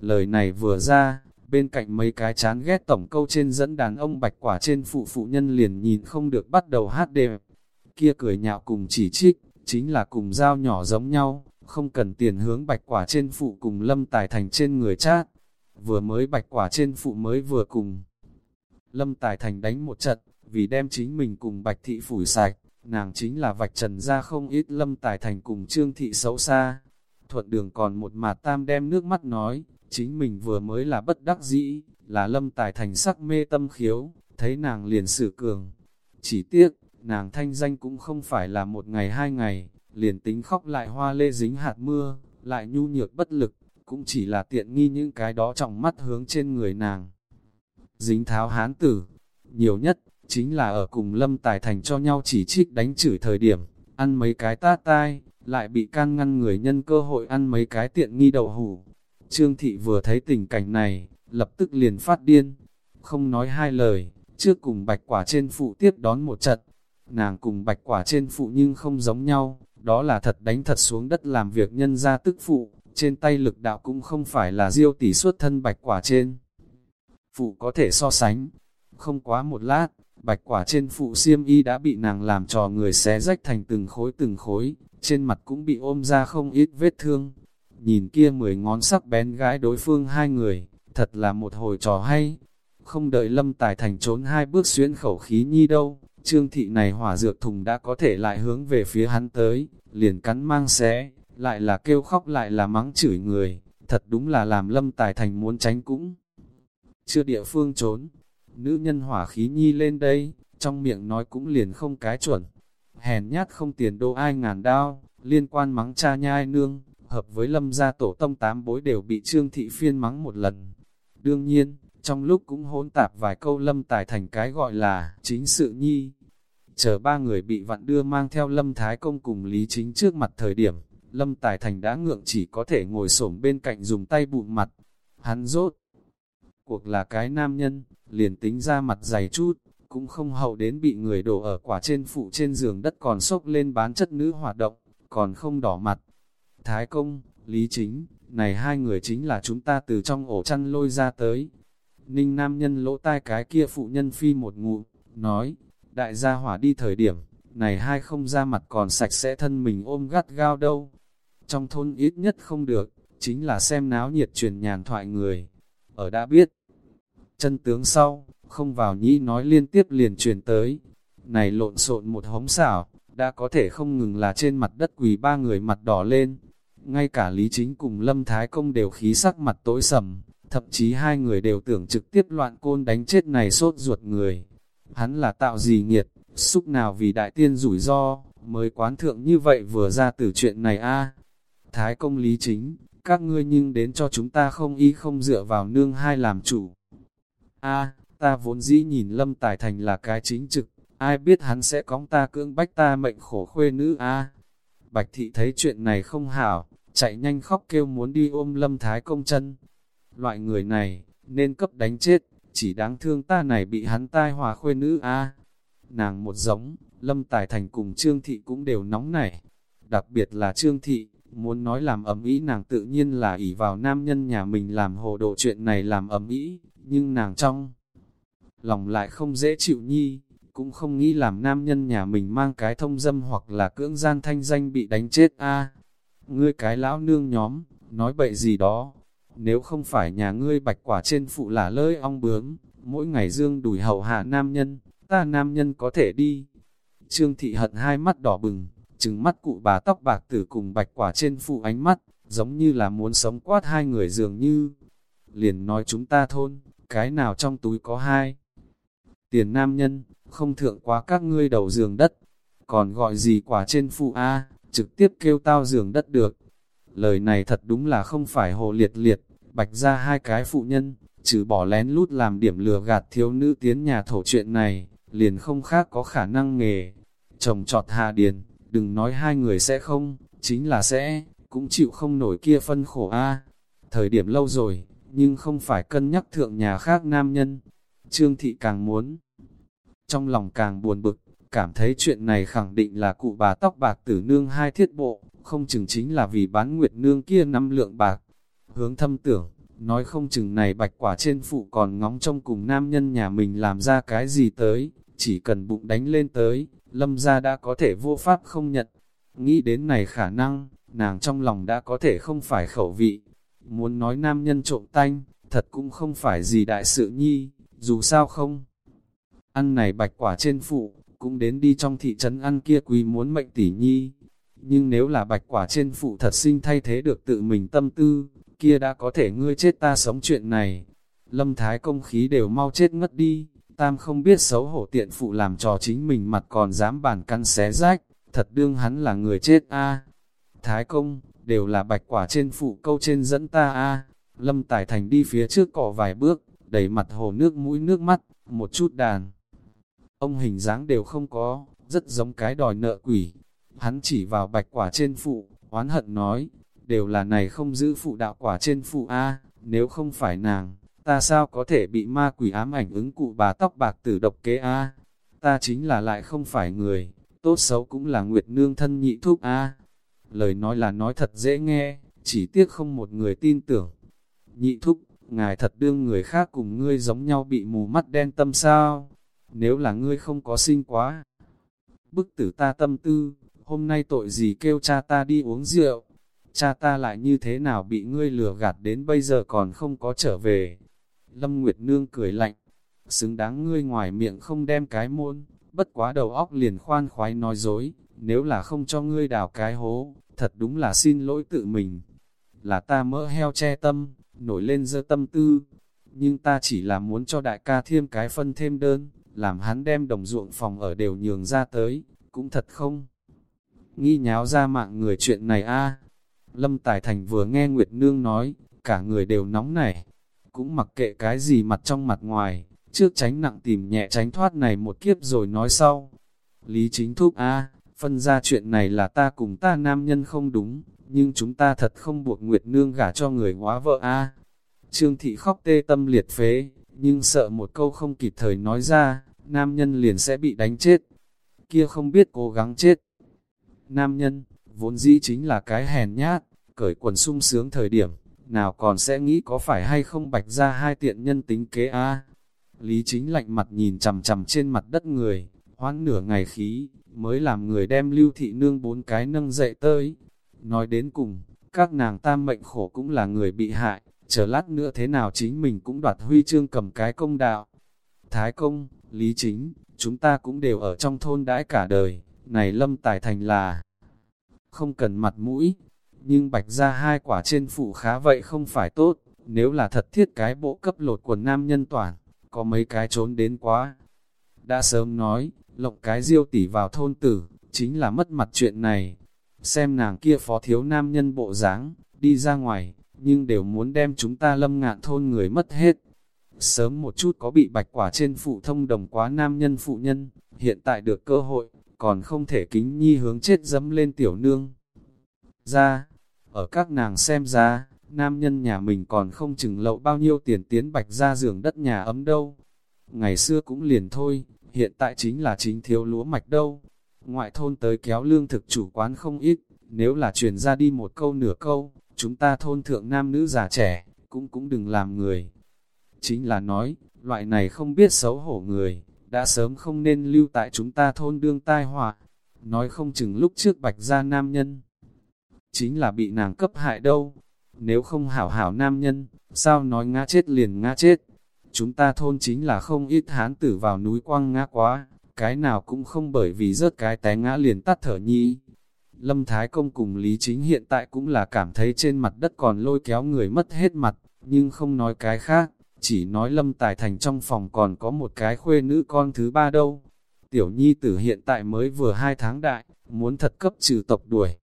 S1: Lời này vừa ra, bên cạnh mấy cái chán ghét tổng câu trên dẫn đàn ông bạch quả trên phụ phụ nhân liền nhìn không được bắt đầu hát đẹp. Kia cười nhạo cùng chỉ trích, chính là cùng dao nhỏ giống nhau, không cần tiền hướng bạch quả trên phụ cùng lâm tài thành trên người chát. Vừa mới bạch quả trên phụ mới vừa cùng. Lâm tài thành đánh một trận, vì đem chính mình cùng bạch thị phủi sạch, nàng chính là vạch trần ra không ít lâm tài thành cùng trương thị xấu xa. Thuận đường còn một mà tam đem nước mắt nói, chính mình vừa mới là bất đắc dĩ, là lâm tài thành sắc mê tâm khiếu, thấy nàng liền xử cường. Chỉ tiếc, nàng thanh danh cũng không phải là một ngày hai ngày, liền tính khóc lại hoa lê dính hạt mưa, lại nhu nhược bất lực, cũng chỉ là tiện nghi những cái đó trọng mắt hướng trên người nàng. Dính tháo hán tử, nhiều nhất, chính là ở cùng lâm tài thành cho nhau chỉ trích đánh chửi thời điểm, ăn mấy cái tát tai, lại bị can ngăn người nhân cơ hội ăn mấy cái tiện nghi đậu hủ. Trương thị vừa thấy tình cảnh này, lập tức liền phát điên, không nói hai lời, trước cùng bạch quả trên phụ tiếp đón một trận. Nàng cùng bạch quả trên phụ nhưng không giống nhau, đó là thật đánh thật xuống đất làm việc nhân ra tức phụ, trên tay lực đạo cũng không phải là diêu tỷ xuất thân bạch quả trên. Phụ có thể so sánh, không quá một lát, bạch quả trên phụ xiêm y đã bị nàng làm trò người xé rách thành từng khối từng khối, trên mặt cũng bị ôm ra không ít vết thương. Nhìn kia mười ngón sắc bén gái đối phương hai người, thật là một hồi trò hay. Không đợi lâm tài thành trốn hai bước xuyên khẩu khí nhi đâu, trương thị này hỏa dược thùng đã có thể lại hướng về phía hắn tới, liền cắn mang xé, lại là kêu khóc lại là mắng chửi người, thật đúng là làm lâm tài thành muốn tránh cũng. Chưa địa phương trốn, nữ nhân hỏa khí nhi lên đây, trong miệng nói cũng liền không cái chuẩn. Hèn nhát không tiền đô ai ngàn đao, liên quan mắng cha nhai nương, hợp với lâm gia tổ tông tám bối đều bị trương thị phiên mắng một lần. Đương nhiên, trong lúc cũng hỗn tạp vài câu lâm tài thành cái gọi là chính sự nhi. Chờ ba người bị vặn đưa mang theo lâm thái công cùng lý chính trước mặt thời điểm, lâm tài thành đã ngượng chỉ có thể ngồi xổm bên cạnh dùng tay bụng mặt. Hắn rốt, cuộc là cái nam nhân, liền tính ra mặt dày chút, cũng không hậu đến bị người đổ ở quả trên phụ trên giường đất còn sốc lên bán chất nữ hoạt động, còn không đỏ mặt. Thái công, Lý Chính, này hai người chính là chúng ta từ trong ổ chăn lôi ra tới. Ninh nam nhân lỗ tai cái kia phụ nhân phi một ngụ, nói, đại gia hỏa đi thời điểm, này hai không ra mặt còn sạch sẽ thân mình ôm gắt gao đâu. Trong thôn ít nhất không được, chính là xem náo nhiệt truyền nhàn thoại người. Ở đã biết, chân tướng sau, không vào nhĩ nói liên tiếp liền truyền tới. Này lộn xộn một hống xảo, đã có thể không ngừng là trên mặt đất quỳ ba người mặt đỏ lên. Ngay cả Lý Chính cùng Lâm Thái Công đều khí sắc mặt tối sầm, thậm chí hai người đều tưởng trực tiếp loạn côn đánh chết này sốt ruột người. Hắn là tạo gì nghiệt, xúc nào vì đại tiên rủi ro, mới quán thượng như vậy vừa ra từ chuyện này a Thái công Lý Chính, các ngươi nhưng đến cho chúng ta không y không dựa vào nương hai làm chủ. a ta vốn dĩ nhìn Lâm Tài Thành là cái chính trực, ai biết hắn sẽ cóng ta cưỡng bách ta mệnh khổ khuê nữ a Bạch thị thấy chuyện này không hảo, chạy nhanh khóc kêu muốn đi ôm Lâm Thái công chân. Loại người này, nên cấp đánh chết, chỉ đáng thương ta này bị hắn tai hòa khuê nữ a Nàng một giống, Lâm Tài Thành cùng Trương Thị cũng đều nóng nảy. Đặc biệt là Trương Thị, muốn nói làm ấm ý nàng tự nhiên là ỷ vào nam nhân nhà mình làm hồ đồ chuyện này làm ấm ý, nhưng nàng trong lòng lại không dễ chịu nhi, cũng không nghĩ làm nam nhân nhà mình mang cái thông dâm hoặc là cưỡng gian thanh danh bị đánh chết a Ngươi cái lão nương nhóm, nói bậy gì đó, nếu không phải nhà ngươi bạch quả trên phụ là lơi ong bướm, mỗi ngày dương đùi hậu hạ nam nhân, ta nam nhân có thể đi. Trương thị hận hai mắt đỏ bừng, trừng mắt cụ bà tóc bạc tử cùng bạch quả trên phụ ánh mắt, giống như là muốn sống quát hai người dường như. Liền nói chúng ta thôn, cái nào trong túi có hai. Tiền nam nhân, không thượng quá các ngươi đầu giường đất, còn gọi gì quả trên phụ A, trực tiếp kêu tao giường đất được. Lời này thật đúng là không phải hồ liệt liệt, bạch ra hai cái phụ nhân, trừ bỏ lén lút làm điểm lừa gạt thiếu nữ tiến nhà thổ chuyện này, liền không khác có khả năng nghề. Chồng trọt hạ điền, đừng nói hai người sẽ không, chính là sẽ, cũng chịu không nổi kia phân khổ a Thời điểm lâu rồi, nhưng không phải cân nhắc thượng nhà khác nam nhân. Trương thị càng muốn, trong lòng càng buồn bực, cảm thấy chuyện này khẳng định là cụ bà tóc bạc tử nương hai thiết bộ, không chừng chính là vì bán nguyệt nương kia năm lượng bạc. Hướng thâm tưởng, nói không chừng này bạch quả trên phụ còn ngóng trong cùng nam nhân nhà mình làm ra cái gì tới, chỉ cần bụng đánh lên tới, lâm gia đã có thể vô pháp không nhận. Nghĩ đến này khả năng, nàng trong lòng đã có thể không phải khẩu vị. Muốn nói nam nhân trộm tanh, thật cũng không phải gì đại sự nhi, dù sao không. Ăn này bạch quả trên phụ, cũng đến đi trong thị trấn ăn kia quý muốn mệnh tỷ nhi. Nhưng nếu là bạch quả trên phụ thật sinh thay thế được tự mình tâm tư, kia đã có thể ngươi chết ta sống chuyện này. Lâm thái công khí đều mau chết ngất đi, tam không biết xấu hổ tiện phụ làm trò chính mình mặt còn dám bàn căn xé rách, thật đương hắn là người chết a Thái công, đều là bạch quả trên phụ câu trên dẫn ta a Lâm Tài Thành đi phía trước cỏ vài bước, đầy mặt hồ nước mũi nước mắt, một chút đàn. Ông hình dáng đều không có, rất giống cái đòi nợ quỷ. Hắn chỉ vào bạch quả trên phụ, oán hận nói, đều là này không giữ phụ đạo quả trên phụ A, nếu không phải nàng, ta sao có thể bị ma quỷ ám ảnh ứng cụ bà tóc bạc tử độc kế A. Ta chính là lại không phải người, tốt xấu cũng là Nguyệt Nương thân nhị thúc A. Lời nói là nói thật dễ nghe, chỉ tiếc không một người tin tưởng. Nhị thúc, ngài thật đương người khác cùng ngươi giống nhau bị mù mắt đen tâm sao? Nếu là ngươi không có sinh quá, bức tử ta tâm tư, hôm nay tội gì kêu cha ta đi uống rượu, cha ta lại như thế nào bị ngươi lừa gạt đến bây giờ còn không có trở về. Lâm Nguyệt Nương cười lạnh, xứng đáng ngươi ngoài miệng không đem cái môn, bất quá đầu óc liền khoan khoái nói dối, nếu là không cho ngươi đào cái hố, thật đúng là xin lỗi tự mình. Là ta mỡ heo che tâm, nổi lên dơ tâm tư, nhưng ta chỉ là muốn cho đại ca thêm cái phân thêm đơn, làm hắn đem đồng ruộng phòng ở đều nhường ra tới, cũng thật không. Nghi nháo ra mạng người chuyện này a Lâm Tài Thành vừa nghe Nguyệt Nương nói, cả người đều nóng nảy, cũng mặc kệ cái gì mặt trong mặt ngoài, trước tránh nặng tìm nhẹ tránh thoát này một kiếp rồi nói sau. Lý chính thúc a phân ra chuyện này là ta cùng ta nam nhân không đúng, nhưng chúng ta thật không buộc Nguyệt Nương gả cho người hóa vợ a Trương Thị khóc tê tâm liệt phế, nhưng sợ một câu không kịp thời nói ra, nam nhân liền sẽ bị đánh chết. Kia không biết cố gắng chết. Nam nhân, vốn dĩ chính là cái hèn nhát, cởi quần sung sướng thời điểm, nào còn sẽ nghĩ có phải hay không bạch ra hai tiện nhân tính kế a Lý chính lạnh mặt nhìn chầm chầm trên mặt đất người, hoãn nửa ngày khí, mới làm người đem lưu thị nương bốn cái nâng dậy tới. Nói đến cùng, các nàng tam mệnh khổ cũng là người bị hại, chờ lát nữa thế nào chính mình cũng đoạt huy chương cầm cái công đạo. Thái công, Lý Chính, chúng ta cũng đều ở trong thôn đãi cả đời, này lâm tài thành là không cần mặt mũi, nhưng bạch ra hai quả trên phụ khá vậy không phải tốt, nếu là thật thiết cái bộ cấp lột quần nam nhân toàn, có mấy cái trốn đến quá. Đã sớm nói, lộng cái diêu tỉ vào thôn tử, chính là mất mặt chuyện này. Xem nàng kia phó thiếu nam nhân bộ dáng đi ra ngoài, nhưng đều muốn đem chúng ta lâm ngạn thôn người mất hết. Sớm một chút có bị bạch quả trên phụ thông đồng quá nam nhân phụ nhân, hiện tại được cơ hội, còn không thể kính nhi hướng chết dấm lên tiểu nương. Ra, ở các nàng xem ra, nam nhân nhà mình còn không chừng lậu bao nhiêu tiền tiến bạch ra giường đất nhà ấm đâu. Ngày xưa cũng liền thôi, hiện tại chính là chính thiếu lúa mạch đâu. Ngoại thôn tới kéo lương thực chủ quán không ít, nếu là truyền ra đi một câu nửa câu, chúng ta thôn thượng nam nữ già trẻ, cũng cũng đừng làm người. Chính là nói, loại này không biết xấu hổ người, đã sớm không nên lưu tại chúng ta thôn đương tai họa. Nói không chừng lúc trước bạch gia nam nhân, chính là bị nàng cấp hại đâu. Nếu không hảo hảo nam nhân, sao nói ngã chết liền ngã chết. Chúng ta thôn chính là không ít hán tử vào núi quăng ngã quá, cái nào cũng không bởi vì rớt cái té ngã liền tắt thở nhi. Lâm Thái Công cùng Lý Chính hiện tại cũng là cảm thấy trên mặt đất còn lôi kéo người mất hết mặt, nhưng không nói cái khác, chỉ nói Lâm Tài Thành trong phòng còn có một cái khuê nữ con thứ ba đâu. Tiểu Nhi tử hiện tại mới vừa hai tháng đại, muốn thật cấp trừ tộc đuổi.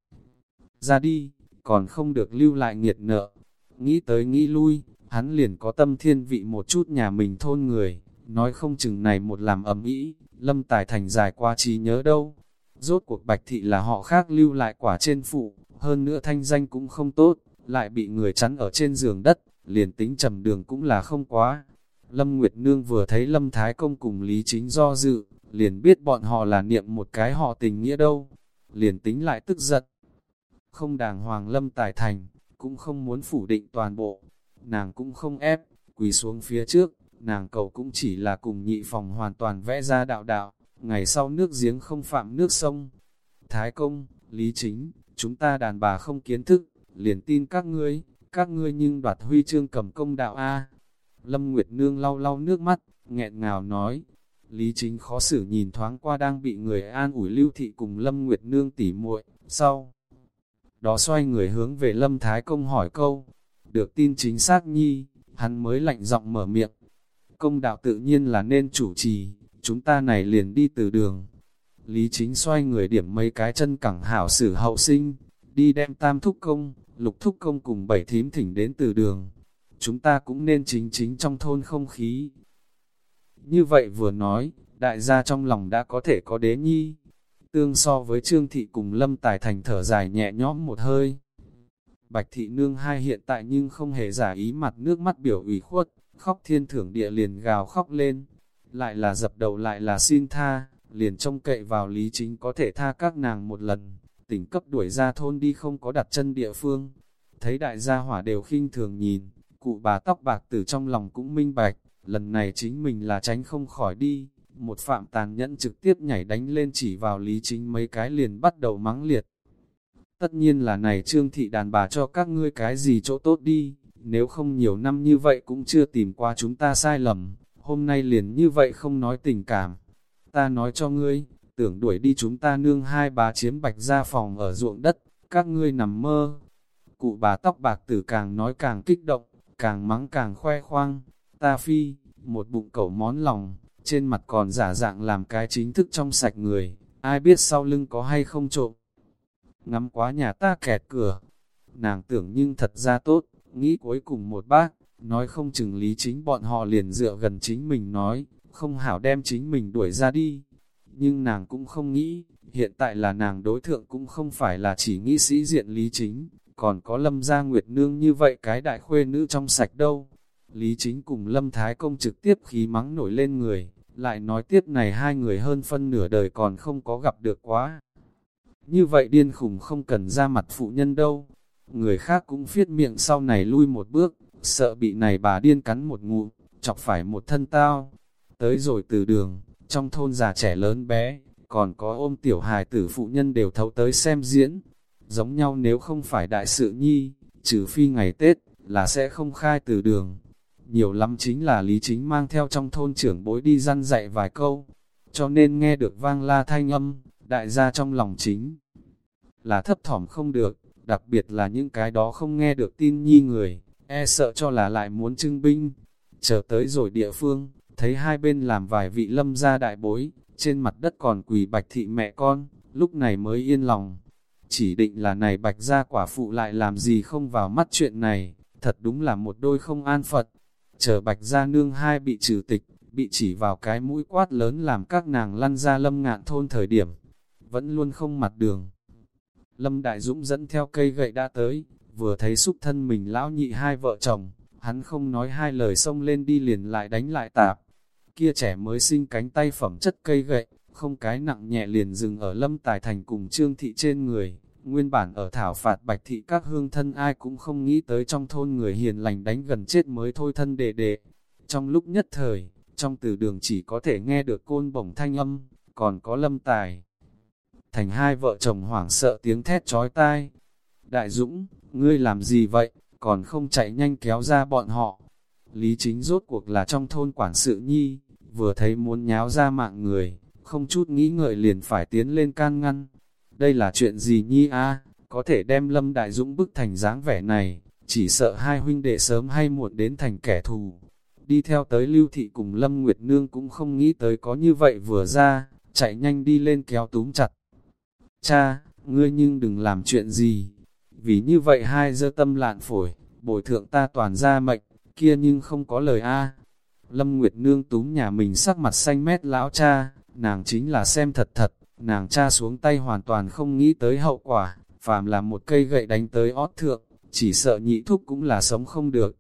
S1: Ra đi, còn không được lưu lại nghiệt nợ. Nghĩ tới nghĩ lui, hắn liền có tâm thiên vị một chút nhà mình thôn người, nói không chừng này một làm ấm ý, Lâm Tài Thành dài qua trí nhớ đâu Rốt cuộc bạch thị là họ khác lưu lại quả trên phụ, hơn nữa thanh danh cũng không tốt, lại bị người chắn ở trên giường đất, liền tính trầm đường cũng là không quá. Lâm Nguyệt Nương vừa thấy Lâm Thái Công cùng Lý Chính do dự, liền biết bọn họ là niệm một cái họ tình nghĩa đâu, liền tính lại tức giận. Không đàng hoàng Lâm Tài Thành, cũng không muốn phủ định toàn bộ, nàng cũng không ép, quỳ xuống phía trước, nàng cầu cũng chỉ là cùng nhị phòng hoàn toàn vẽ ra đạo đạo, ngày sau nước giếng không phạm nước sông. Thái công, Lý Chính, chúng ta đàn bà không kiến thức, liền tin các ngươi, các ngươi nhưng đoạt huy chương cầm công đạo A. Lâm Nguyệt Nương lau lau nước mắt, nghẹn ngào nói. Lý chính khó xử nhìn thoáng qua đang bị người an ủi lưu thị cùng Lâm Nguyệt Nương tỉ muội sau. Đó xoay người hướng về Lâm Thái Công hỏi câu, được tin chính xác nhi, hắn mới lạnh giọng mở miệng. Công đạo tự nhiên là nên chủ trì, chúng ta này liền đi từ đường. Lý chính xoay người điểm mấy cái chân cẳng hảo xử hậu sinh, đi đem tam thúc công, lục thúc công cùng bảy thím thỉnh đến từ đường. Chúng ta cũng nên chính chính trong thôn không khí. Như vậy vừa nói, đại gia trong lòng đã có thể có đế nhi. Tương so với Trương Thị cùng Lâm Tài Thành thở dài nhẹ nhõm một hơi. Bạch Thị Nương hai hiện tại nhưng không hề giả ý mặt nước mắt biểu ủy khuất, khóc thiên thưởng địa liền gào khóc lên. Lại là dập đầu lại là xin tha, liền trông cậy vào lý chính có thể tha các nàng một lần tỉnh cấp đuổi ra thôn đi không có đặt chân địa phương. Thấy đại gia hỏa đều khinh thường nhìn, cụ bà tóc bạc từ trong lòng cũng minh bạch, lần này chính mình là tránh không khỏi đi. Một phạm tàn nhẫn trực tiếp nhảy đánh lên chỉ vào lý chính mấy cái liền bắt đầu mắng liệt. Tất nhiên là này trương thị đàn bà cho các ngươi cái gì chỗ tốt đi, nếu không nhiều năm như vậy cũng chưa tìm qua chúng ta sai lầm, hôm nay liền như vậy không nói tình cảm. Ta nói cho ngươi, tưởng đuổi đi chúng ta nương hai bà chiếm bạch ra phòng ở ruộng đất, các ngươi nằm mơ. Cụ bà tóc bạc tử càng nói càng kích động, càng mắng càng khoe khoang, ta phi, một bụng cẩu món lòng, trên mặt còn giả dạng làm cái chính thức trong sạch người, ai biết sau lưng có hay không trộm. Ngắm quá nhà ta kẹt cửa, nàng tưởng nhưng thật ra tốt, nghĩ cuối cùng một bác, nói không chừng lý chính bọn họ liền dựa gần chính mình nói, không hảo đem chính mình đuổi ra đi, nhưng nàng cũng không nghĩ, hiện tại là nàng đối thượng cũng không phải là chỉ nghĩ sĩ diện lý chính, còn có lâm gia nguyệt nương như vậy cái đại khuê nữ trong sạch đâu. Lý chính cùng lâm thái công trực tiếp khí mắng nổi lên người, lại nói tiếp này hai người hơn phân nửa đời còn không có gặp được quá. Như vậy điên khủng không cần ra mặt phụ nhân đâu. Người khác cũng phiết miệng sau này lui một bước, sợ bị này bà điên cắn một ngụ, chọc phải một thân tao. Tới rồi từ đường, trong thôn già trẻ lớn bé, còn có ôm tiểu hài tử phụ nhân đều thấu tới xem diễn. Giống nhau nếu không phải đại sự nhi, trừ phi ngày Tết, là sẽ không khai từ đường. Nhiều lắm chính là lý chính mang theo trong thôn trưởng bối đi răn dạy vài câu, cho nên nghe được vang la thanh âm, đại gia trong lòng chính là thấp thỏm không được, đặc biệt là những cái đó không nghe được tin nhi người, e sợ cho là lại muốn trưng binh. Chờ tới rồi địa phương, thấy hai bên làm vài vị lâm gia đại bối, trên mặt đất còn quỳ bạch thị mẹ con, lúc này mới yên lòng. Chỉ định là này bạch gia quả phụ lại làm gì không vào mắt chuyện này, thật đúng là một đôi không an phật. Chờ bạch gia nương hai bị trừ tịch, bị chỉ vào cái mũi quát lớn làm các nàng lăn ra lâm ngạn thôn thời điểm, vẫn luôn không mặt đường. Lâm Đại Dũng dẫn theo cây gậy đã tới, vừa thấy xúc thân mình lão nhị hai vợ chồng, hắn không nói hai lời xông lên đi liền lại đánh lại tạp kia trẻ mới sinh cánh tay phẩm chất cây gậy, không cái nặng nhẹ liền dừng ở lâm tài thành cùng trương thị trên người. Nguyên bản ở thảo phạt bạch thị các hương thân ai cũng không nghĩ tới trong thôn người hiền lành đánh gần chết mới thôi thân đệ đệ. Trong lúc nhất thời, trong từ đường chỉ có thể nghe được côn bổng thanh âm, còn có lâm tài. Thành hai vợ chồng hoảng sợ tiếng thét trói tai. Đại Dũng, ngươi làm gì vậy, còn không chạy nhanh kéo ra bọn họ. Lý chính rốt cuộc là trong thôn quản sự nhi, vừa thấy muốn nháo ra mạng người, không chút nghĩ ngợi liền phải tiến lên can ngăn. Đây là chuyện gì nhi a có thể đem Lâm Đại Dũng bức thành dáng vẻ này, chỉ sợ hai huynh đệ sớm hay muộn đến thành kẻ thù. Đi theo tới Lưu Thị cùng Lâm Nguyệt Nương cũng không nghĩ tới có như vậy vừa ra, chạy nhanh đi lên kéo túm chặt. Cha, ngươi nhưng đừng làm chuyện gì, vì như vậy hai dơ tâm lạn phổi, bồi thượng ta toàn ra mệnh, kia nhưng không có lời a Lâm Nguyệt Nương túm nhà mình sắc mặt xanh mét lão cha, nàng chính là xem thật thật, nàng cha xuống tay hoàn toàn không nghĩ tới hậu quả, phàm là một cây gậy đánh tới ót thượng, chỉ sợ nhị thúc cũng là sống không được.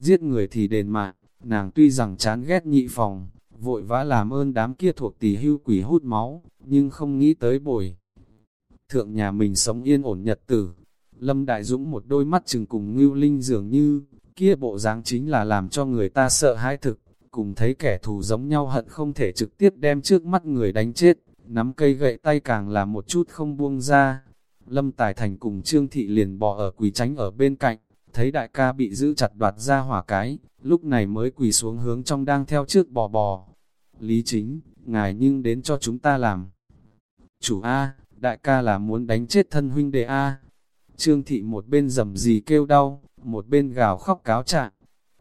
S1: Giết người thì đền mạng, nàng tuy rằng chán ghét nhị phòng, vội vã làm ơn đám kia thuộc tỷ hưu quỷ hút máu, nhưng không nghĩ tới bồi. Thượng nhà mình sống yên ổn nhật tử, Lâm Đại Dũng một đôi mắt chừng cùng ngưu linh dường như, kia bộ dáng chính là làm cho người ta sợ hãi thực cùng thấy kẻ thù giống nhau hận không thể trực tiếp đem trước mắt người đánh chết, nắm cây gậy tay càng là một chút không buông ra. Lâm Tài Thành cùng Trương Thị liền bò ở quỳ tránh ở bên cạnh, thấy đại ca bị giữ chặt đoạt ra hỏa cái, lúc này mới quỳ xuống hướng trong đang theo trước bò bò. Lý chính, ngài nhưng đến cho chúng ta làm. Chủ A, đại ca là muốn đánh chết thân huynh đệ A. Trương Thị một bên dầm gì kêu đau, một bên gào khóc cáo trạng.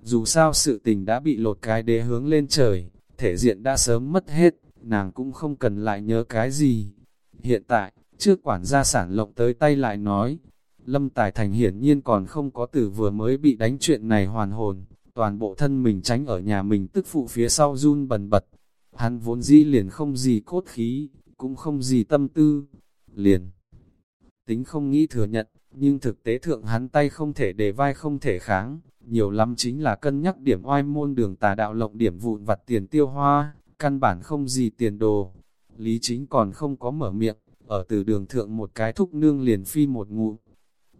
S1: Dù sao sự tình đã bị lột cái đế hướng lên trời, thể diện đã sớm mất hết, nàng cũng không cần lại nhớ cái gì. Hiện tại, trước quản gia sản lộng tới tay lại nói, Lâm Tài Thành hiển nhiên còn không có từ vừa mới bị đánh chuyện này hoàn hồn, toàn bộ thân mình tránh ở nhà mình tức phụ phía sau run bần bật. Hắn vốn dĩ liền không gì cốt khí, cũng không gì tâm tư, liền. Tính không nghĩ thừa nhận, nhưng thực tế thượng hắn tay không thể để vai không thể kháng, nhiều lắm chính là cân nhắc điểm oai môn đường tà đạo lộng điểm vụn vặt tiền tiêu hoa, căn bản không gì tiền đồ. Lý chính còn không có mở miệng, ở từ đường thượng một cái thúc nương liền phi một ngụ.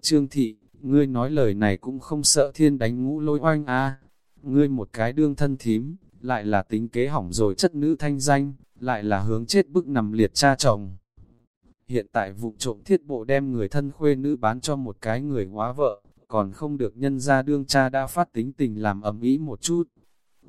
S1: Trương thị, ngươi nói lời này cũng không sợ thiên đánh ngũ lôi oanh a Ngươi một cái đương thân thím, lại là tính kế hỏng rồi chất nữ thanh danh, lại là hướng chết bức nằm liệt cha chồng. Hiện tại vụ trộm thiết bộ đem người thân khuê nữ bán cho một cái người hóa vợ, còn không được nhân ra đương cha đã phát tính tình làm ầm ý một chút.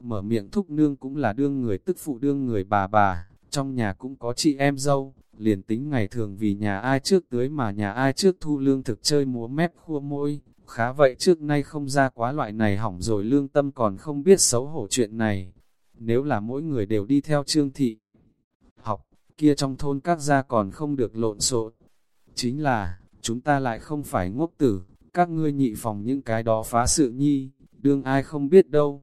S1: Mở miệng thúc nương cũng là đương người tức phụ đương người bà bà, trong nhà cũng có chị em dâu, liền tính ngày thường vì nhà ai trước tưới mà nhà ai trước thu lương thực chơi múa mép khua môi, khá vậy trước nay không ra quá loại này hỏng rồi lương tâm còn không biết xấu hổ chuyện này. Nếu là mỗi người đều đi theo trương thị, học, kia trong thôn các gia còn không được lộn xộn. Chính là, chúng ta lại không phải ngốc tử, các ngươi nhị phòng những cái đó phá sự nhi, đương ai không biết đâu.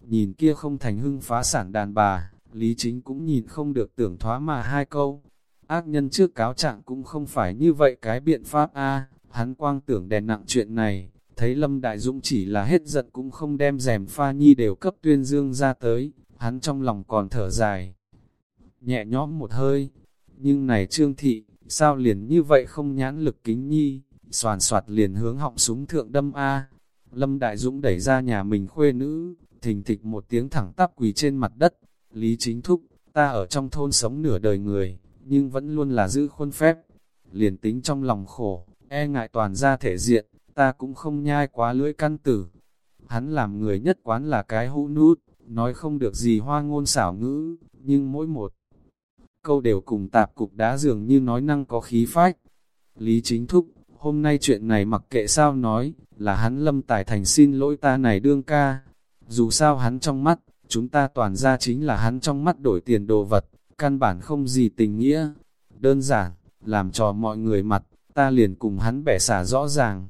S1: Nhìn kia không thành hưng phá sản đàn bà, Lý Chính cũng nhìn không được tưởng thoá mà hai câu. Ác nhân trước cáo trạng cũng không phải như vậy cái biện pháp a hắn quang tưởng đèn nặng chuyện này, thấy Lâm Đại Dũng chỉ là hết giận cũng không đem rèm pha nhi đều cấp tuyên dương ra tới, hắn trong lòng còn thở dài. Nhẹ nhõm một hơi, nhưng này trương thị, sao liền như vậy không nhãn lực kính nhi, soàn soạt liền hướng họng súng thượng đâm A. Lâm Đại Dũng đẩy ra nhà mình khuê nữ, thình thịch một tiếng thẳng tắp quỳ trên mặt đất. Lý chính thúc, ta ở trong thôn sống nửa đời người, nhưng vẫn luôn là giữ khuôn phép. Liền tính trong lòng khổ, e ngại toàn ra thể diện, ta cũng không nhai quá lưỡi căn tử. Hắn làm người nhất quán là cái hũ nút, nói không được gì hoa ngôn xảo ngữ, nhưng mỗi một câu đều cùng tạp cục đá dường như nói năng có khí phách. Lý chính thúc, hôm nay chuyện này mặc kệ sao nói, là hắn lâm tài thành xin lỗi ta này đương ca. Dù sao hắn trong mắt, chúng ta toàn ra chính là hắn trong mắt đổi tiền đồ vật, căn bản không gì tình nghĩa. Đơn giản, làm trò mọi người mặt, ta liền cùng hắn bẻ xả rõ ràng.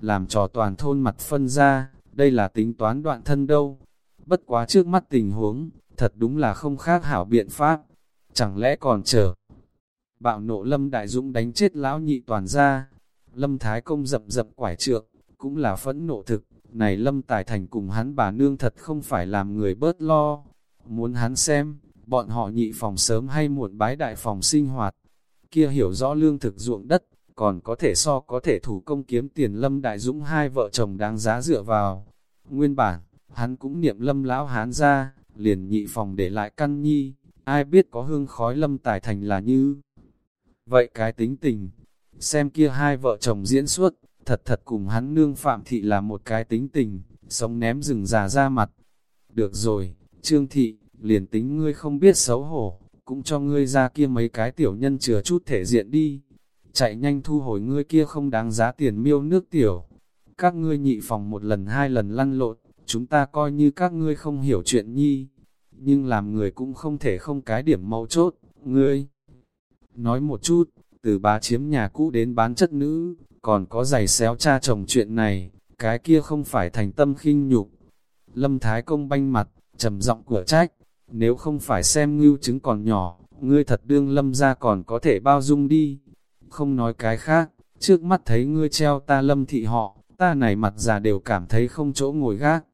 S1: Làm trò toàn thôn mặt phân ra, đây là tính toán đoạn thân đâu. Bất quá trước mắt tình huống, thật đúng là không khác hảo biện pháp. Chẳng lẽ còn chờ. Bạo nộ lâm đại dũng đánh chết lão nhị toàn ra. Lâm Thái Công dập dập quải trượng, cũng là phẫn nộ thực. Này Lâm Tài Thành cùng hắn bà nương thật không phải làm người bớt lo. Muốn hắn xem, bọn họ nhị phòng sớm hay muộn bái đại phòng sinh hoạt. Kia hiểu rõ lương thực ruộng đất, còn có thể so có thể thủ công kiếm tiền Lâm Đại Dũng hai vợ chồng đáng giá dựa vào. Nguyên bản, hắn cũng niệm Lâm lão hán ra, liền nhị phòng để lại căn nhi, ai biết có hương khói Lâm Tài Thành là như. Vậy cái tính tình, xem kia hai vợ chồng diễn xuất, thật thật cùng hắn nương Phạm Thị là một cái tính tình, sống ném rừng già ra mặt. Được rồi, Trương Thị, liền tính ngươi không biết xấu hổ, cũng cho ngươi ra kia mấy cái tiểu nhân chừa chút thể diện đi. Chạy nhanh thu hồi ngươi kia không đáng giá tiền miêu nước tiểu. Các ngươi nhị phòng một lần hai lần lăn lộn, chúng ta coi như các ngươi không hiểu chuyện nhi. Nhưng làm người cũng không thể không cái điểm mấu chốt, ngươi. Nói một chút, từ bá chiếm nhà cũ đến bán chất nữ, còn có giày xéo cha chồng chuyện này, cái kia không phải thành tâm khinh nhục. Lâm Thái Công banh mặt, trầm giọng cửa trách, nếu không phải xem ngưu chứng còn nhỏ, ngươi thật đương lâm ra còn có thể bao dung đi. Không nói cái khác, trước mắt thấy ngươi treo ta lâm thị họ, ta này mặt già đều cảm thấy không chỗ ngồi gác.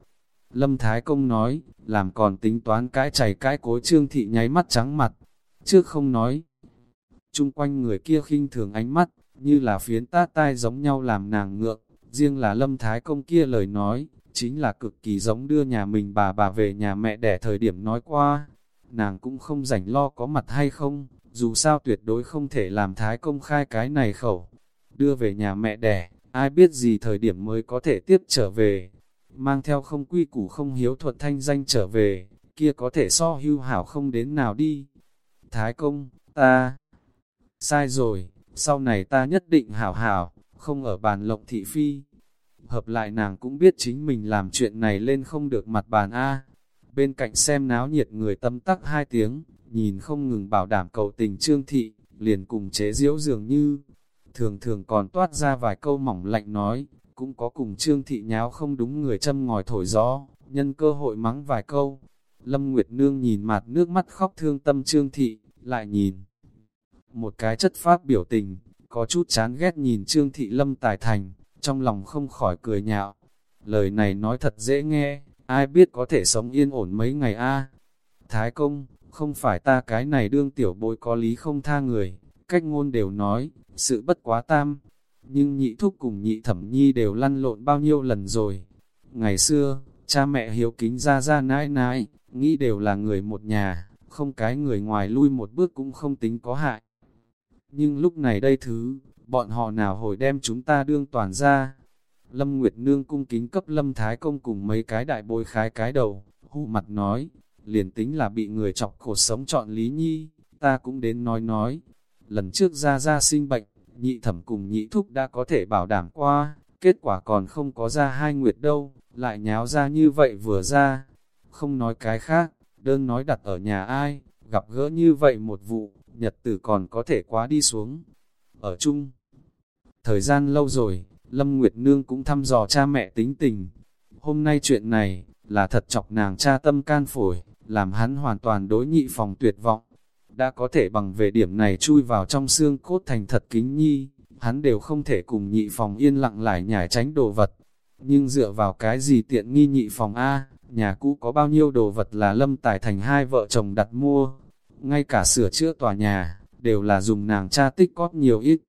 S1: Lâm Thái Công nói, làm còn tính toán cái chảy cái cối trương thị nháy mắt trắng mặt, trước không nói chung quanh người kia khinh thường ánh mắt, như là phiến tát tai giống nhau làm nàng ngượng, riêng là Lâm Thái Công kia lời nói, chính là cực kỳ giống đưa nhà mình bà bà về nhà mẹ đẻ thời điểm nói qua. Nàng cũng không rảnh lo có mặt hay không, dù sao tuyệt đối không thể làm thái công khai cái này khẩu. đưa về nhà mẹ đẻ, ai biết gì thời điểm mới có thể tiếp trở về. Mang theo không quy củ không hiếu thuận thanh danh trở về, kia có thể so hưu hảo không đến nào đi. Thái công, ta, sai rồi, sau này ta nhất định hảo hảo, không ở bàn lộng thị phi. Hợp lại nàng cũng biết chính mình làm chuyện này lên không được mặt bàn A. Bên cạnh xem náo nhiệt người tâm tắc hai tiếng, nhìn không ngừng bảo đảm cầu tình trương thị, liền cùng chế diễu dường như, thường thường còn toát ra vài câu mỏng lạnh nói, cũng có cùng trương thị nháo không đúng người châm ngòi thổi gió, nhân cơ hội mắng vài câu. Lâm Nguyệt Nương nhìn mặt nước mắt khóc thương tâm trương thị, lại nhìn. Một cái chất phát biểu tình, có chút chán ghét nhìn trương thị Lâm Tài Thành, trong lòng không khỏi cười nhạo. Lời này nói thật dễ nghe, ai biết có thể sống yên ổn mấy ngày a Thái công, không phải ta cái này đương tiểu bối có lý không tha người, cách ngôn đều nói, sự bất quá tam. Nhưng nhị thúc cùng nhị thẩm nhi đều lăn lộn bao nhiêu lần rồi. Ngày xưa, cha mẹ hiếu kính ra ra nãi nãi, nghĩ đều là người một nhà, không cái người ngoài lui một bước cũng không tính có hại. Nhưng lúc này đây thứ, bọn họ nào hồi đem chúng ta đương toàn ra. Lâm Nguyệt Nương cung kính cấp Lâm Thái Công cùng mấy cái đại bồi khái cái đầu, hù mặt nói, liền tính là bị người chọc khổ sống chọn Lý Nhi, ta cũng đến nói nói. Lần trước ra ra sinh bệnh, nhị thẩm cùng nhị thúc đã có thể bảo đảm qua, kết quả còn không có ra hai nguyệt đâu, lại nháo ra như vậy vừa ra. Không nói cái khác, đơn nói đặt ở nhà ai, gặp gỡ như vậy một vụ, nhật tử còn có thể quá đi xuống. Ở chung, thời gian lâu rồi, Lâm Nguyệt Nương cũng thăm dò cha mẹ tính tình. Hôm nay chuyện này, là thật chọc nàng cha tâm can phổi, làm hắn hoàn toàn đối nhị phòng tuyệt vọng. Đã có thể bằng về điểm này chui vào trong xương cốt thành thật kính nhi, hắn đều không thể cùng nhị phòng yên lặng lại nhảy tránh đồ vật. Nhưng dựa vào cái gì tiện nghi nhị phòng A, nhà cũ có bao nhiêu đồ vật là lâm tài thành hai vợ chồng đặt mua. Ngay cả sửa chữa tòa nhà, đều là dùng nàng cha tích cóp nhiều ít.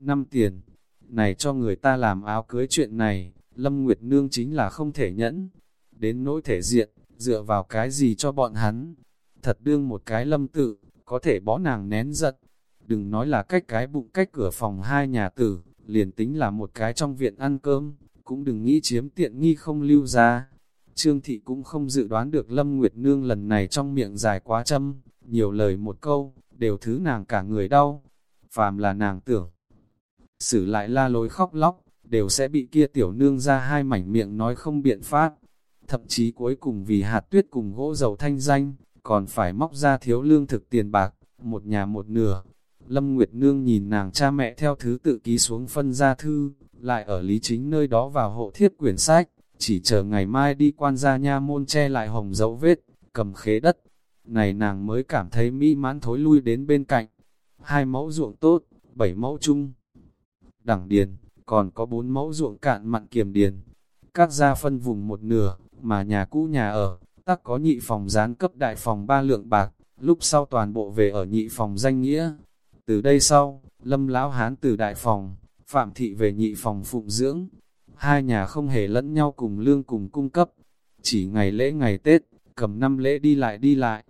S1: Năm tiền, này cho người ta làm áo cưới chuyện này, Lâm Nguyệt Nương chính là không thể nhẫn. Đến nỗi thể diện, dựa vào cái gì cho bọn hắn. Thật đương một cái lâm tự, có thể bó nàng nén giận. Đừng nói là cách cái bụng cách cửa phòng hai nhà tử, liền tính là một cái trong viện ăn cơm, cũng đừng nghĩ chiếm tiện nghi không lưu ra. Trương Thị cũng không dự đoán được Lâm Nguyệt Nương lần này trong miệng dài quá châm, nhiều lời một câu, đều thứ nàng cả người đau. Phàm là nàng tưởng, xử lại la lối khóc lóc, đều sẽ bị kia tiểu nương ra hai mảnh miệng nói không biện pháp thậm chí cuối cùng vì hạt tuyết cùng gỗ dầu thanh danh, còn phải móc ra thiếu lương thực tiền bạc, một nhà một nửa. Lâm Nguyệt Nương nhìn nàng cha mẹ theo thứ tự ký xuống phân gia thư, lại ở lý chính nơi đó vào hộ thiết quyển sách, chỉ chờ ngày mai đi quan gia nha môn che lại hồng dấu vết, cầm khế đất. Này nàng mới cảm thấy mỹ mãn thối lui đến bên cạnh. Hai mẫu ruộng tốt, bảy mẫu chung. Đẳng điền, còn có bốn mẫu ruộng cạn mặn kiềm điền. Các gia phân vùng một nửa, mà nhà cũ nhà ở, tắc có nhị phòng gián cấp đại phòng ba lượng bạc, lúc sau toàn bộ về ở nhị phòng danh nghĩa. Từ đây sau, lâm lão hán từ đại phòng, phạm thị về nhị phòng phụng dưỡng. Hai nhà không hề lẫn nhau cùng lương cùng cung cấp, chỉ ngày lễ ngày Tết, cầm năm lễ đi lại đi lại.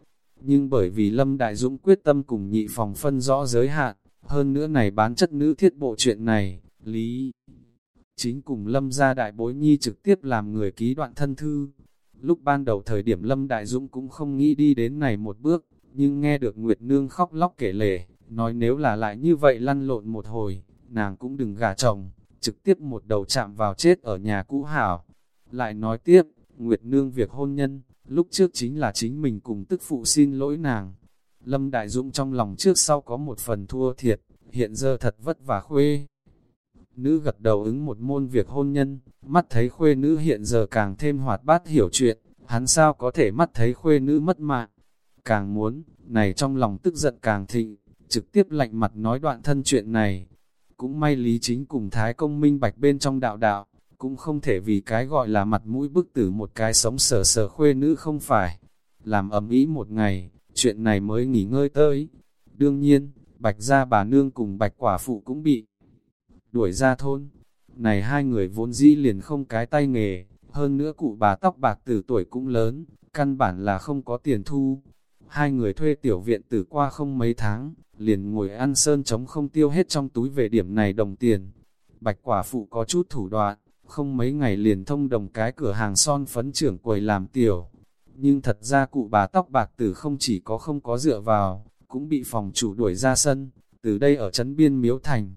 S1: Nhưng bởi vì Lâm Đại Dũng quyết tâm cùng nhị phòng phân rõ giới hạn, hơn nữa này bán chất nữ thiết bộ chuyện này, Lý chính cùng Lâm gia đại bối nhi trực tiếp làm người ký đoạn thân thư. Lúc ban đầu thời điểm Lâm Đại Dũng cũng không nghĩ đi đến này một bước, nhưng nghe được Nguyệt Nương khóc lóc kể lể, nói nếu là lại như vậy lăn lộn một hồi, nàng cũng đừng gả chồng, trực tiếp một đầu chạm vào chết ở nhà cũ hảo. Lại nói tiếp, Nguyệt Nương việc hôn nhân, lúc trước chính là chính mình cùng tức phụ xin lỗi nàng. Lâm Đại Dũng trong lòng trước sau có một phần thua thiệt, hiện giờ thật vất vả khuê nữ gật đầu ứng một môn việc hôn nhân, mắt thấy khuê nữ hiện giờ càng thêm hoạt bát hiểu chuyện, hắn sao có thể mắt thấy khuê nữ mất mạng. Càng muốn, này trong lòng tức giận càng thịnh, trực tiếp lạnh mặt nói đoạn thân chuyện này. Cũng may lý chính cùng thái công minh bạch bên trong đạo đạo, cũng không thể vì cái gọi là mặt mũi bức tử một cái sống sờ sờ khuê nữ không phải. Làm ầm ý một ngày, chuyện này mới nghỉ ngơi tới. Đương nhiên, bạch gia bà nương cùng bạch quả phụ cũng bị đuổi ra thôn. Này hai người vốn dĩ liền không cái tay nghề, hơn nữa cụ bà tóc bạc từ tuổi cũng lớn, căn bản là không có tiền thu. Hai người thuê tiểu viện từ qua không mấy tháng, liền ngồi ăn sơn chống không tiêu hết trong túi về điểm này đồng tiền. Bạch quả phụ có chút thủ đoạn, không mấy ngày liền thông đồng cái cửa hàng son phấn trưởng quầy làm tiểu. Nhưng thật ra cụ bà tóc bạc tử không chỉ có không có dựa vào, cũng bị phòng chủ đuổi ra sân, từ đây ở trấn biên miếu thành.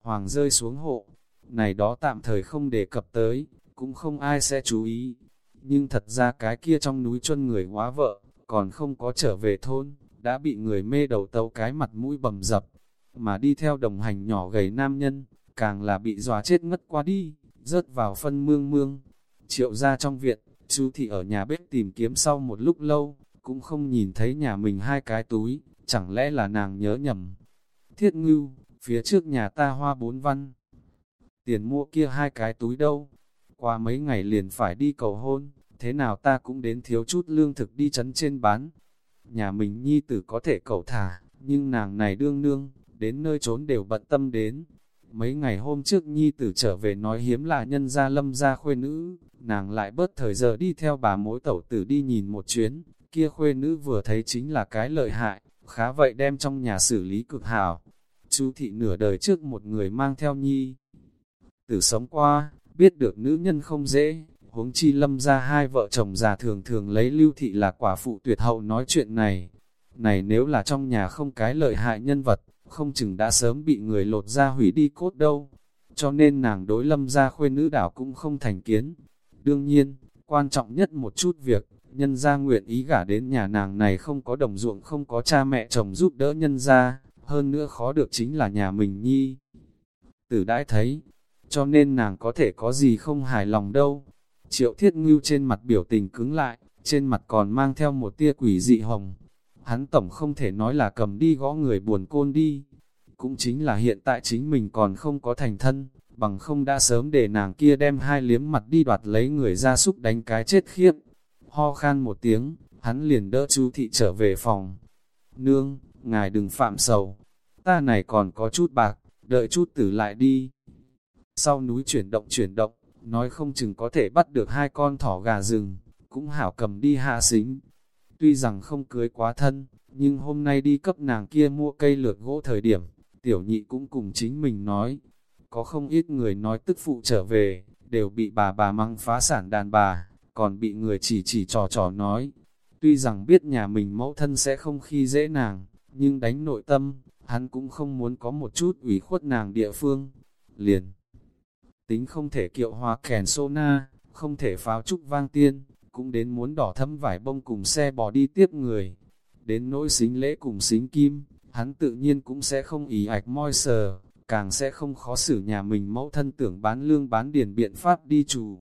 S1: Hoàng rơi xuống hộ, này đó tạm thời không đề cập tới, cũng không ai sẽ chú ý. Nhưng thật ra cái kia trong núi chuân người hóa vợ, còn không có trở về thôn, đã bị người mê đầu tấu cái mặt mũi bầm dập, mà đi theo đồng hành nhỏ gầy nam nhân, càng là bị dòa chết ngất qua đi, rớt vào phân mương mương. Triệu ra trong viện, chú thị ở nhà bếp tìm kiếm sau một lúc lâu, cũng không nhìn thấy nhà mình hai cái túi, chẳng lẽ là nàng nhớ nhầm. Thiết ngưu, phía trước nhà ta hoa bốn văn. Tiền mua kia hai cái túi đâu? Qua mấy ngày liền phải đi cầu hôn, thế nào ta cũng đến thiếu chút lương thực đi chấn trên bán. Nhà mình nhi tử có thể cầu thả, nhưng nàng này đương nương, đến nơi trốn đều bận tâm đến. Mấy ngày hôm trước nhi tử trở về nói hiếm là nhân gia lâm gia khuê nữ, nàng lại bớt thời giờ đi theo bà mối tẩu tử đi nhìn một chuyến, kia khuê nữ vừa thấy chính là cái lợi hại, khá vậy đem trong nhà xử lý cực hảo. Chú thị nửa đời trước một người mang theo nhi. Tử sống qua, biết được nữ nhân không dễ, huống chi lâm ra hai vợ chồng già thường thường lấy lưu thị là quả phụ tuyệt hậu nói chuyện này. Này nếu là trong nhà không cái lợi hại nhân vật, không chừng đã sớm bị người lột ra hủy đi cốt đâu. Cho nên nàng đối lâm gia khuê nữ đảo cũng không thành kiến. Đương nhiên, quan trọng nhất một chút việc, nhân gia nguyện ý gả đến nhà nàng này không có đồng ruộng không có cha mẹ chồng giúp đỡ nhân gia, hơn nữa khó được chính là nhà mình nhi. Tử đãi thấy, cho nên nàng có thể có gì không hài lòng đâu. Triệu thiết ngưu trên mặt biểu tình cứng lại, trên mặt còn mang theo một tia quỷ dị hồng. Hắn tổng không thể nói là cầm đi gõ người buồn côn đi. Cũng chính là hiện tại chính mình còn không có thành thân, bằng không đã sớm để nàng kia đem hai liếm mặt đi đoạt lấy người ra súc đánh cái chết khiếp. Ho khan một tiếng, hắn liền đỡ chú thị trở về phòng. Nương, ngài đừng phạm sầu, ta này còn có chút bạc, đợi chút tử lại đi. Sau núi chuyển động chuyển động, nói không chừng có thể bắt được hai con thỏ gà rừng, cũng hảo cầm đi hạ xính. Tuy rằng không cưới quá thân, nhưng hôm nay đi cấp nàng kia mua cây lược gỗ thời điểm, tiểu nhị cũng cùng chính mình nói. Có không ít người nói tức phụ trở về, đều bị bà bà măng phá sản đàn bà, còn bị người chỉ chỉ trò trò nói. Tuy rằng biết nhà mình mẫu thân sẽ không khi dễ nàng, nhưng đánh nội tâm, hắn cũng không muốn có một chút ủy khuất nàng địa phương. Liền, tính không thể kiệu hoa kèn sô na, không thể pháo trúc vang tiên, cũng đến muốn đỏ thâm vải bông cùng xe bò đi tiếp người. Đến nỗi xính lễ cùng xính kim, hắn tự nhiên cũng sẽ không ý ạch moi sờ, càng sẽ không khó xử nhà mình mẫu thân tưởng bán lương bán điền biện pháp đi chủ.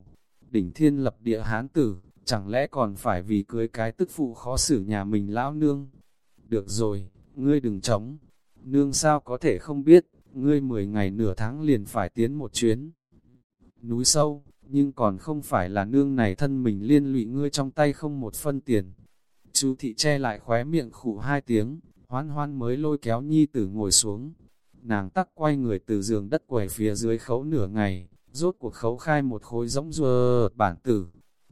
S1: Đỉnh thiên lập địa hán tử, chẳng lẽ còn phải vì cưới cái tức phụ khó xử nhà mình lão nương. Được rồi, ngươi đừng chống, nương sao có thể không biết, ngươi 10 ngày nửa tháng liền phải tiến một chuyến. Núi sâu, nhưng còn không phải là nương này thân mình liên lụy ngươi trong tay không một phân tiền. Chú thị che lại khóe miệng khụ hai tiếng, hoan hoan mới lôi kéo nhi tử ngồi xuống. Nàng tắc quay người từ giường đất quẩy phía dưới khấu nửa ngày, rốt cuộc khấu khai một khối giống ruột bản tử.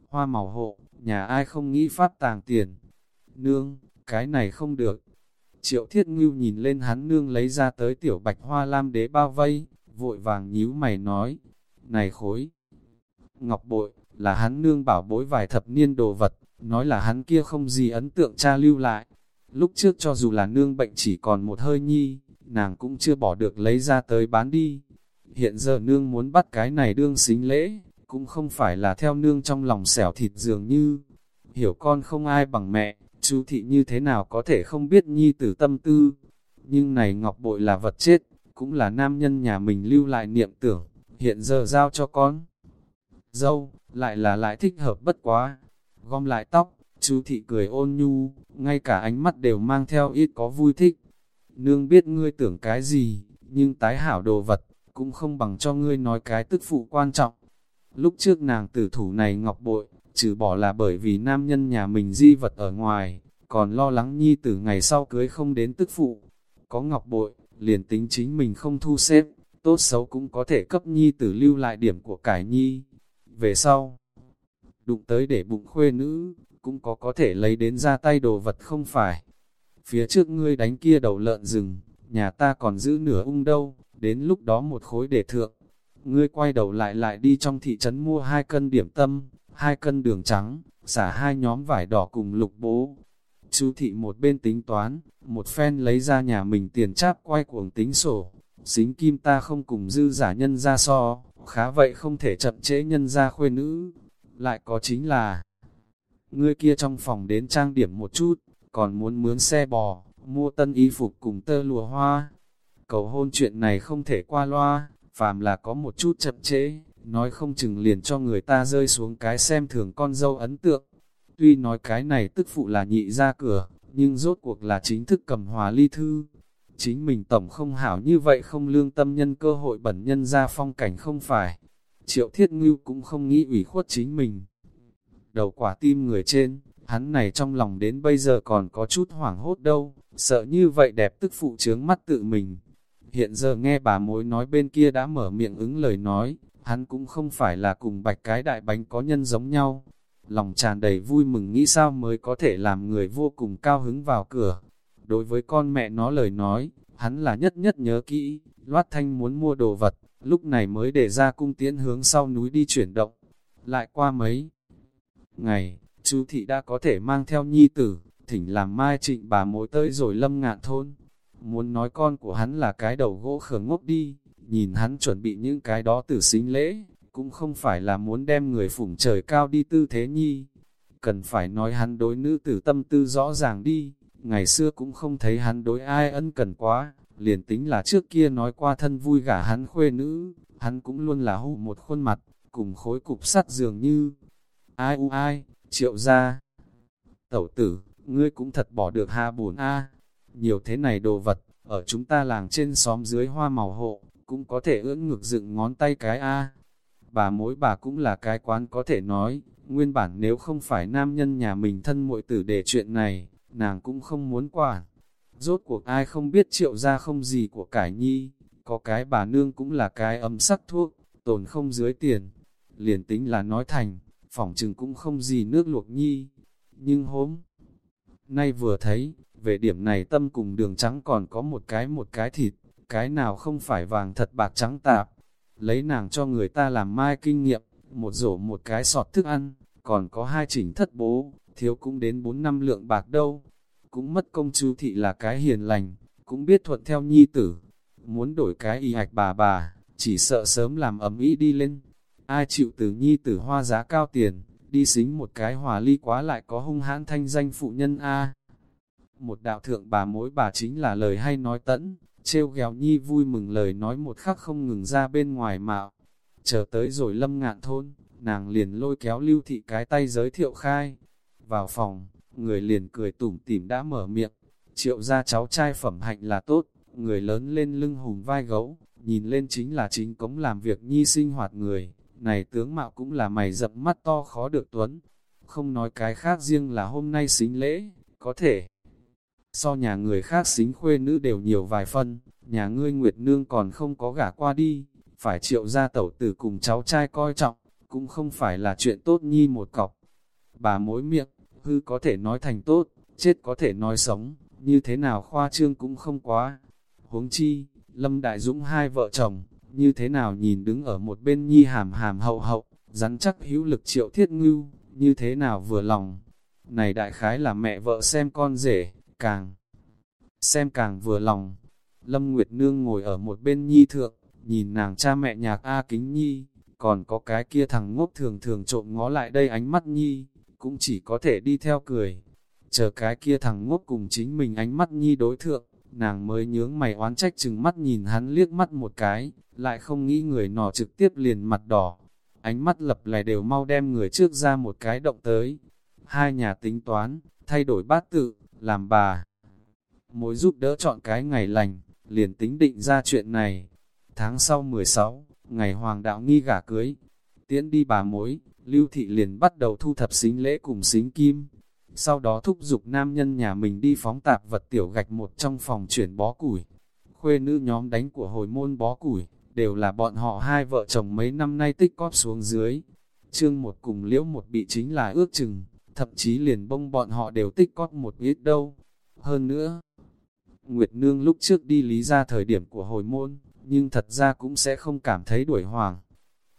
S1: Hoa màu hộ, nhà ai không nghĩ phát tàng tiền. Nương, cái này không được. Triệu thiết ngưu nhìn lên hắn nương lấy ra tới tiểu bạch hoa lam đế bao vây, vội vàng nhíu mày nói, này khối. Ngọc bội, là hắn nương bảo bối vài thập niên đồ vật, nói là hắn kia không gì ấn tượng cha lưu lại. Lúc trước cho dù là nương bệnh chỉ còn một hơi nhi, nàng cũng chưa bỏ được lấy ra tới bán đi. Hiện giờ nương muốn bắt cái này đương xính lễ, cũng không phải là theo nương trong lòng xẻo thịt dường như. Hiểu con không ai bằng mẹ, chú thị như thế nào có thể không biết nhi tử tâm tư. Nhưng này ngọc bội là vật chết, cũng là nam nhân nhà mình lưu lại niệm tưởng, hiện giờ giao cho con. Dâu, lại là lại thích hợp bất quá. Gom lại tóc, chú thị cười ôn nhu, ngay cả ánh mắt đều mang theo ít có vui thích. Nương biết ngươi tưởng cái gì, nhưng tái hảo đồ vật, cũng không bằng cho ngươi nói cái tức phụ quan trọng. Lúc trước nàng tử thủ này ngọc bội, trừ bỏ là bởi vì nam nhân nhà mình di vật ở ngoài, còn lo lắng nhi tử ngày sau cưới không đến tức phụ. Có ngọc bội, liền tính chính mình không thu xếp, tốt xấu cũng có thể cấp nhi tử lưu lại điểm của cải nhi. Về sau, đụng tới để bụng khuê nữ, cũng có có thể lấy đến ra tay đồ vật không phải. phía trước ngươi đánh kia đầu lợn rừng, nhà ta còn giữ nửa ung đâu, đến lúc đó một khối để thượng. Ngươi quay đầu lại lại đi trong thị trấn mua hai cân điểm tâm, hai cân đường trắng, xả hai nhóm vải đỏ cùng lục bố. Chú thị một bên tính toán, một phen lấy ra nhà mình tiền cháp quay cuồng tính sổ. Xính kim ta không cùng dư giả nhân ra so, khá vậy không thể chậm trễ nhân ra khuê nữ. Lại có chính là, ngươi kia trong phòng đến trang điểm một chút, còn muốn mướn xe bò, mua tân y phục cùng tơ lùa hoa. Cầu hôn chuyện này không thể qua loa, phàm là có một chút chậm trễ, nói không chừng liền cho người ta rơi xuống cái xem thường con dâu ấn tượng. Tuy nói cái này tức phụ là nhị ra cửa, nhưng rốt cuộc là chính thức cầm hòa ly thư. Chính mình tổng không hảo như vậy không lương tâm nhân cơ hội bẩn nhân ra phong cảnh không phải. Triệu thiết ngưu cũng không nghĩ ủy khuất chính mình. Đầu quả tim người trên, hắn này trong lòng đến bây giờ còn có chút hoảng hốt đâu, sợ như vậy đẹp tức phụ trướng mắt tự mình. Hiện giờ nghe bà mối nói bên kia đã mở miệng ứng lời nói, hắn cũng không phải là cùng bạch cái đại bánh có nhân giống nhau. Lòng tràn đầy vui mừng nghĩ sao mới có thể làm người vô cùng cao hứng vào cửa. Đối với con mẹ nó lời nói, hắn là nhất nhất nhớ kỹ, loát thanh muốn mua đồ vật, lúc này mới để ra cung tiễn hướng sau núi đi chuyển động. Lại qua mấy ngày, chú thị đã có thể mang theo nhi tử, thỉnh làm mai trịnh bà mối tới rồi lâm ngạn thôn. Muốn nói con của hắn là cái đầu gỗ khờ ngốc đi, nhìn hắn chuẩn bị những cái đó tử xính lễ, cũng không phải là muốn đem người phủng trời cao đi tư thế nhi. Cần phải nói hắn đối nữ tử tâm tư rõ ràng đi, ngày xưa cũng không thấy hắn đối ai ân cần quá, liền tính là trước kia nói qua thân vui gả hắn khuê nữ, hắn cũng luôn là hụ một khuôn mặt, cùng khối cục sắt dường như. Ai u ai, triệu ra. Tẩu tử, ngươi cũng thật bỏ được ha buồn a Nhiều thế này đồ vật, ở chúng ta làng trên xóm dưới hoa màu hộ, cũng có thể ưỡn ngược dựng ngón tay cái a Bà mối bà cũng là cái quán có thể nói, nguyên bản nếu không phải nam nhân nhà mình thân muội tử để chuyện này, nàng cũng không muốn quản. Rốt cuộc ai không biết triệu ra không gì của cải nhi, có cái bà nương cũng là cái ấm sắc thuốc, tồn không dưới tiền. Liền tính là nói thành, phỏng chừng cũng không gì nước luộc nhi. Nhưng hôm nay vừa thấy, về điểm này tâm cùng đường trắng còn có một cái một cái thịt, cái nào không phải vàng thật bạc trắng tạp. Lấy nàng cho người ta làm mai kinh nghiệm, một rổ một cái sọt thức ăn, còn có hai chỉnh thất bố, thiếu cũng đến bốn năm lượng bạc đâu. Cũng mất công chú thị là cái hiền lành, cũng biết thuận theo nhi tử. Muốn đổi cái y hạch bà bà, chỉ sợ sớm làm ấm ý đi lên. Ai chịu từ nhi tử hoa giá cao tiền, đi xính một cái hòa ly quá lại có hung hãn thanh danh phụ nhân A. Một đạo thượng bà mối bà chính là lời hay nói tẫn, trêu ghèo nhi vui mừng lời nói một khắc không ngừng ra bên ngoài mạo. Chờ tới rồi lâm ngạn thôn, nàng liền lôi kéo lưu thị cái tay giới thiệu khai. Vào phòng, người liền cười tủm tỉm đã mở miệng, triệu ra cháu trai phẩm hạnh là tốt, người lớn lên lưng hùng vai gấu, nhìn lên chính là chính cống làm việc nhi sinh hoạt người, này tướng mạo cũng là mày dập mắt to khó được tuấn. Không nói cái khác riêng là hôm nay xính lễ, có thể. So nhà người khác xính khuê nữ đều nhiều vài phân, nhà ngươi Nguyệt Nương còn không có gả qua đi, phải triệu ra tẩu tử cùng cháu trai coi trọng, cũng không phải là chuyện tốt nhi một cọc. Bà mối miệng, hư có thể nói thành tốt, chết có thể nói sống, như thế nào khoa trương cũng không quá. Huống chi, Lâm Đại Dũng hai vợ chồng, như thế nào nhìn đứng ở một bên nhi hàm hàm hậu hậu, rắn chắc hữu lực triệu thiết ngưu, như thế nào vừa lòng. Này đại khái là mẹ vợ xem con rể, càng xem càng vừa lòng. Lâm Nguyệt Nương ngồi ở một bên nhi thượng, nhìn nàng cha mẹ nhạc A kính nhi, còn có cái kia thằng ngốc thường thường trộm ngó lại đây ánh mắt nhi, cũng chỉ có thể đi theo cười. Chờ cái kia thằng ngốc cùng chính mình ánh mắt nhi đối thượng, nàng mới nhướng mày oán trách chừng mắt nhìn hắn liếc mắt một cái, lại không nghĩ người nọ trực tiếp liền mặt đỏ. Ánh mắt lập lè đều mau đem người trước ra một cái động tới. Hai nhà tính toán, thay đổi bát tự, làm bà. Mối giúp đỡ chọn cái ngày lành, liền tính định ra chuyện này. Tháng sau 16, ngày hoàng đạo nghi gả cưới. Tiễn đi bà mối, lưu thị liền bắt đầu thu thập xính lễ cùng xính kim. Sau đó thúc giục nam nhân nhà mình đi phóng tạp vật tiểu gạch một trong phòng chuyển bó củi. Khuê nữ nhóm đánh của hồi môn bó củi, đều là bọn họ hai vợ chồng mấy năm nay tích cóp xuống dưới. Trương một cùng liễu một bị chính là ước chừng, thậm chí liền bông bọn họ đều tích cóp một ít đâu. Hơn nữa, Nguyệt Nương lúc trước đi lý ra thời điểm của hồi môn, nhưng thật ra cũng sẽ không cảm thấy đuổi hoàng.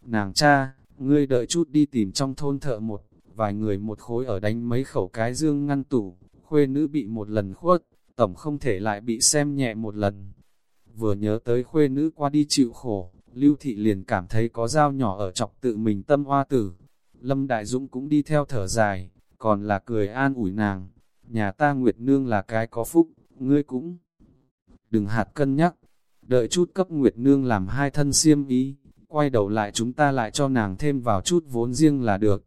S1: Nàng cha, ngươi đợi chút đi tìm trong thôn thợ một, vài người một khối ở đánh mấy khẩu cái dương ngăn tủ, khuê nữ bị một lần khuất, tổng không thể lại bị xem nhẹ một lần. Vừa nhớ tới khuê nữ qua đi chịu khổ, Lưu Thị liền cảm thấy có dao nhỏ ở chọc tự mình tâm hoa tử. Lâm Đại Dũng cũng đi theo thở dài, còn là cười an ủi nàng. Nhà ta Nguyệt Nương là cái có phúc, ngươi cũng đừng hạt cân nhắc. Đợi chút cấp Nguyệt Nương làm hai thân xiêm ý, quay đầu lại chúng ta lại cho nàng thêm vào chút vốn riêng là được.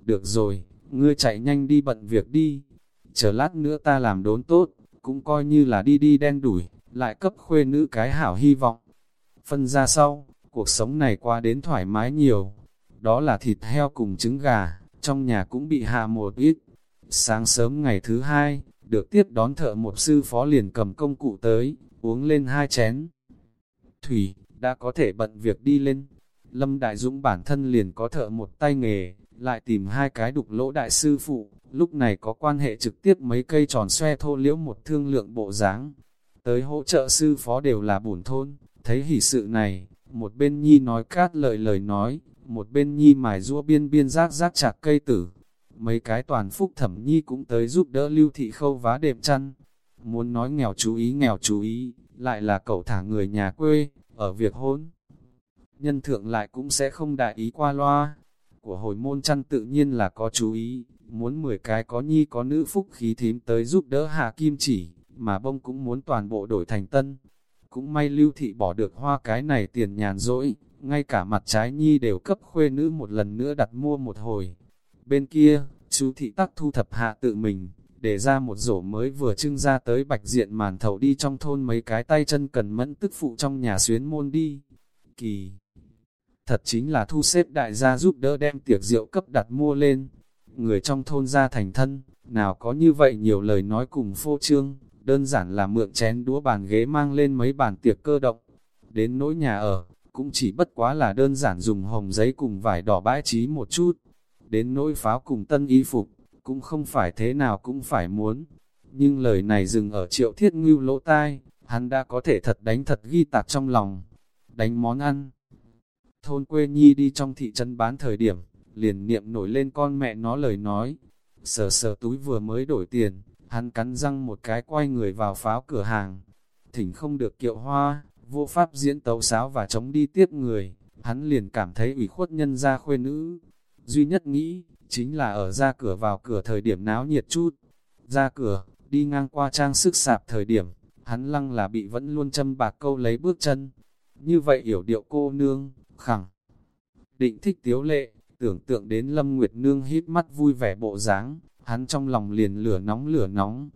S1: Được rồi, ngươi chạy nhanh đi bận việc đi. Chờ lát nữa ta làm đốn tốt, cũng coi như là đi đi đen đủi, lại cấp khuê nữ cái hảo hy vọng. Phân ra sau, cuộc sống này qua đến thoải mái nhiều. Đó là thịt heo cùng trứng gà, trong nhà cũng bị hạ một ít. Sáng sớm ngày thứ hai, được tiếp đón thợ một sư phó liền cầm công cụ tới, uống lên hai chén. Thủy, đã có thể bận việc đi lên. Lâm Đại Dũng bản thân liền có thợ một tay nghề, lại tìm hai cái đục lỗ đại sư phụ, lúc này có quan hệ trực tiếp mấy cây tròn xoe thô liễu một thương lượng bộ dáng. Tới hỗ trợ sư phó đều là bổn thôn, thấy hỷ sự này, một bên nhi nói cát lời lời nói, một bên nhi mài rua biên biên rác rác chặt cây tử. Mấy cái toàn phúc thẩm nhi cũng tới giúp đỡ lưu thị khâu vá đệm chăn. Muốn nói nghèo chú ý nghèo chú ý, lại là cậu thả người nhà quê, ở việc hôn. Nhân thượng lại cũng sẽ không đại ý qua loa. Của hồi môn chăn tự nhiên là có chú ý, muốn 10 cái có nhi có nữ phúc khí thím tới giúp đỡ hạ kim chỉ, mà bông cũng muốn toàn bộ đổi thành tân. Cũng may lưu thị bỏ được hoa cái này tiền nhàn rỗi, ngay cả mặt trái nhi đều cấp khuê nữ một lần nữa đặt mua một hồi. Bên kia, chú thị tắc thu thập hạ tự mình, để ra một rổ mới vừa trưng ra tới bạch diện màn thầu đi trong thôn mấy cái tay chân cần mẫn tức phụ trong nhà xuyến môn đi. Kỳ! Thật chính là thu xếp đại gia giúp đỡ đem tiệc rượu cấp đặt mua lên. Người trong thôn ra thành thân, nào có như vậy nhiều lời nói cùng phô trương, đơn giản là mượn chén đũa bàn ghế mang lên mấy bàn tiệc cơ động. Đến nỗi nhà ở, cũng chỉ bất quá là đơn giản dùng hồng giấy cùng vải đỏ bãi trí một chút. Đến nỗi pháo cùng tân y phục, cũng không phải thế nào cũng phải muốn. Nhưng lời này dừng ở triệu thiết ngưu lỗ tai, hắn đã có thể thật đánh thật ghi tạc trong lòng. Đánh món ăn. Thôn quê nhi đi trong thị trấn bán thời điểm, liền niệm nổi lên con mẹ nó lời nói. Sờ sờ túi vừa mới đổi tiền, hắn cắn răng một cái quay người vào pháo cửa hàng. Thỉnh không được kiệu hoa, vô pháp diễn tấu sáo và chống đi tiếp người, hắn liền cảm thấy ủy khuất nhân ra khuê nữ. Duy nhất nghĩ, chính là ở ra cửa vào cửa thời điểm náo nhiệt chút. Ra cửa, đi ngang qua trang sức sạp thời điểm, hắn lăng là bị vẫn luôn châm bạc câu lấy bước chân. Như vậy hiểu điệu cô nương, khẳng. Định thích tiếu lệ, tưởng tượng đến Lâm Nguyệt Nương hít mắt vui vẻ bộ dáng, hắn trong lòng liền lửa nóng lửa nóng.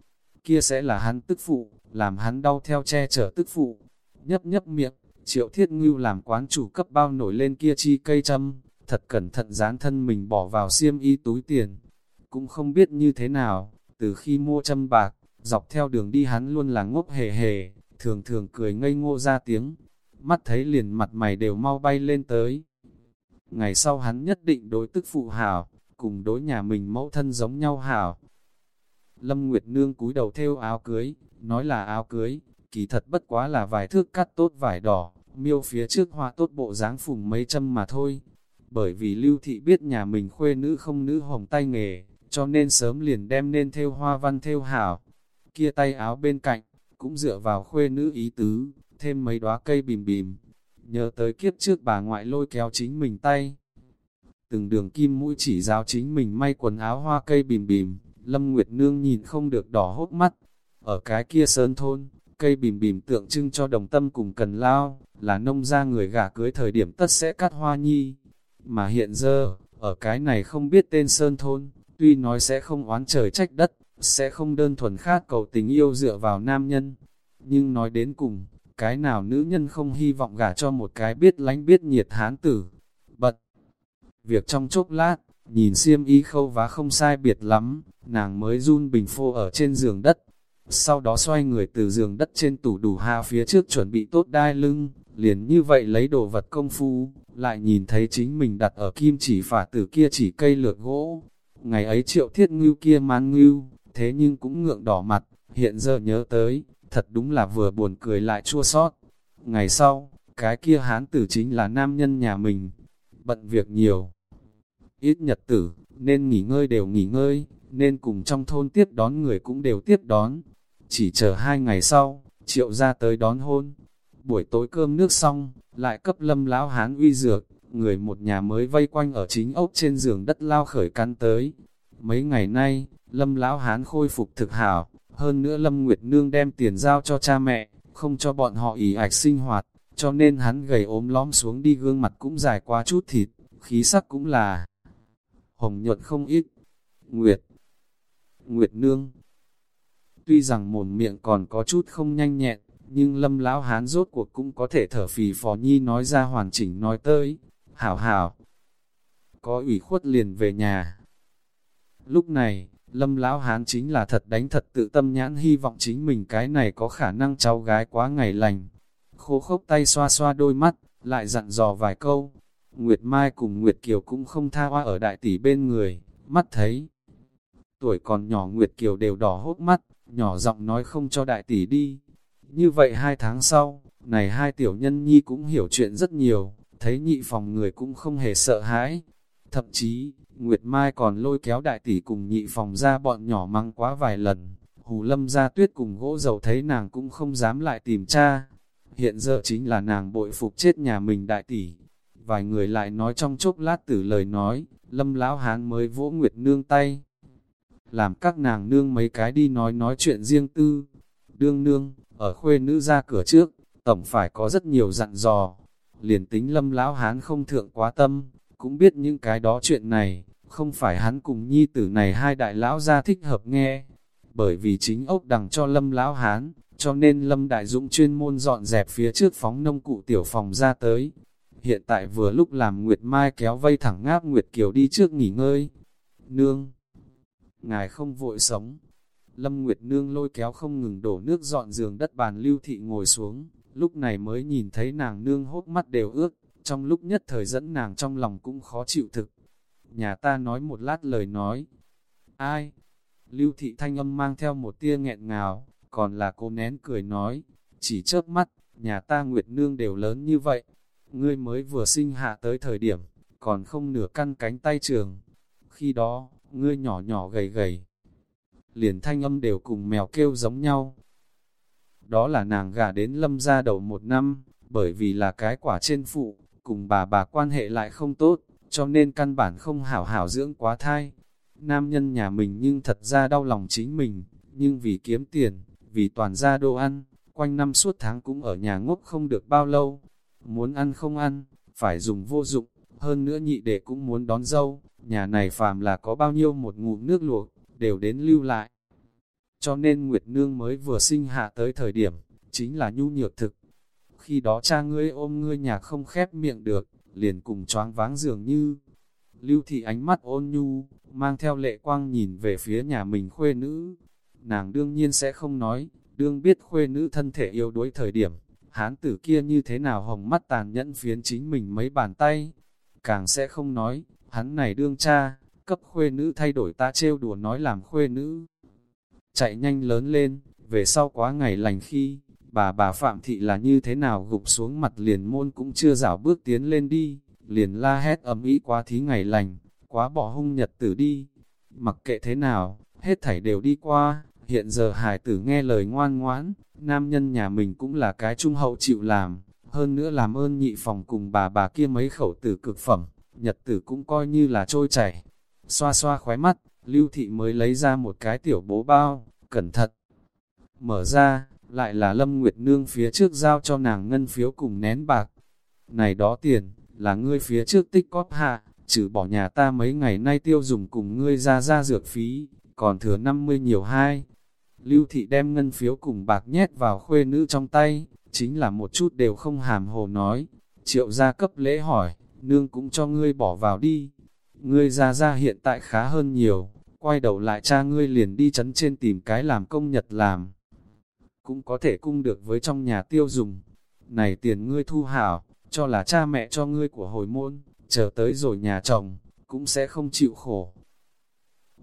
S1: Kia sẽ là hắn tức phụ, làm hắn đau theo che chở tức phụ. Nhấp nhấp miệng, triệu thiết ngưu làm quán chủ cấp bao nổi lên kia chi cây châm, thật cẩn thận dán thân mình bỏ vào xiêm y túi tiền. Cũng không biết như thế nào, từ khi mua châm bạc, dọc theo đường đi hắn luôn là ngốc hề hề, thường thường cười ngây ngô ra tiếng, mắt thấy liền mặt mày đều mau bay lên tới. Ngày sau hắn nhất định đối tức phụ hảo, cùng đối nhà mình mẫu thân giống nhau hảo. Lâm Nguyệt Nương cúi đầu theo áo cưới, nói là áo cưới, kỳ thật bất quá là vài thước cắt tốt vải đỏ, miêu phía trước hoa tốt bộ dáng phùng mấy châm mà thôi. Bởi vì Lưu Thị biết nhà mình khuê nữ không nữ hồng tay nghề, cho nên sớm liền đem nên theo hoa văn theo hảo. Kia tay áo bên cạnh, cũng dựa vào khuê nữ ý tứ, thêm mấy đóa cây bìm bìm. Nhớ tới kiếp trước bà ngoại lôi kéo chính mình tay. Từng đường kim mũi chỉ giáo chính mình may quần áo hoa cây bìm bìm, Lâm Nguyệt Nương nhìn không được đỏ hốt mắt. Ở cái kia sơn thôn, cây bìm bìm tượng trưng cho đồng tâm cùng cần lao, là nông ra người gả cưới thời điểm tất sẽ cắt hoa nhi. Mà hiện giờ, ở cái này không biết tên sơn thôn, tuy nói sẽ không oán trời trách đất, sẽ không đơn thuần khát cầu tình yêu dựa vào nam nhân. Nhưng nói đến cùng, cái nào nữ nhân không hy vọng gả cho một cái biết lánh biết nhiệt hán tử. Bật việc trong chốc lát, nhìn xiêm y khâu vá không sai biệt lắm, nàng mới run bình phô ở trên giường đất. Sau đó xoay người từ giường đất trên tủ đủ hạ phía trước chuẩn bị tốt đai lưng, liền như vậy lấy đồ vật công phu, lại nhìn thấy chính mình đặt ở kim chỉ phả tử kia chỉ cây lược gỗ. Ngày ấy triệu thiết ngưu kia man ngưu, thế nhưng cũng ngượng đỏ mặt, Hiện giờ nhớ tới, thật đúng là vừa buồn cười lại chua sót. Ngày sau, cái kia hán tử chính là nam nhân nhà mình, bận việc nhiều. Ít nhật tử, nên nghỉ ngơi đều nghỉ ngơi, nên cùng trong thôn tiếp đón người cũng đều tiếp đón. Chỉ chờ hai ngày sau, triệu ra tới đón hôn. Buổi tối cơm nước xong, lại cấp lâm lão hán uy dược, người một nhà mới vây quanh ở chính ốc trên giường đất lao khởi căn tới. Mấy ngày nay, lâm lão hán khôi phục thực hảo, hơn nữa lâm nguyệt nương đem tiền giao cho cha mẹ, không cho bọn họ ý ạch sinh hoạt, cho nên hắn gầy ốm lõm xuống đi gương mặt cũng dài quá chút thịt, khí sắc cũng là hồng nhuận không ít. Nguyệt Nguyệt Nương Tuy rằng mồm miệng còn có chút không nhanh nhẹn, nhưng lâm lão hán rốt cuộc cũng có thể thở phì phò nhi nói ra hoàn chỉnh nói tới. Hảo hảo, có ủy khuất liền về nhà. Lúc này, lâm lão hán chính là thật đánh thật tự tâm nhãn hy vọng chính mình cái này có khả năng cháu gái quá ngày lành. Khô khốc tay xoa xoa đôi mắt, lại dặn dò vài câu. Nguyệt Mai cùng Nguyệt Kiều cũng không tha hoa ở đại tỷ bên người, mắt thấy. Tuổi còn nhỏ Nguyệt Kiều đều đỏ hốt mắt, nhỏ giọng nói không cho đại tỷ đi. Như vậy hai tháng sau, này hai tiểu nhân nhi cũng hiểu chuyện rất nhiều, thấy nhị phòng người cũng không hề sợ hãi. Thậm chí, Nguyệt Mai còn lôi kéo đại tỷ cùng nhị phòng ra bọn nhỏ măng quá vài lần. Hù lâm ra tuyết cùng gỗ dầu thấy nàng cũng không dám lại tìm cha. Hiện giờ chính là nàng bội phục chết nhà mình đại tỷ. Vài người lại nói trong chốc lát tử lời nói, lâm lão hán mới vỗ Nguyệt nương tay. Làm các nàng nương mấy cái đi nói nói chuyện riêng tư. Đương nương, ở khuê nữ ra cửa trước, tổng phải có rất nhiều dặn dò. Liền tính lâm lão hán không thượng quá tâm, cũng biết những cái đó chuyện này, không phải hắn cùng nhi tử này hai đại lão ra thích hợp nghe. Bởi vì chính ốc đằng cho lâm lão hán, cho nên lâm đại dũng chuyên môn dọn dẹp phía trước phóng nông cụ tiểu phòng ra tới. Hiện tại vừa lúc làm Nguyệt Mai kéo vây thẳng ngáp Nguyệt Kiều đi trước nghỉ ngơi. Nương! Ngài không vội sống, Lâm Nguyệt Nương lôi kéo không ngừng đổ nước dọn giường đất bàn lưu thị ngồi xuống, lúc này mới nhìn thấy nàng nương hốt mắt đều ướt, trong lúc nhất thời dẫn nàng trong lòng cũng khó chịu thực. Nhà ta nói một lát lời nói. Ai? Lưu thị thanh âm mang theo một tia nghẹn ngào, còn là cô nén cười nói, chỉ chớp mắt, nhà ta Nguyệt Nương đều lớn như vậy. Ngươi mới vừa sinh hạ tới thời điểm, còn không nửa căn cánh tay trường. Khi đó, ngươi nhỏ nhỏ gầy gầy, liền thanh âm đều cùng mèo kêu giống nhau. Đó là nàng gả đến lâm gia đầu một năm, bởi vì là cái quả trên phụ, cùng bà bà quan hệ lại không tốt, cho nên căn bản không hảo hảo dưỡng quá thai. Nam nhân nhà mình nhưng thật ra đau lòng chính mình, nhưng vì kiếm tiền, vì toàn gia đồ ăn, quanh năm suốt tháng cũng ở nhà ngốc không được bao lâu. Muốn ăn không ăn, phải dùng vô dụng, hơn nữa nhị đệ cũng muốn đón dâu, nhà này phàm là có bao nhiêu một ngụm nước luộc, đều đến lưu lại. Cho nên Nguyệt Nương mới vừa sinh hạ tới thời điểm, chính là nhu nhược thực. Khi đó cha ngươi ôm ngươi nhà không khép miệng được, liền cùng choáng váng dường như. Lưu thị ánh mắt ôn nhu, mang theo lệ quang nhìn về phía nhà mình khuê nữ. Nàng đương nhiên sẽ không nói, đương biết khuê nữ thân thể yếu đuối thời điểm, hán tử kia như thế nào hồng mắt tàn nhẫn phiến chính mình mấy bàn tay. Càng sẽ không nói, hắn này đương cha, cấp khuê nữ thay đổi ta trêu đùa nói làm khuê nữ. Chạy nhanh lớn lên, về sau quá ngày lành khi, bà bà Phạm Thị là như thế nào gục xuống mặt liền môn cũng chưa rảo bước tiến lên đi, liền la hét ấm ý quá thí ngày lành, quá bỏ hung nhật tử đi. Mặc kệ thế nào, hết thảy đều đi qua, hiện giờ hải tử nghe lời ngoan ngoãn, nam nhân nhà mình cũng là cái trung hậu chịu làm, hơn nữa làm ơn nhị phòng cùng bà bà kia mấy khẩu tử cực phẩm, nhật tử cũng coi như là trôi chảy, xoa xoa khóe mắt, lưu thị mới lấy ra một cái tiểu bố bao, cẩn thận. Mở ra, lại là Lâm Nguyệt Nương phía trước giao cho nàng ngân phiếu cùng nén bạc. Này đó tiền, là ngươi phía trước tích cóp hạ, trừ bỏ nhà ta mấy ngày nay tiêu dùng cùng ngươi ra ra dược phí, còn thừa 50 nhiều hai. Lưu thị đem ngân phiếu cùng bạc nhét vào khuê nữ trong tay, chính là một chút đều không hàm hồ nói. Triệu gia cấp lễ hỏi, nương cũng cho ngươi bỏ vào đi ngươi ra ra hiện tại khá hơn nhiều, quay đầu lại cha ngươi liền đi chấn trên tìm cái làm công nhật làm. Cũng có thể cung được với trong nhà tiêu dùng. Này tiền ngươi thu hảo, cho là cha mẹ cho ngươi của hồi môn, chờ tới rồi nhà chồng, cũng sẽ không chịu khổ.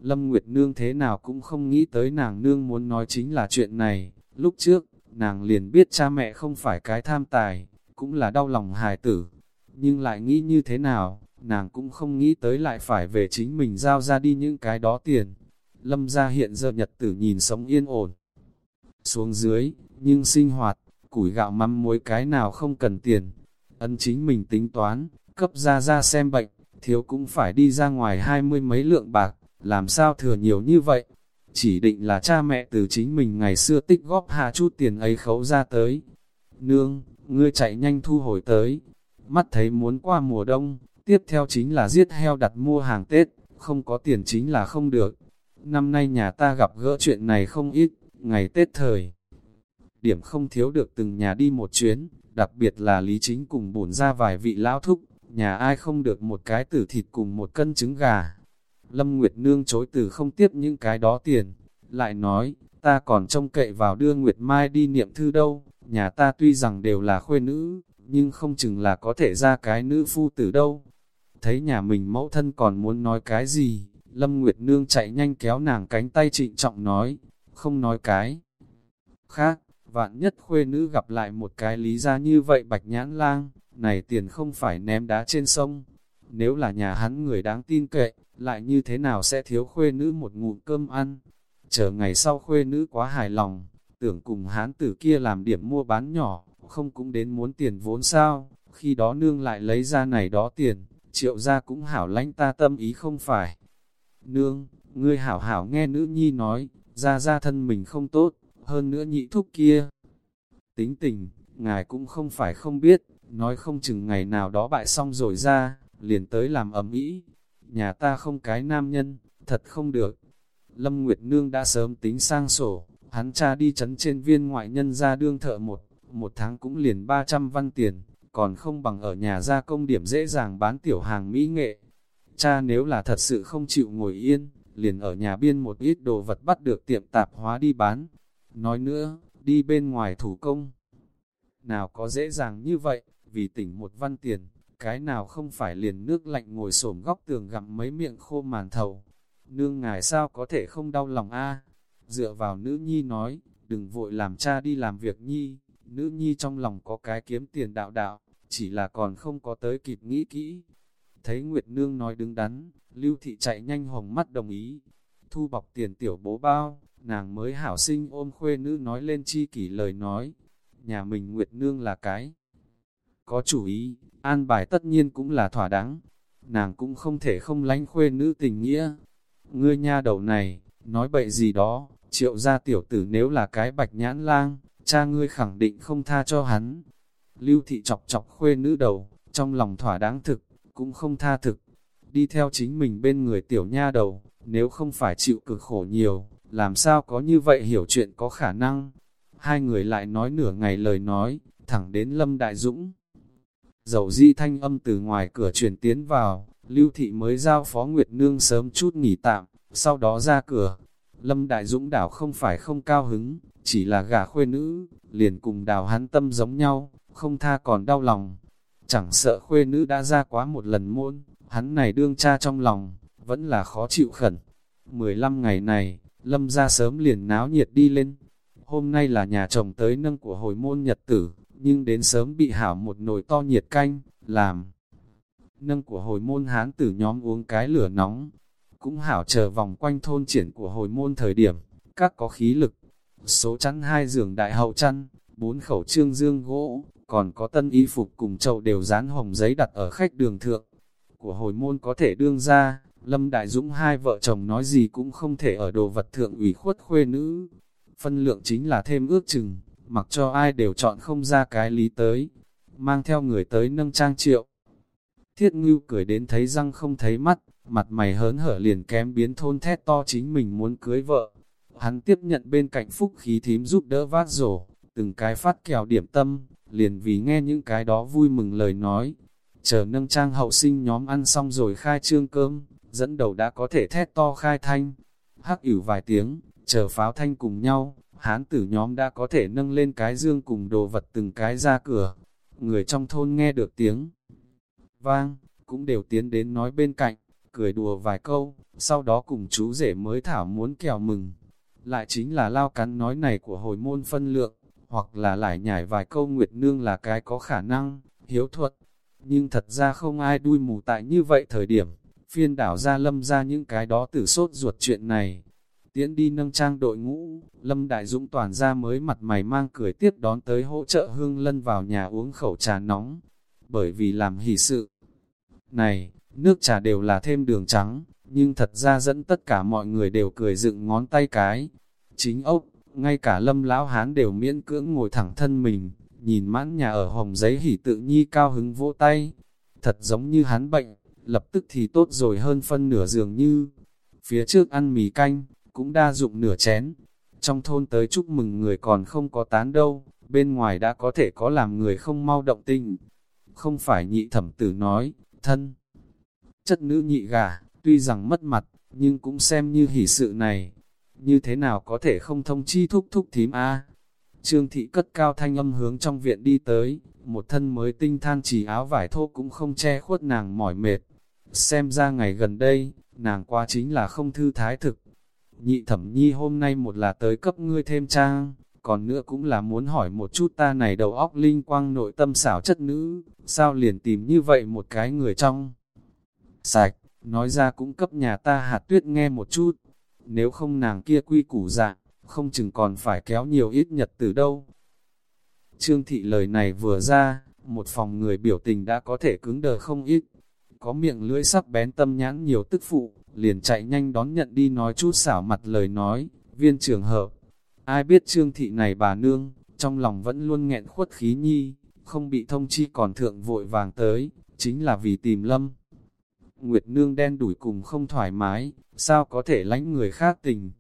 S1: Lâm Nguyệt Nương thế nào cũng không nghĩ tới nàng nương muốn nói chính là chuyện này. Lúc trước, nàng liền biết cha mẹ không phải cái tham tài, cũng là đau lòng hài tử. Nhưng lại nghĩ như thế nào, nàng cũng không nghĩ tới lại phải về chính mình giao ra đi những cái đó tiền. Lâm gia hiện giờ nhật tử nhìn sống yên ổn. Xuống dưới, nhưng sinh hoạt, củi gạo mắm muối cái nào không cần tiền. Ân chính mình tính toán, cấp ra ra xem bệnh, thiếu cũng phải đi ra ngoài hai mươi mấy lượng bạc, làm sao thừa nhiều như vậy. Chỉ định là cha mẹ từ chính mình ngày xưa tích góp hạ chút tiền ấy khấu ra tới. Nương, ngươi chạy nhanh thu hồi tới. Mắt thấy muốn qua mùa đông, tiếp theo chính là giết heo đặt mua hàng Tết, không có tiền chính là không được. Năm nay nhà ta gặp gỡ chuyện này không ít, ngày Tết thời. Điểm không thiếu được từng nhà đi một chuyến, đặc biệt là Lý Chính cùng bổn ra vài vị lão thúc, nhà ai không được một cái tử thịt cùng một cân trứng gà. Lâm Nguyệt Nương chối từ không tiếp những cái đó tiền, lại nói, ta còn trông cậy vào đưa Nguyệt Mai đi niệm thư đâu, nhà ta tuy rằng đều là khuê nữ, nhưng không chừng là có thể ra cái nữ phu tử đâu. Thấy nhà mình mẫu thân còn muốn nói cái gì, Lâm Nguyệt Nương chạy nhanh kéo nàng cánh tay trịnh trọng nói, không nói cái. Khác, vạn nhất khuê nữ gặp lại một cái lý ra như vậy bạch nhãn lang, này tiền không phải ném đá trên sông. Nếu là nhà hắn người đáng tin cậy, lại như thế nào sẽ thiếu khuê nữ một ngụm cơm ăn. Chờ ngày sau khuê nữ quá hài lòng, tưởng cùng hán tử kia làm điểm mua bán nhỏ, không cũng đến muốn tiền vốn sao, khi đó nương lại lấy ra này đó tiền, triệu gia cũng hảo lãnh ta tâm ý không phải. Nương, ngươi hảo hảo nghe nữ nhi nói, ra ra thân mình không tốt, hơn nữa nhị thúc kia. Tính tình, ngài cũng không phải không biết, nói không chừng ngày nào đó bại xong rồi ra, liền tới làm ấm ý. Nhà ta không cái nam nhân, thật không được. Lâm Nguyệt Nương đã sớm tính sang sổ, hắn cha đi chấn trên viên ngoại nhân ra đương thợ một, một tháng cũng liền 300 văn tiền, còn không bằng ở nhà gia công điểm dễ dàng bán tiểu hàng mỹ nghệ. Cha nếu là thật sự không chịu ngồi yên, liền ở nhà biên một ít đồ vật bắt được tiệm tạp hóa đi bán. Nói nữa, đi bên ngoài thủ công. Nào có dễ dàng như vậy, vì tỉnh một văn tiền, cái nào không phải liền nước lạnh ngồi xổm góc tường gặm mấy miệng khô màn thầu. Nương ngài sao có thể không đau lòng a Dựa vào nữ nhi nói, đừng vội làm cha đi làm việc nhi, nữ nhi trong lòng có cái kiếm tiền đạo đạo, chỉ là còn không có tới kịp nghĩ kỹ. Thấy Nguyệt Nương nói đứng đắn, Lưu Thị chạy nhanh hồng mắt đồng ý. Thu bọc tiền tiểu bố bao, nàng mới hảo sinh ôm khuê nữ nói lên chi kỷ lời nói. Nhà mình Nguyệt Nương là cái. Có chủ ý, an bài tất nhiên cũng là thỏa đáng. Nàng cũng không thể không lánh khuê nữ tình nghĩa. Ngươi nha đầu này, nói bậy gì đó, triệu gia tiểu tử nếu là cái bạch nhãn lang, cha ngươi khẳng định không tha cho hắn. Lưu thị chọc chọc khuê nữ đầu, trong lòng thỏa đáng thực, cũng không tha thực. Đi theo chính mình bên người tiểu nha đầu, nếu không phải chịu cực khổ nhiều, làm sao có như vậy hiểu chuyện có khả năng. Hai người lại nói nửa ngày lời nói, thẳng đến Lâm Đại Dũng. Dầu di thanh âm từ ngoài cửa truyền tiến vào, Lưu Thị mới giao Phó Nguyệt Nương sớm chút nghỉ tạm, sau đó ra cửa. Lâm Đại Dũng đảo không phải không cao hứng, chỉ là gả khuê nữ, liền cùng đào hắn tâm giống nhau, không tha còn đau lòng. Chẳng sợ khuê nữ đã ra quá một lần môn, hắn này đương cha trong lòng, vẫn là khó chịu khẩn. 15 ngày này, lâm ra sớm liền náo nhiệt đi lên. Hôm nay là nhà chồng tới nâng của hồi môn nhật tử, nhưng đến sớm bị hảo một nồi to nhiệt canh, làm. Nâng của hồi môn hán tử nhóm uống cái lửa nóng, cũng hảo chờ vòng quanh thôn triển của hồi môn thời điểm, các có khí lực. Số chăn hai giường đại hậu chăn, bốn khẩu trương dương gỗ, còn có tân y phục cùng chậu đều dán hồng giấy đặt ở khách đường thượng. Của hồi môn có thể đương ra, Lâm Đại Dũng hai vợ chồng nói gì cũng không thể ở đồ vật thượng ủy khuất khuê nữ. Phân lượng chính là thêm ước chừng, mặc cho ai đều chọn không ra cái lý tới. Mang theo người tới nâng trang triệu. Thiết ngưu cười đến thấy răng không thấy mắt, mặt mày hớn hở liền kém biến thôn thét to chính mình muốn cưới vợ. Hắn tiếp nhận bên cạnh phúc khí thím giúp đỡ vác rổ, từng cái phát kèo điểm tâm, liền vì nghe những cái đó vui mừng lời nói. Chờ nâng trang hậu sinh nhóm ăn xong rồi khai trương cơm, dẫn đầu đã có thể thét to khai thanh. Hắc ỉu vài tiếng, chờ pháo thanh cùng nhau, hán tử nhóm đã có thể nâng lên cái dương cùng đồ vật từng cái ra cửa. Người trong thôn nghe được tiếng vang, cũng đều tiến đến nói bên cạnh, cười đùa vài câu, sau đó cùng chú rể mới thảo muốn kèo mừng. Lại chính là lao cắn nói này của hồi môn phân lượng, hoặc là lại nhảy vài câu Nguyệt Nương là cái có khả năng, hiếu thuật. Nhưng thật ra không ai đuôi mù tại như vậy thời điểm, phiên đảo ra lâm ra những cái đó tử sốt ruột chuyện này. Tiễn đi nâng trang đội ngũ, Lâm Đại Dũng toàn ra mới mặt mày mang cười tiếp đón tới hỗ trợ Hương Lân vào nhà uống khẩu trà nóng. Bởi vì làm hỷ sự. Này, nước trà đều là thêm đường trắng, nhưng thật ra dẫn tất cả mọi người đều cười dựng ngón tay cái. Chính ốc, ngay cả lâm lão hán đều miễn cưỡng ngồi thẳng thân mình, nhìn mãn nhà ở hồng giấy hỉ tự nhi cao hứng vỗ tay. Thật giống như hắn bệnh, lập tức thì tốt rồi hơn phân nửa dường như. Phía trước ăn mì canh, cũng đa dụng nửa chén. Trong thôn tới chúc mừng người còn không có tán đâu, bên ngoài đã có thể có làm người không mau động tình. Không phải nhị thẩm tử nói, thân. Chất nữ nhị gà, tuy rằng mất mặt, nhưng cũng xem như hỉ sự này. Như thế nào có thể không thông chi thúc thúc thím a Trương thị cất cao thanh âm hướng trong viện đi tới, một thân mới tinh than chỉ áo vải thô cũng không che khuất nàng mỏi mệt. Xem ra ngày gần đây, nàng qua chính là không thư thái thực. Nhị thẩm nhi hôm nay một là tới cấp ngươi thêm trang, còn nữa cũng là muốn hỏi một chút ta này đầu óc linh quang nội tâm xảo chất nữ, sao liền tìm như vậy một cái người trong. Sạch, nói ra cũng cấp nhà ta hạt tuyết nghe một chút, nếu không nàng kia quy củ dạng, không chừng còn phải kéo nhiều ít nhật từ đâu. Trương thị lời này vừa ra, một phòng người biểu tình đã có thể cứng đờ không ít, có miệng lưỡi sắc bén tâm nhãn nhiều tức phụ, liền chạy nhanh đón nhận đi nói chút xảo mặt lời nói, viên trường hợp. Ai biết trương thị này bà nương, trong lòng vẫn luôn nghẹn khuất khí nhi, không bị thông chi còn thượng vội vàng tới, chính là vì tìm lâm. Nguyệt nương đen đuổi cùng không thoải mái, sao có thể lánh người khác tình.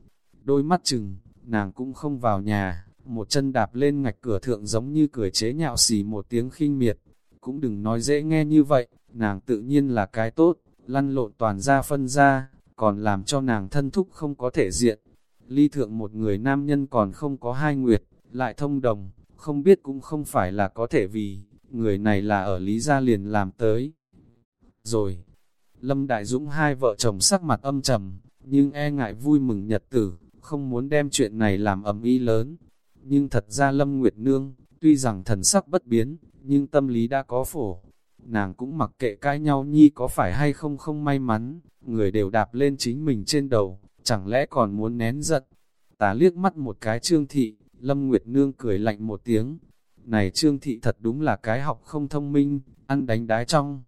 S1: Đôi mắt chừng, nàng cũng không vào nhà, một chân đạp lên ngạch cửa thượng giống như cười chế nhạo xì một tiếng khinh miệt. Cũng đừng nói dễ nghe như vậy, nàng tự nhiên là cái tốt, lăn lộn toàn ra phân ra, còn làm cho nàng thân thúc không có thể diện. Ly thượng một người nam nhân còn không có hai nguyệt, lại thông đồng, không biết cũng không phải là có thể vì, người này là ở Lý Gia liền làm tới. Rồi, Lâm Đại Dũng hai vợ chồng sắc mặt âm trầm, nhưng e ngại vui mừng nhật tử, không muốn đem chuyện này làm ầm ĩ lớn. Nhưng thật ra Lâm Nguyệt Nương, tuy rằng thần sắc bất biến, nhưng tâm lý đã có phổ, nàng cũng mặc kệ cãi nhau nhi có phải hay không không may mắn, người đều đạp lên chính mình trên đầu, chẳng lẽ còn muốn nén giận. Tá liếc mắt một cái trương thị, Lâm Nguyệt Nương cười lạnh một tiếng. Này trương thị thật đúng là cái học không thông minh, ăn đánh đái trong.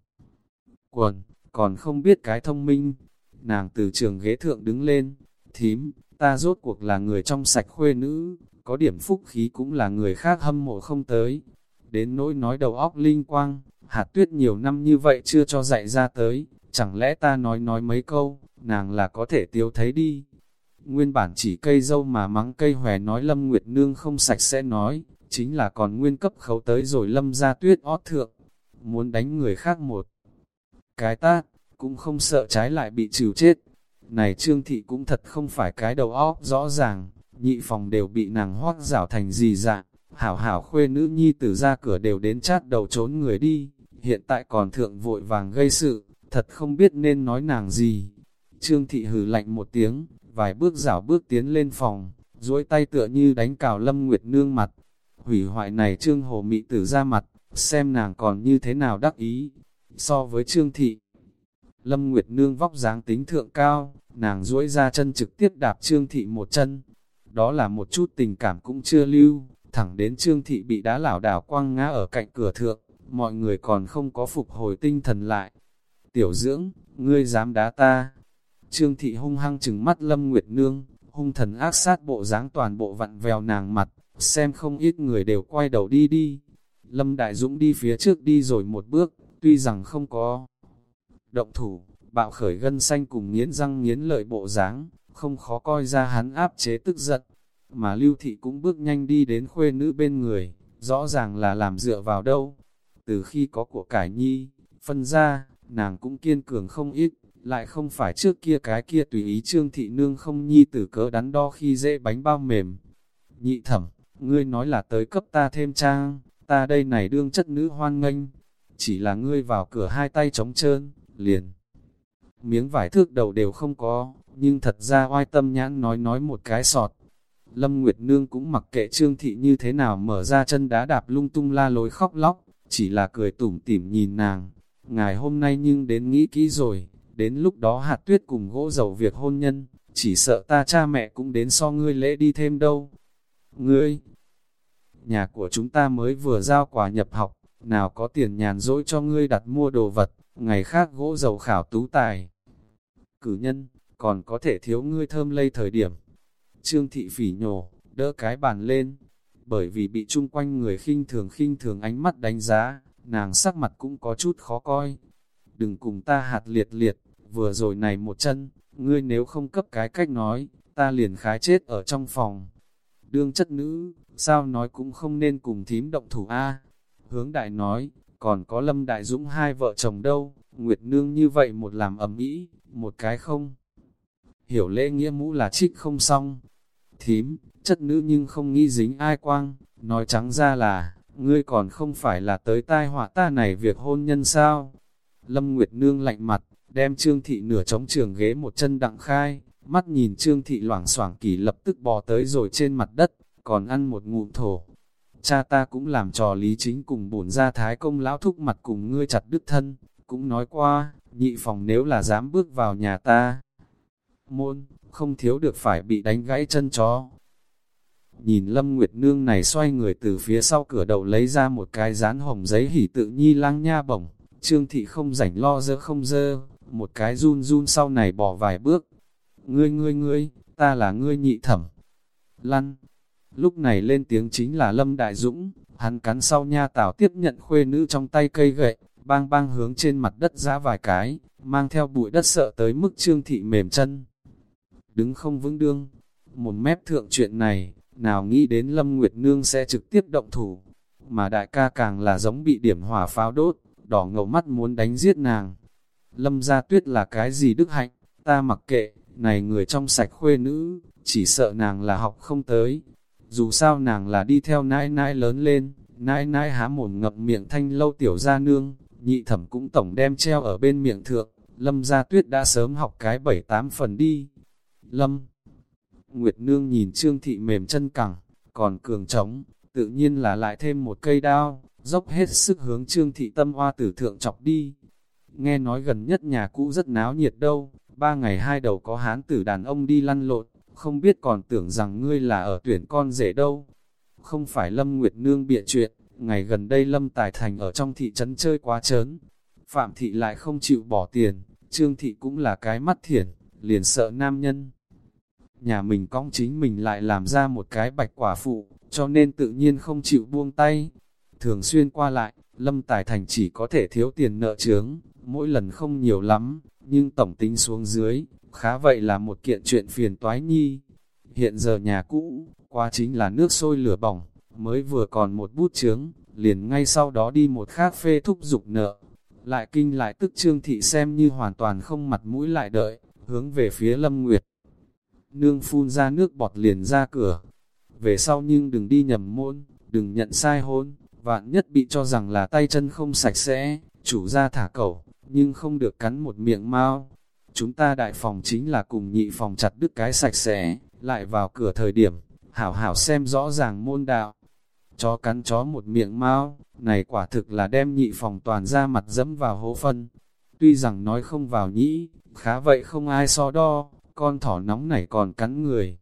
S1: Quần, còn không biết cái thông minh. Nàng từ trường ghế thượng đứng lên, thím, ta rốt cuộc là người trong sạch khuê nữ, có điểm phúc khí cũng là người khác hâm mộ không tới. Đến nỗi nói đầu óc linh quang, hạt tuyết nhiều năm như vậy chưa cho dạy ra tới, chẳng lẽ ta nói nói mấy câu, nàng là có thể tiêu thấy đi. Nguyên bản chỉ cây dâu mà mắng cây hòe nói Lâm Nguyệt Nương không sạch sẽ nói, chính là còn nguyên cấp khấu tới rồi Lâm ra tuyết ót thượng, muốn đánh người khác một. Cái tát, cũng không sợ trái lại bị trừ chết. Này Trương Thị cũng thật không phải cái đầu óc rõ ràng, nhị phòng đều bị nàng hoác rảo thành gì dạng, hảo hảo khuê nữ nhi tử ra cửa đều đến chát đầu trốn người đi hiện tại còn thượng vội vàng gây sự, thật không biết nên nói nàng gì. Trương thị hừ lạnh một tiếng, vài bước rảo bước tiến lên phòng, duỗi tay tựa như đánh cào Lâm Nguyệt Nương mặt. Hủy hoại này Trương Hồ Mị tử ra mặt, xem nàng còn như thế nào đắc ý. So với Trương thị, Lâm Nguyệt Nương vóc dáng tính thượng cao, nàng duỗi ra chân trực tiếp đạp Trương thị một chân. Đó là một chút tình cảm cũng chưa lưu, thẳng đến Trương thị bị đá lảo đảo quăng ngã ở cạnh cửa thượng mọi người còn không có phục hồi tinh thần lại. Tiểu dưỡng, ngươi dám đá ta. Trương thị hung hăng chừng mắt Lâm Nguyệt Nương, hung thần ác sát bộ dáng toàn bộ vặn vèo nàng mặt, xem không ít người đều quay đầu đi đi. Lâm Đại Dũng đi phía trước đi rồi một bước, tuy rằng không có động thủ, bạo khởi gân xanh cùng nghiến răng nghiến lợi bộ dáng, không khó coi ra hắn áp chế tức giận. Mà Lưu Thị cũng bước nhanh đi đến khuê nữ bên người, rõ ràng là làm dựa vào đâu, từ khi có của cải nhi, phân ra, nàng cũng kiên cường không ít, lại không phải trước kia cái kia tùy ý trương thị nương không nhi tử cỡ đắn đo khi dễ bánh bao mềm. Nhị thẩm, ngươi nói là tới cấp ta thêm trang, ta đây này đương chất nữ hoan nghênh, chỉ là ngươi vào cửa hai tay trống trơn, liền. miếng vải thước đầu đều không có, nhưng thật ra oai tâm nhãn nói nói một cái sọt. Lâm Nguyệt Nương cũng mặc kệ Trương Thị như thế nào mở ra chân đá đạp lung tung la lối khóc lóc, chỉ là cười tủm tỉm nhìn nàng. Ngài hôm nay nhưng đến nghĩ kỹ rồi, đến lúc đó hạt tuyết cùng gỗ dầu việc hôn nhân, chỉ sợ ta cha mẹ cũng đến so ngươi lễ đi thêm đâu. Ngươi, nhà của chúng ta mới vừa giao quà nhập học, nào có tiền nhàn rỗi cho ngươi đặt mua đồ vật, ngày khác gỗ dầu khảo tú tài. Cử nhân, còn có thể thiếu ngươi thơm lây thời điểm. Trương thị phỉ nhổ, đỡ cái bàn lên, bởi vì bị chung quanh người khinh thường khinh thường ánh mắt đánh giá, nàng sắc mặt cũng có chút khó coi. Đừng cùng ta hạt liệt liệt, vừa rồi này một chân, ngươi nếu không cấp cái cách nói, ta liền khái chết ở trong phòng. Đương chất nữ, sao nói cũng không nên cùng thím động thủ A. Hướng đại nói, còn có lâm đại dũng hai vợ chồng đâu, Nguyệt Nương như vậy một làm ẩm ý, một cái không. Hiểu lễ nghĩa mũ là trích không xong. Thím, chất nữ nhưng không nghĩ dính ai quang, nói trắng ra là, ngươi còn không phải là tới tai họa ta này việc hôn nhân sao. Lâm Nguyệt Nương lạnh mặt, đem Trương Thị nửa trống trường ghế một chân đặng khai, mắt nhìn Trương Thị loảng xoảng kỳ lập tức bò tới rồi trên mặt đất, còn ăn một ngụm thổ. Cha ta cũng làm trò lý chính cùng bổn ra thái công lão thúc mặt cùng ngươi chặt đứt thân, cũng nói qua, nhị phòng nếu là dám bước vào nhà ta. Môn, không thiếu được phải bị đánh gãy chân chó. Nhìn Lâm Nguyệt Nương này xoay người từ phía sau cửa đầu lấy ra một cái dán hồng giấy hỉ tự nhi lang nha bổng, Trương Thị không rảnh lo dơ không dơ, một cái run run sau này bỏ vài bước. Ngươi ngươi ngươi, ta là ngươi nhị thẩm. Lăn. Lúc này lên tiếng chính là Lâm Đại Dũng, hắn cắn sau nha tảo tiếp nhận khuê nữ trong tay cây gậy, bang bang hướng trên mặt đất ra vài cái, mang theo bụi đất sợ tới mức Trương Thị mềm chân. Đứng không vững đương, một mép thượng chuyện này, nào nghĩ đến Lâm Nguyệt Nương sẽ trực tiếp động thủ, mà đại ca càng là giống bị điểm hỏa pháo đốt, đỏ ngầu mắt muốn đánh giết nàng. Lâm gia tuyết là cái gì đức hạnh, ta mặc kệ, này người trong sạch khuê nữ, chỉ sợ nàng là học không tới. Dù sao nàng là đi theo nãi nãi lớn lên, nãi nãi há mồm ngậm miệng thanh lâu tiểu gia nương, nhị thẩm cũng tổng đem treo ở bên miệng thượng, lâm gia tuyết đã sớm học cái bảy tám phần đi. Lâm Nguyệt Nương nhìn Trương Thị mềm chân cẳng, còn cường trống, tự nhiên là lại thêm một cây đao, dốc hết sức hướng Trương Thị tâm hoa tử thượng chọc đi. Nghe nói gần nhất nhà cũ rất náo nhiệt đâu, ba ngày hai đầu có hán tử đàn ông đi lăn lộn, không biết còn tưởng rằng ngươi là ở tuyển con rể đâu. Không phải Lâm Nguyệt Nương bịa chuyện, ngày gần đây Lâm Tài Thành ở trong thị trấn chơi quá chớn. Phạm Thị lại không chịu bỏ tiền, Trương Thị cũng là cái mắt thiển, liền sợ nam nhân. Nhà mình cong chính mình lại làm ra một cái bạch quả phụ, cho nên tự nhiên không chịu buông tay. Thường xuyên qua lại, Lâm Tài Thành chỉ có thể thiếu tiền nợ chướng, mỗi lần không nhiều lắm, nhưng tổng tính xuống dưới, khá vậy là một kiện chuyện phiền toái nhi. Hiện giờ nhà cũ, qua chính là nước sôi lửa bỏng, mới vừa còn một bút chướng, liền ngay sau đó đi một khác phê thúc dục nợ. Lại kinh lại tức trương thị xem như hoàn toàn không mặt mũi lại đợi, hướng về phía Lâm Nguyệt. Nương phun ra nước bọt liền ra cửa. Về sau nhưng đừng đi nhầm môn, đừng nhận sai hôn, vạn nhất bị cho rằng là tay chân không sạch sẽ, chủ ra thả cẩu, nhưng không được cắn một miệng mau. Chúng ta đại phòng chính là cùng nhị phòng chặt đứt cái sạch sẽ, lại vào cửa thời điểm, hảo hảo xem rõ ràng môn đạo. Chó cắn chó một miệng mau, này quả thực là đem nhị phòng toàn ra mặt dẫm vào hố phân. Tuy rằng nói không vào nhĩ, khá vậy không ai so đo, con thỏ nóng này còn cắn người.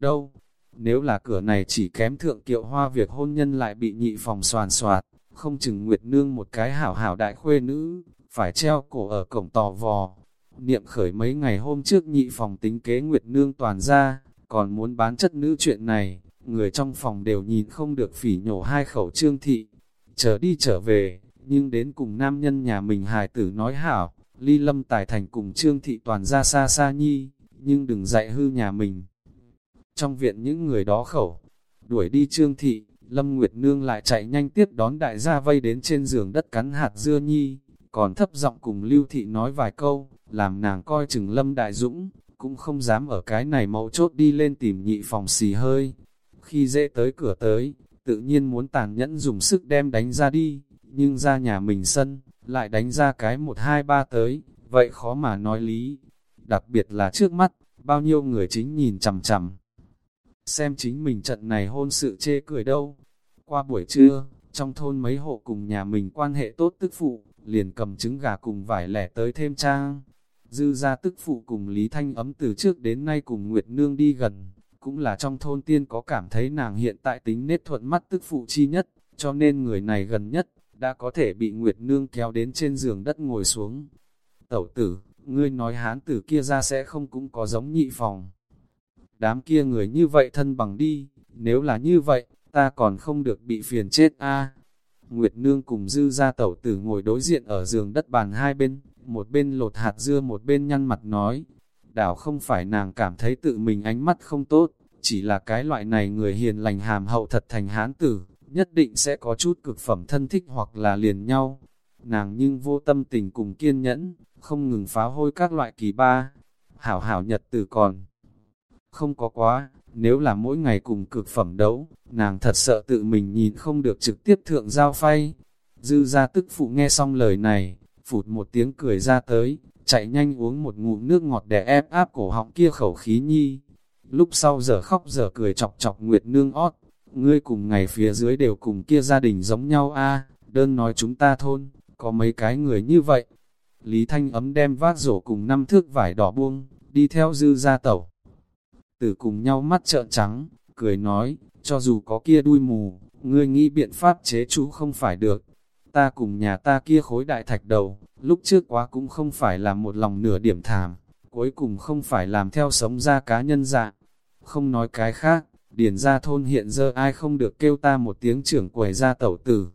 S1: Đâu, nếu là cửa này chỉ kém thượng kiệu hoa việc hôn nhân lại bị nhị phòng soàn soạt, không chừng Nguyệt Nương một cái hảo hảo đại khuê nữ, phải treo cổ ở cổng tò vò. Niệm khởi mấy ngày hôm trước nhị phòng tính kế Nguyệt Nương toàn ra, còn muốn bán chất nữ chuyện này, người trong phòng đều nhìn không được phỉ nhổ hai khẩu trương thị. Trở đi trở về, nhưng đến cùng nam nhân nhà mình hài tử nói hảo, ly lâm tài thành cùng trương thị toàn ra xa xa nhi, nhưng đừng dạy hư nhà mình. Trong viện những người đó khẩu, đuổi đi trương thị, Lâm Nguyệt Nương lại chạy nhanh tiếp đón đại gia vây đến trên giường đất cắn hạt dưa nhi, còn thấp giọng cùng Lưu Thị nói vài câu, làm nàng coi chừng Lâm Đại Dũng, cũng không dám ở cái này mẫu chốt đi lên tìm nhị phòng xì hơi. Khi dễ tới cửa tới, tự nhiên muốn tàn nhẫn dùng sức đem đánh ra đi, nhưng ra nhà mình sân, lại đánh ra cái một hai ba tới, vậy khó mà nói lý. Đặc biệt là trước mắt, bao nhiêu người chính nhìn chằm chằm. Xem chính mình trận này hôn sự chê cười đâu. Qua buổi trưa, trong thôn mấy hộ cùng nhà mình quan hệ tốt tức phụ, liền cầm trứng gà cùng vải lẻ tới thêm trang. Dư ra tức phụ cùng Lý Thanh ấm từ trước đến nay cùng Nguyệt Nương đi gần, cũng là trong thôn tiên có cảm thấy nàng hiện tại tính nết thuận mắt tức phụ chi nhất, cho nên người này gần nhất, đã có thể bị Nguyệt Nương kéo đến trên giường đất ngồi xuống. Tẩu tử, ngươi nói hán tử kia ra sẽ không cũng có giống nhị phòng. Đám kia người như vậy thân bằng đi, nếu là như vậy, ta còn không được bị phiền chết a Nguyệt Nương cùng dư ra tẩu tử ngồi đối diện ở giường đất bàn hai bên, một bên lột hạt dưa một bên nhăn mặt nói. Đảo không phải nàng cảm thấy tự mình ánh mắt không tốt, chỉ là cái loại này người hiền lành hàm hậu thật thành hán tử, nhất định sẽ có chút cực phẩm thân thích hoặc là liền nhau. Nàng nhưng vô tâm tình cùng kiên nhẫn, không ngừng phá hôi các loại kỳ ba. Hảo hảo nhật tử còn. Không có quá, nếu là mỗi ngày cùng cực phẩm đấu, nàng thật sợ tự mình nhìn không được trực tiếp thượng giao phay. Dư ra tức phụ nghe xong lời này, phụt một tiếng cười ra tới, chạy nhanh uống một ngụm nước ngọt để ép áp cổ họng kia khẩu khí nhi. Lúc sau giờ khóc giờ cười chọc chọc Nguyệt Nương ót, ngươi cùng ngày phía dưới đều cùng kia gia đình giống nhau a đơn nói chúng ta thôn, có mấy cái người như vậy. Lý Thanh ấm đem vác rổ cùng năm thước vải đỏ buông, đi theo dư ra tẩu. Tử cùng nhau mắt trợn trắng, cười nói, cho dù có kia đuôi mù, ngươi nghĩ biện pháp chế chú không phải được. Ta cùng nhà ta kia khối đại thạch đầu, lúc trước quá cũng không phải là một lòng nửa điểm thảm, cuối cùng không phải làm theo sống ra cá nhân dạng. Không nói cái khác, điền ra thôn hiện giờ ai không được kêu ta một tiếng trưởng quầy ra tẩu tử.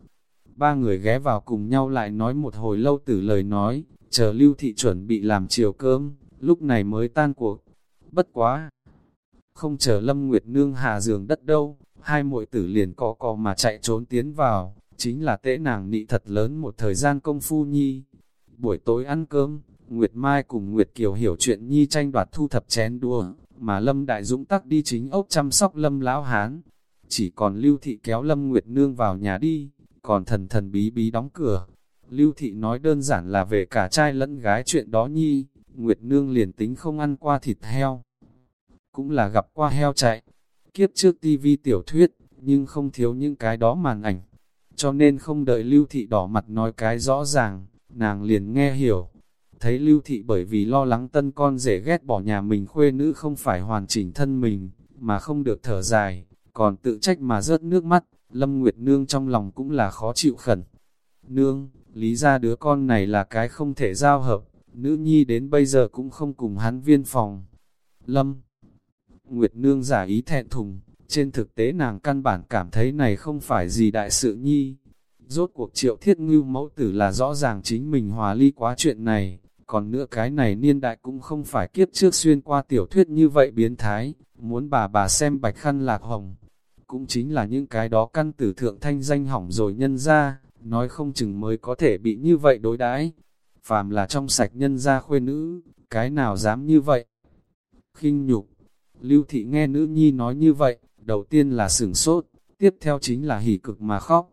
S1: Ba người ghé vào cùng nhau lại nói một hồi lâu tử lời nói, chờ lưu thị chuẩn bị làm chiều cơm, lúc này mới tan cuộc. Bất quá! Không chờ Lâm Nguyệt Nương hạ giường đất đâu, hai muội tử liền co co mà chạy trốn tiến vào, chính là tễ nàng nị thật lớn một thời gian công phu nhi. Buổi tối ăn cơm, Nguyệt Mai cùng Nguyệt Kiều hiểu chuyện nhi tranh đoạt thu thập chén đua, mà Lâm Đại Dũng tắc đi chính ốc chăm sóc Lâm Lão Hán. Chỉ còn Lưu Thị kéo Lâm Nguyệt Nương vào nhà đi, còn thần thần bí bí đóng cửa. Lưu Thị nói đơn giản là về cả trai lẫn gái chuyện đó nhi, Nguyệt Nương liền tính không ăn qua thịt heo. Cũng là gặp qua heo chạy, kiếp trước tivi tiểu thuyết, nhưng không thiếu những cái đó màn ảnh. Cho nên không đợi Lưu Thị đỏ mặt nói cái rõ ràng, nàng liền nghe hiểu. Thấy Lưu Thị bởi vì lo lắng tân con rể ghét bỏ nhà mình khuê nữ không phải hoàn chỉnh thân mình, mà không được thở dài, còn tự trách mà rớt nước mắt, Lâm Nguyệt Nương trong lòng cũng là khó chịu khẩn. Nương, lý ra đứa con này là cái không thể giao hợp, nữ nhi đến bây giờ cũng không cùng hắn viên phòng. Lâm Nguyệt Nương giả ý thẹn thùng, trên thực tế nàng căn bản cảm thấy này không phải gì đại sự nhi. Rốt cuộc triệu thiết ngưu mẫu tử là rõ ràng chính mình hòa ly quá chuyện này, còn nữa cái này niên đại cũng không phải kiếp trước xuyên qua tiểu thuyết như vậy biến thái, muốn bà bà xem bạch khăn lạc hồng. Cũng chính là những cái đó căn tử thượng thanh danh hỏng rồi nhân ra, nói không chừng mới có thể bị như vậy đối đãi Phàm là trong sạch nhân ra khuê nữ, cái nào dám như vậy? khinh nhục, Lưu thị nghe nữ nhi nói như vậy, đầu tiên là sửng sốt, tiếp theo chính là hỉ cực mà khóc.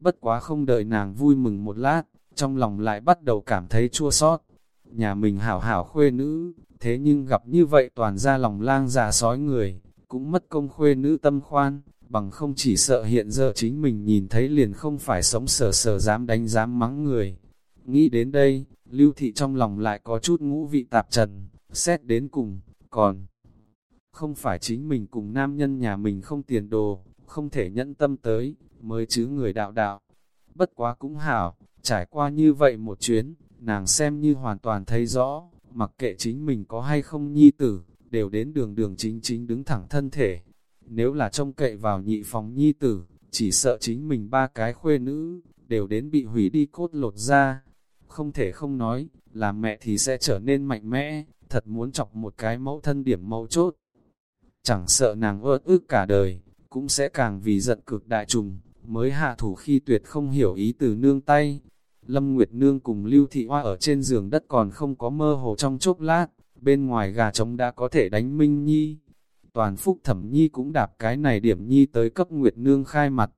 S1: Bất quá không đợi nàng vui mừng một lát, trong lòng lại bắt đầu cảm thấy chua xót. Nhà mình hảo hảo khuê nữ, thế nhưng gặp như vậy toàn ra lòng lang già sói người, cũng mất công khuê nữ tâm khoan, bằng không chỉ sợ hiện giờ chính mình nhìn thấy liền không phải sống sờ sờ dám đánh dám mắng người. Nghĩ đến đây, lưu thị trong lòng lại có chút ngũ vị tạp trần, xét đến cùng, còn không phải chính mình cùng nam nhân nhà mình không tiền đồ, không thể nhẫn tâm tới, mới chứ người đạo đạo. Bất quá cũng hảo, trải qua như vậy một chuyến, nàng xem như hoàn toàn thấy rõ, mặc kệ chính mình có hay không nhi tử, đều đến đường đường chính chính đứng thẳng thân thể. Nếu là trông cậy vào nhị phòng nhi tử, chỉ sợ chính mình ba cái khuê nữ, đều đến bị hủy đi cốt lột ra. Không thể không nói, là mẹ thì sẽ trở nên mạnh mẽ, thật muốn chọc một cái mẫu thân điểm mẫu chốt chẳng sợ nàng ớt ức cả đời, cũng sẽ càng vì giận cực đại trùng, mới hạ thủ khi tuyệt không hiểu ý từ nương tay. Lâm Nguyệt Nương cùng Lưu Thị Hoa ở trên giường đất còn không có mơ hồ trong chốc lát, bên ngoài gà trống đã có thể đánh Minh Nhi. Toàn Phúc Thẩm Nhi cũng đạp cái này điểm Nhi tới cấp Nguyệt Nương khai mặt.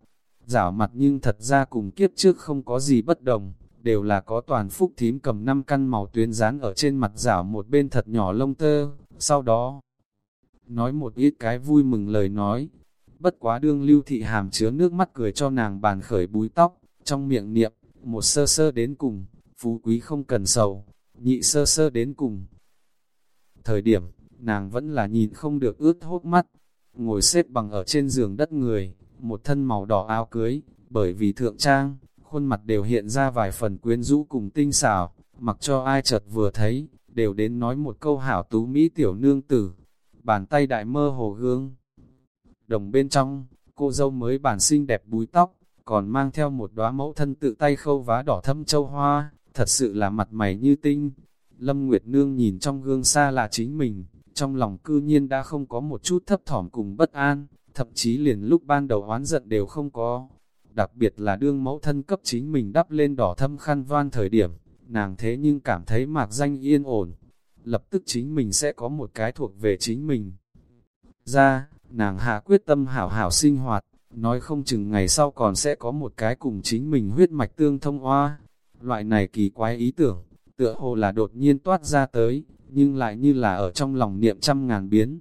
S1: Giảo mặt nhưng thật ra cùng kiếp trước không có gì bất đồng, đều là có toàn phúc thím cầm năm căn màu tuyến dán ở trên mặt giảo một bên thật nhỏ lông tơ, sau đó nói một ít cái vui mừng lời nói. Bất quá đương lưu thị hàm chứa nước mắt cười cho nàng bàn khởi búi tóc, trong miệng niệm, một sơ sơ đến cùng, phú quý không cần sầu, nhị sơ sơ đến cùng. Thời điểm, nàng vẫn là nhìn không được ướt hốt mắt, ngồi xếp bằng ở trên giường đất người, một thân màu đỏ áo cưới, bởi vì thượng trang, khuôn mặt đều hiện ra vài phần quyến rũ cùng tinh xảo, mặc cho ai chợt vừa thấy, đều đến nói một câu hảo tú mỹ tiểu nương tử, bàn tay đại mơ hồ gương. Đồng bên trong, cô dâu mới bản xinh đẹp búi tóc, còn mang theo một đóa mẫu thân tự tay khâu vá đỏ thâm châu hoa, thật sự là mặt mày như tinh. Lâm Nguyệt Nương nhìn trong gương xa là chính mình, trong lòng cư nhiên đã không có một chút thấp thỏm cùng bất an, thậm chí liền lúc ban đầu oán giận đều không có. Đặc biệt là đương mẫu thân cấp chính mình đắp lên đỏ thâm khăn voan thời điểm, nàng thế nhưng cảm thấy mạc danh yên ổn, lập tức chính mình sẽ có một cái thuộc về chính mình. Ra, nàng hạ quyết tâm hảo hảo sinh hoạt, nói không chừng ngày sau còn sẽ có một cái cùng chính mình huyết mạch tương thông hoa. Loại này kỳ quái ý tưởng, tựa hồ là đột nhiên toát ra tới, nhưng lại như là ở trong lòng niệm trăm ngàn biến.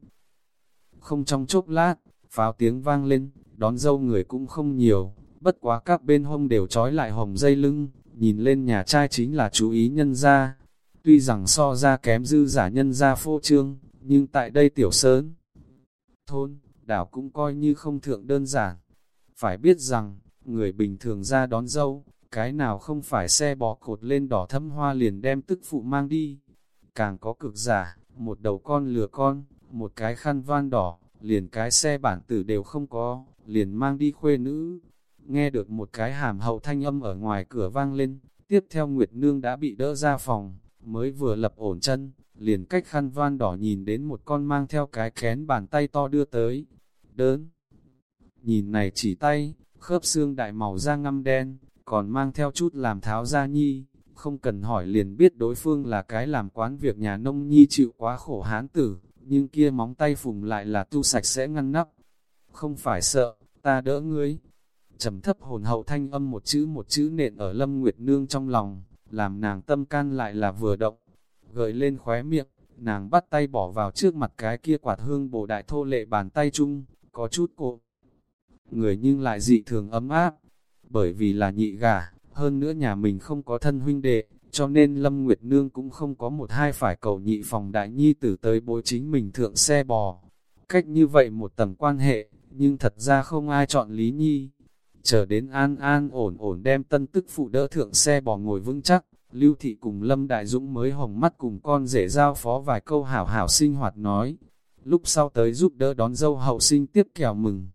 S1: Không trong chốc lát, pháo tiếng vang lên, đón dâu người cũng không nhiều, bất quá các bên hông đều trói lại hồng dây lưng, nhìn lên nhà trai chính là chú ý nhân ra. Tuy rằng so ra kém dư giả nhân ra phô trương, nhưng tại đây tiểu sớn, thôn, đảo cũng coi như không thượng đơn giản. Phải biết rằng, người bình thường ra đón dâu, cái nào không phải xe bò cột lên đỏ thâm hoa liền đem tức phụ mang đi. Càng có cực giả, một đầu con lừa con, một cái khăn van đỏ, liền cái xe bản tử đều không có, liền mang đi khuê nữ. Nghe được một cái hàm hậu thanh âm ở ngoài cửa vang lên, tiếp theo Nguyệt Nương đã bị đỡ ra phòng, mới vừa lập ổn chân, liền cách khăn van đỏ nhìn đến một con mang theo cái kén bàn tay to đưa tới. Đớn! Nhìn này chỉ tay, khớp xương đại màu da ngăm đen, còn mang theo chút làm tháo da nhi, không cần hỏi liền biết đối phương là cái làm quán việc nhà nông nhi chịu quá khổ hán tử, nhưng kia móng tay phùng lại là tu sạch sẽ ngăn nắp. Không phải sợ, ta đỡ ngươi. trầm thấp hồn hậu thanh âm một chữ một chữ nện ở Lâm Nguyệt Nương trong lòng, làm nàng tâm can lại là vừa động. Gợi lên khóe miệng, nàng bắt tay bỏ vào trước mặt cái kia quạt hương bổ đại thô lệ bàn tay chung, có chút cộ. Người nhưng lại dị thường ấm áp, bởi vì là nhị gà, hơn nữa nhà mình không có thân huynh đệ, cho nên Lâm Nguyệt Nương cũng không có một hai phải cầu nhị phòng đại nhi tử tới bối chính mình thượng xe bò. Cách như vậy một tầng quan hệ, nhưng thật ra không ai chọn Lý Nhi. Chờ đến an an ổn ổn đem tân tức phụ đỡ thượng xe bỏ ngồi vững chắc, Lưu Thị cùng Lâm Đại Dũng mới hồng mắt cùng con rể giao phó vài câu hảo hảo sinh hoạt nói. Lúc sau tới giúp đỡ đón dâu hậu sinh tiếp kèo mừng.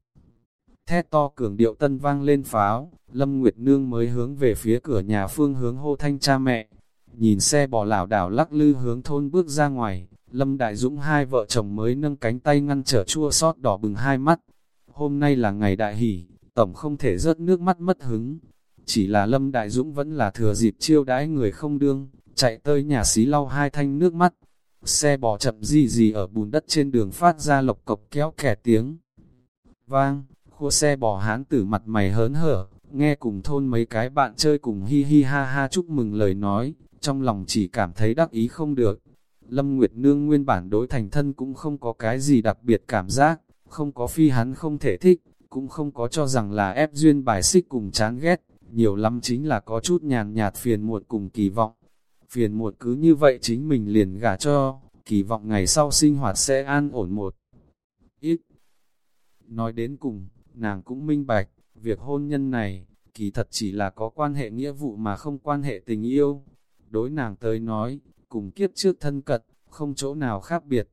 S1: Thét to cường điệu tân vang lên pháo, Lâm Nguyệt Nương mới hướng về phía cửa nhà phương hướng hô thanh cha mẹ. Nhìn xe bò lảo đảo lắc lư hướng thôn bước ra ngoài, Lâm Đại Dũng hai vợ chồng mới nâng cánh tay ngăn trở chua sót đỏ bừng hai mắt. Hôm nay là ngày đại hỷ, tổng không thể rớt nước mắt mất hứng. Chỉ là Lâm Đại Dũng vẫn là thừa dịp chiêu đãi người không đương, chạy tới nhà xí lau hai thanh nước mắt. Xe bò chậm gì gì ở bùn đất trên đường phát ra lộc cộc kéo kẻ tiếng. Vang, khua xe bò hán tử mặt mày hớn hở, nghe cùng thôn mấy cái bạn chơi cùng hi hi ha ha chúc mừng lời nói, trong lòng chỉ cảm thấy đắc ý không được. Lâm Nguyệt Nương nguyên bản đối thành thân cũng không có cái gì đặc biệt cảm giác, không có phi hắn không thể thích, cũng không có cho rằng là ép duyên bài xích cùng chán ghét, nhiều lắm chính là có chút nhàn nhạt phiền muộn cùng kỳ vọng. Phiền muộn cứ như vậy chính mình liền gả cho, kỳ vọng ngày sau sinh hoạt sẽ an ổn một ít. Nói đến cùng, nàng cũng minh bạch, việc hôn nhân này, kỳ thật chỉ là có quan hệ nghĩa vụ mà không quan hệ tình yêu. Đối nàng tới nói, cùng kiếp trước thân cận, không chỗ nào khác biệt.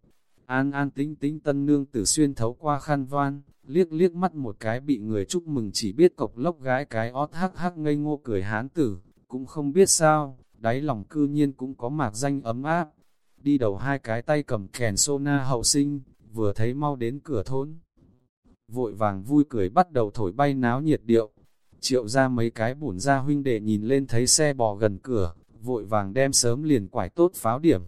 S1: An an tính tính tân nương tử xuyên thấu qua khăn voan, liếc liếc mắt một cái bị người chúc mừng chỉ biết cộc lốc gái cái ót hắc hắc ngây ngô cười hán tử, cũng không biết sao, đáy lòng cư nhiên cũng có mạc danh ấm áp. Đi đầu hai cái tay cầm kèn sô na hậu sinh, vừa thấy mau đến cửa thôn. Vội vàng vui cười bắt đầu thổi bay náo nhiệt điệu. Triệu ra mấy cái bổn ra huynh đệ nhìn lên thấy xe bò gần cửa, vội vàng đem sớm liền quải tốt pháo điểm.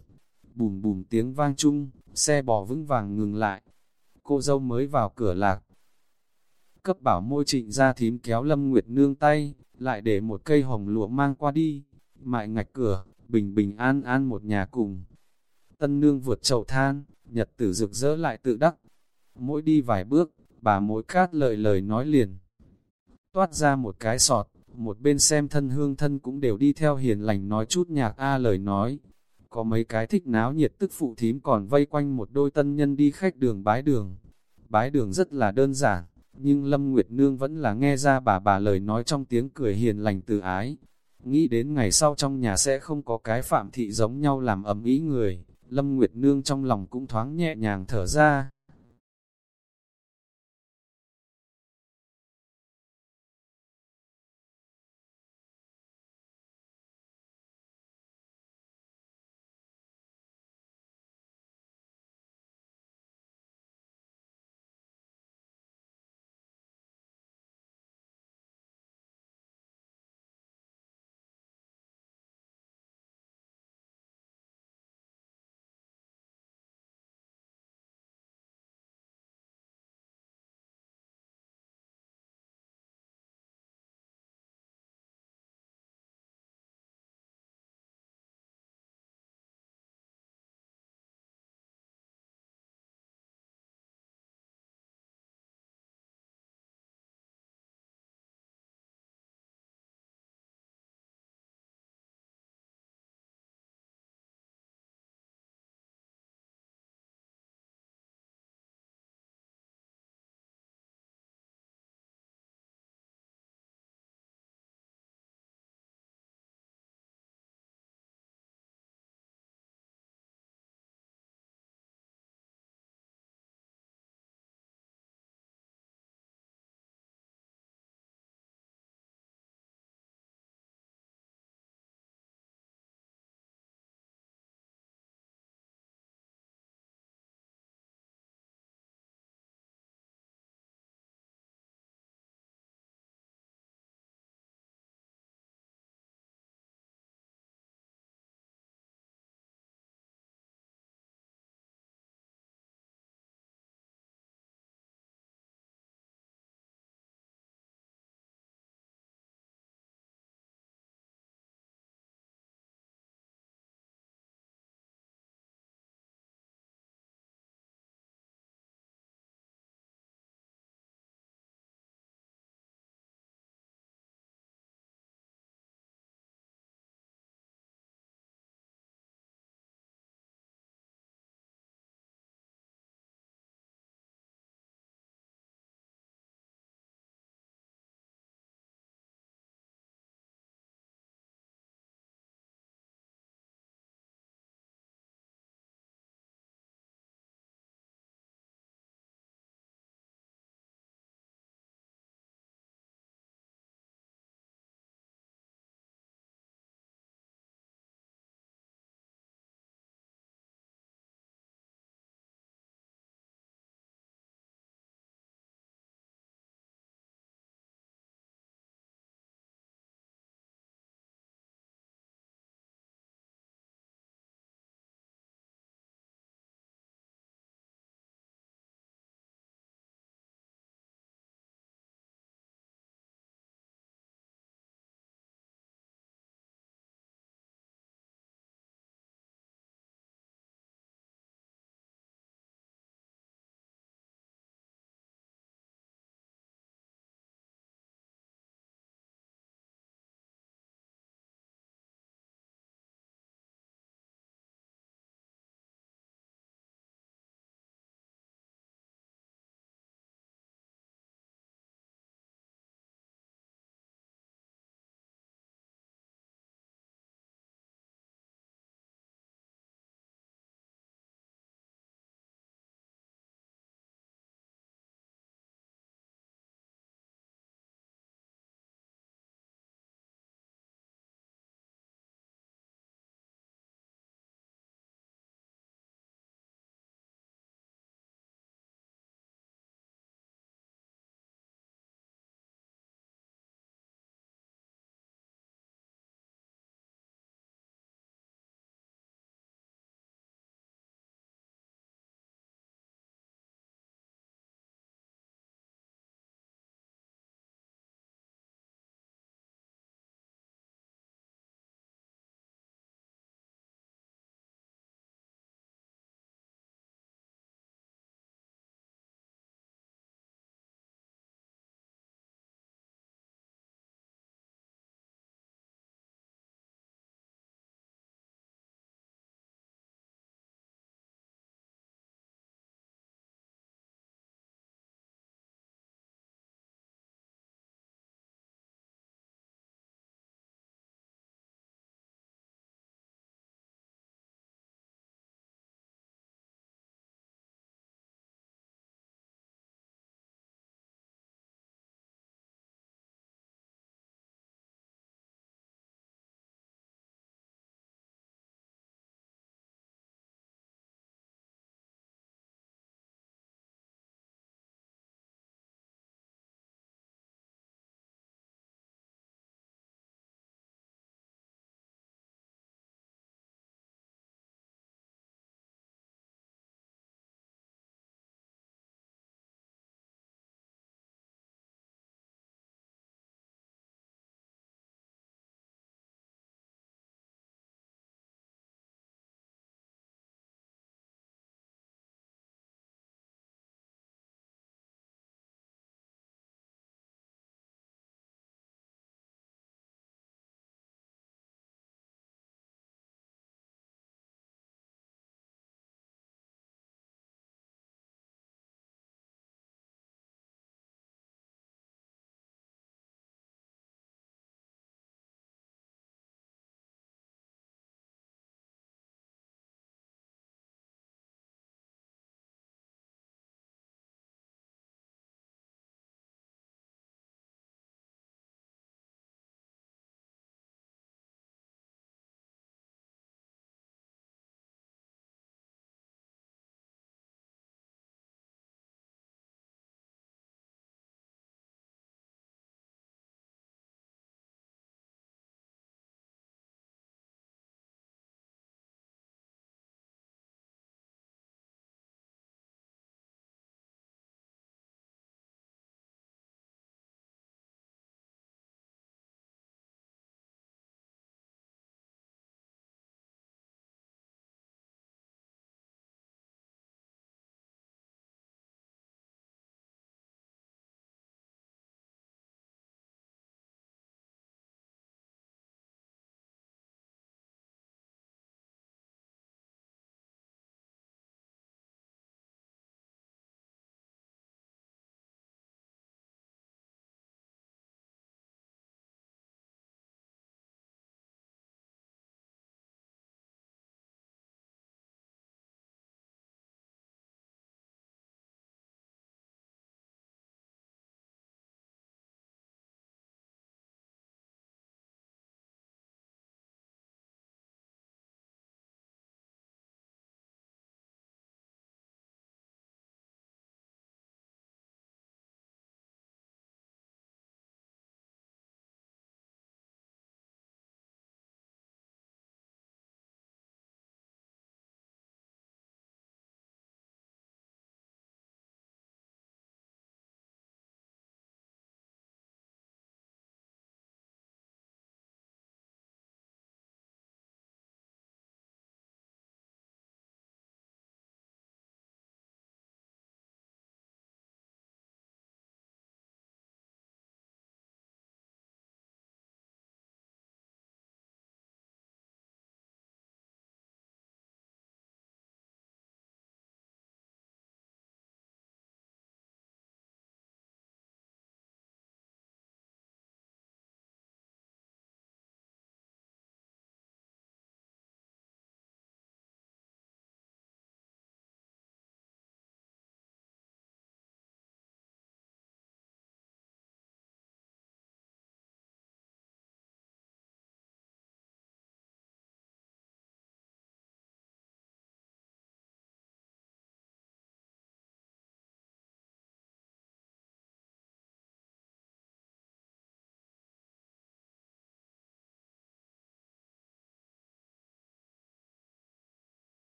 S1: Bùm bùm tiếng vang chung, xe bò vững vàng ngừng lại. Cô dâu mới vào cửa lạc, cấp bảo môi trịnh ra thím kéo Lâm Nguyệt Nương tay, lại để một cây hồng lụa mang qua đi. mại ngạch cửa, bình bình an an một nhà cùng. Tân nương vượt chậu than, nhật tử rực rỡ lại tự đắc. Mỗi đi vài bước, bà mối cát lời lời nói liền. Toát ra một cái sọt, một bên xem thân hương thân cũng đều đi theo hiền lành nói chút nhạc A lời nói. Có mấy cái thích náo nhiệt tức phụ thím còn vây quanh một đôi tân nhân đi khách đường bái đường. Bái đường rất là đơn giản, nhưng Lâm Nguyệt Nương vẫn là nghe ra bà bà lời nói trong tiếng cười hiền lành từ ái. Nghĩ đến ngày sau trong nhà sẽ không có cái phạm thị giống nhau làm ấm ý người, Lâm Nguyệt Nương trong lòng cũng thoáng nhẹ nhàng thở ra.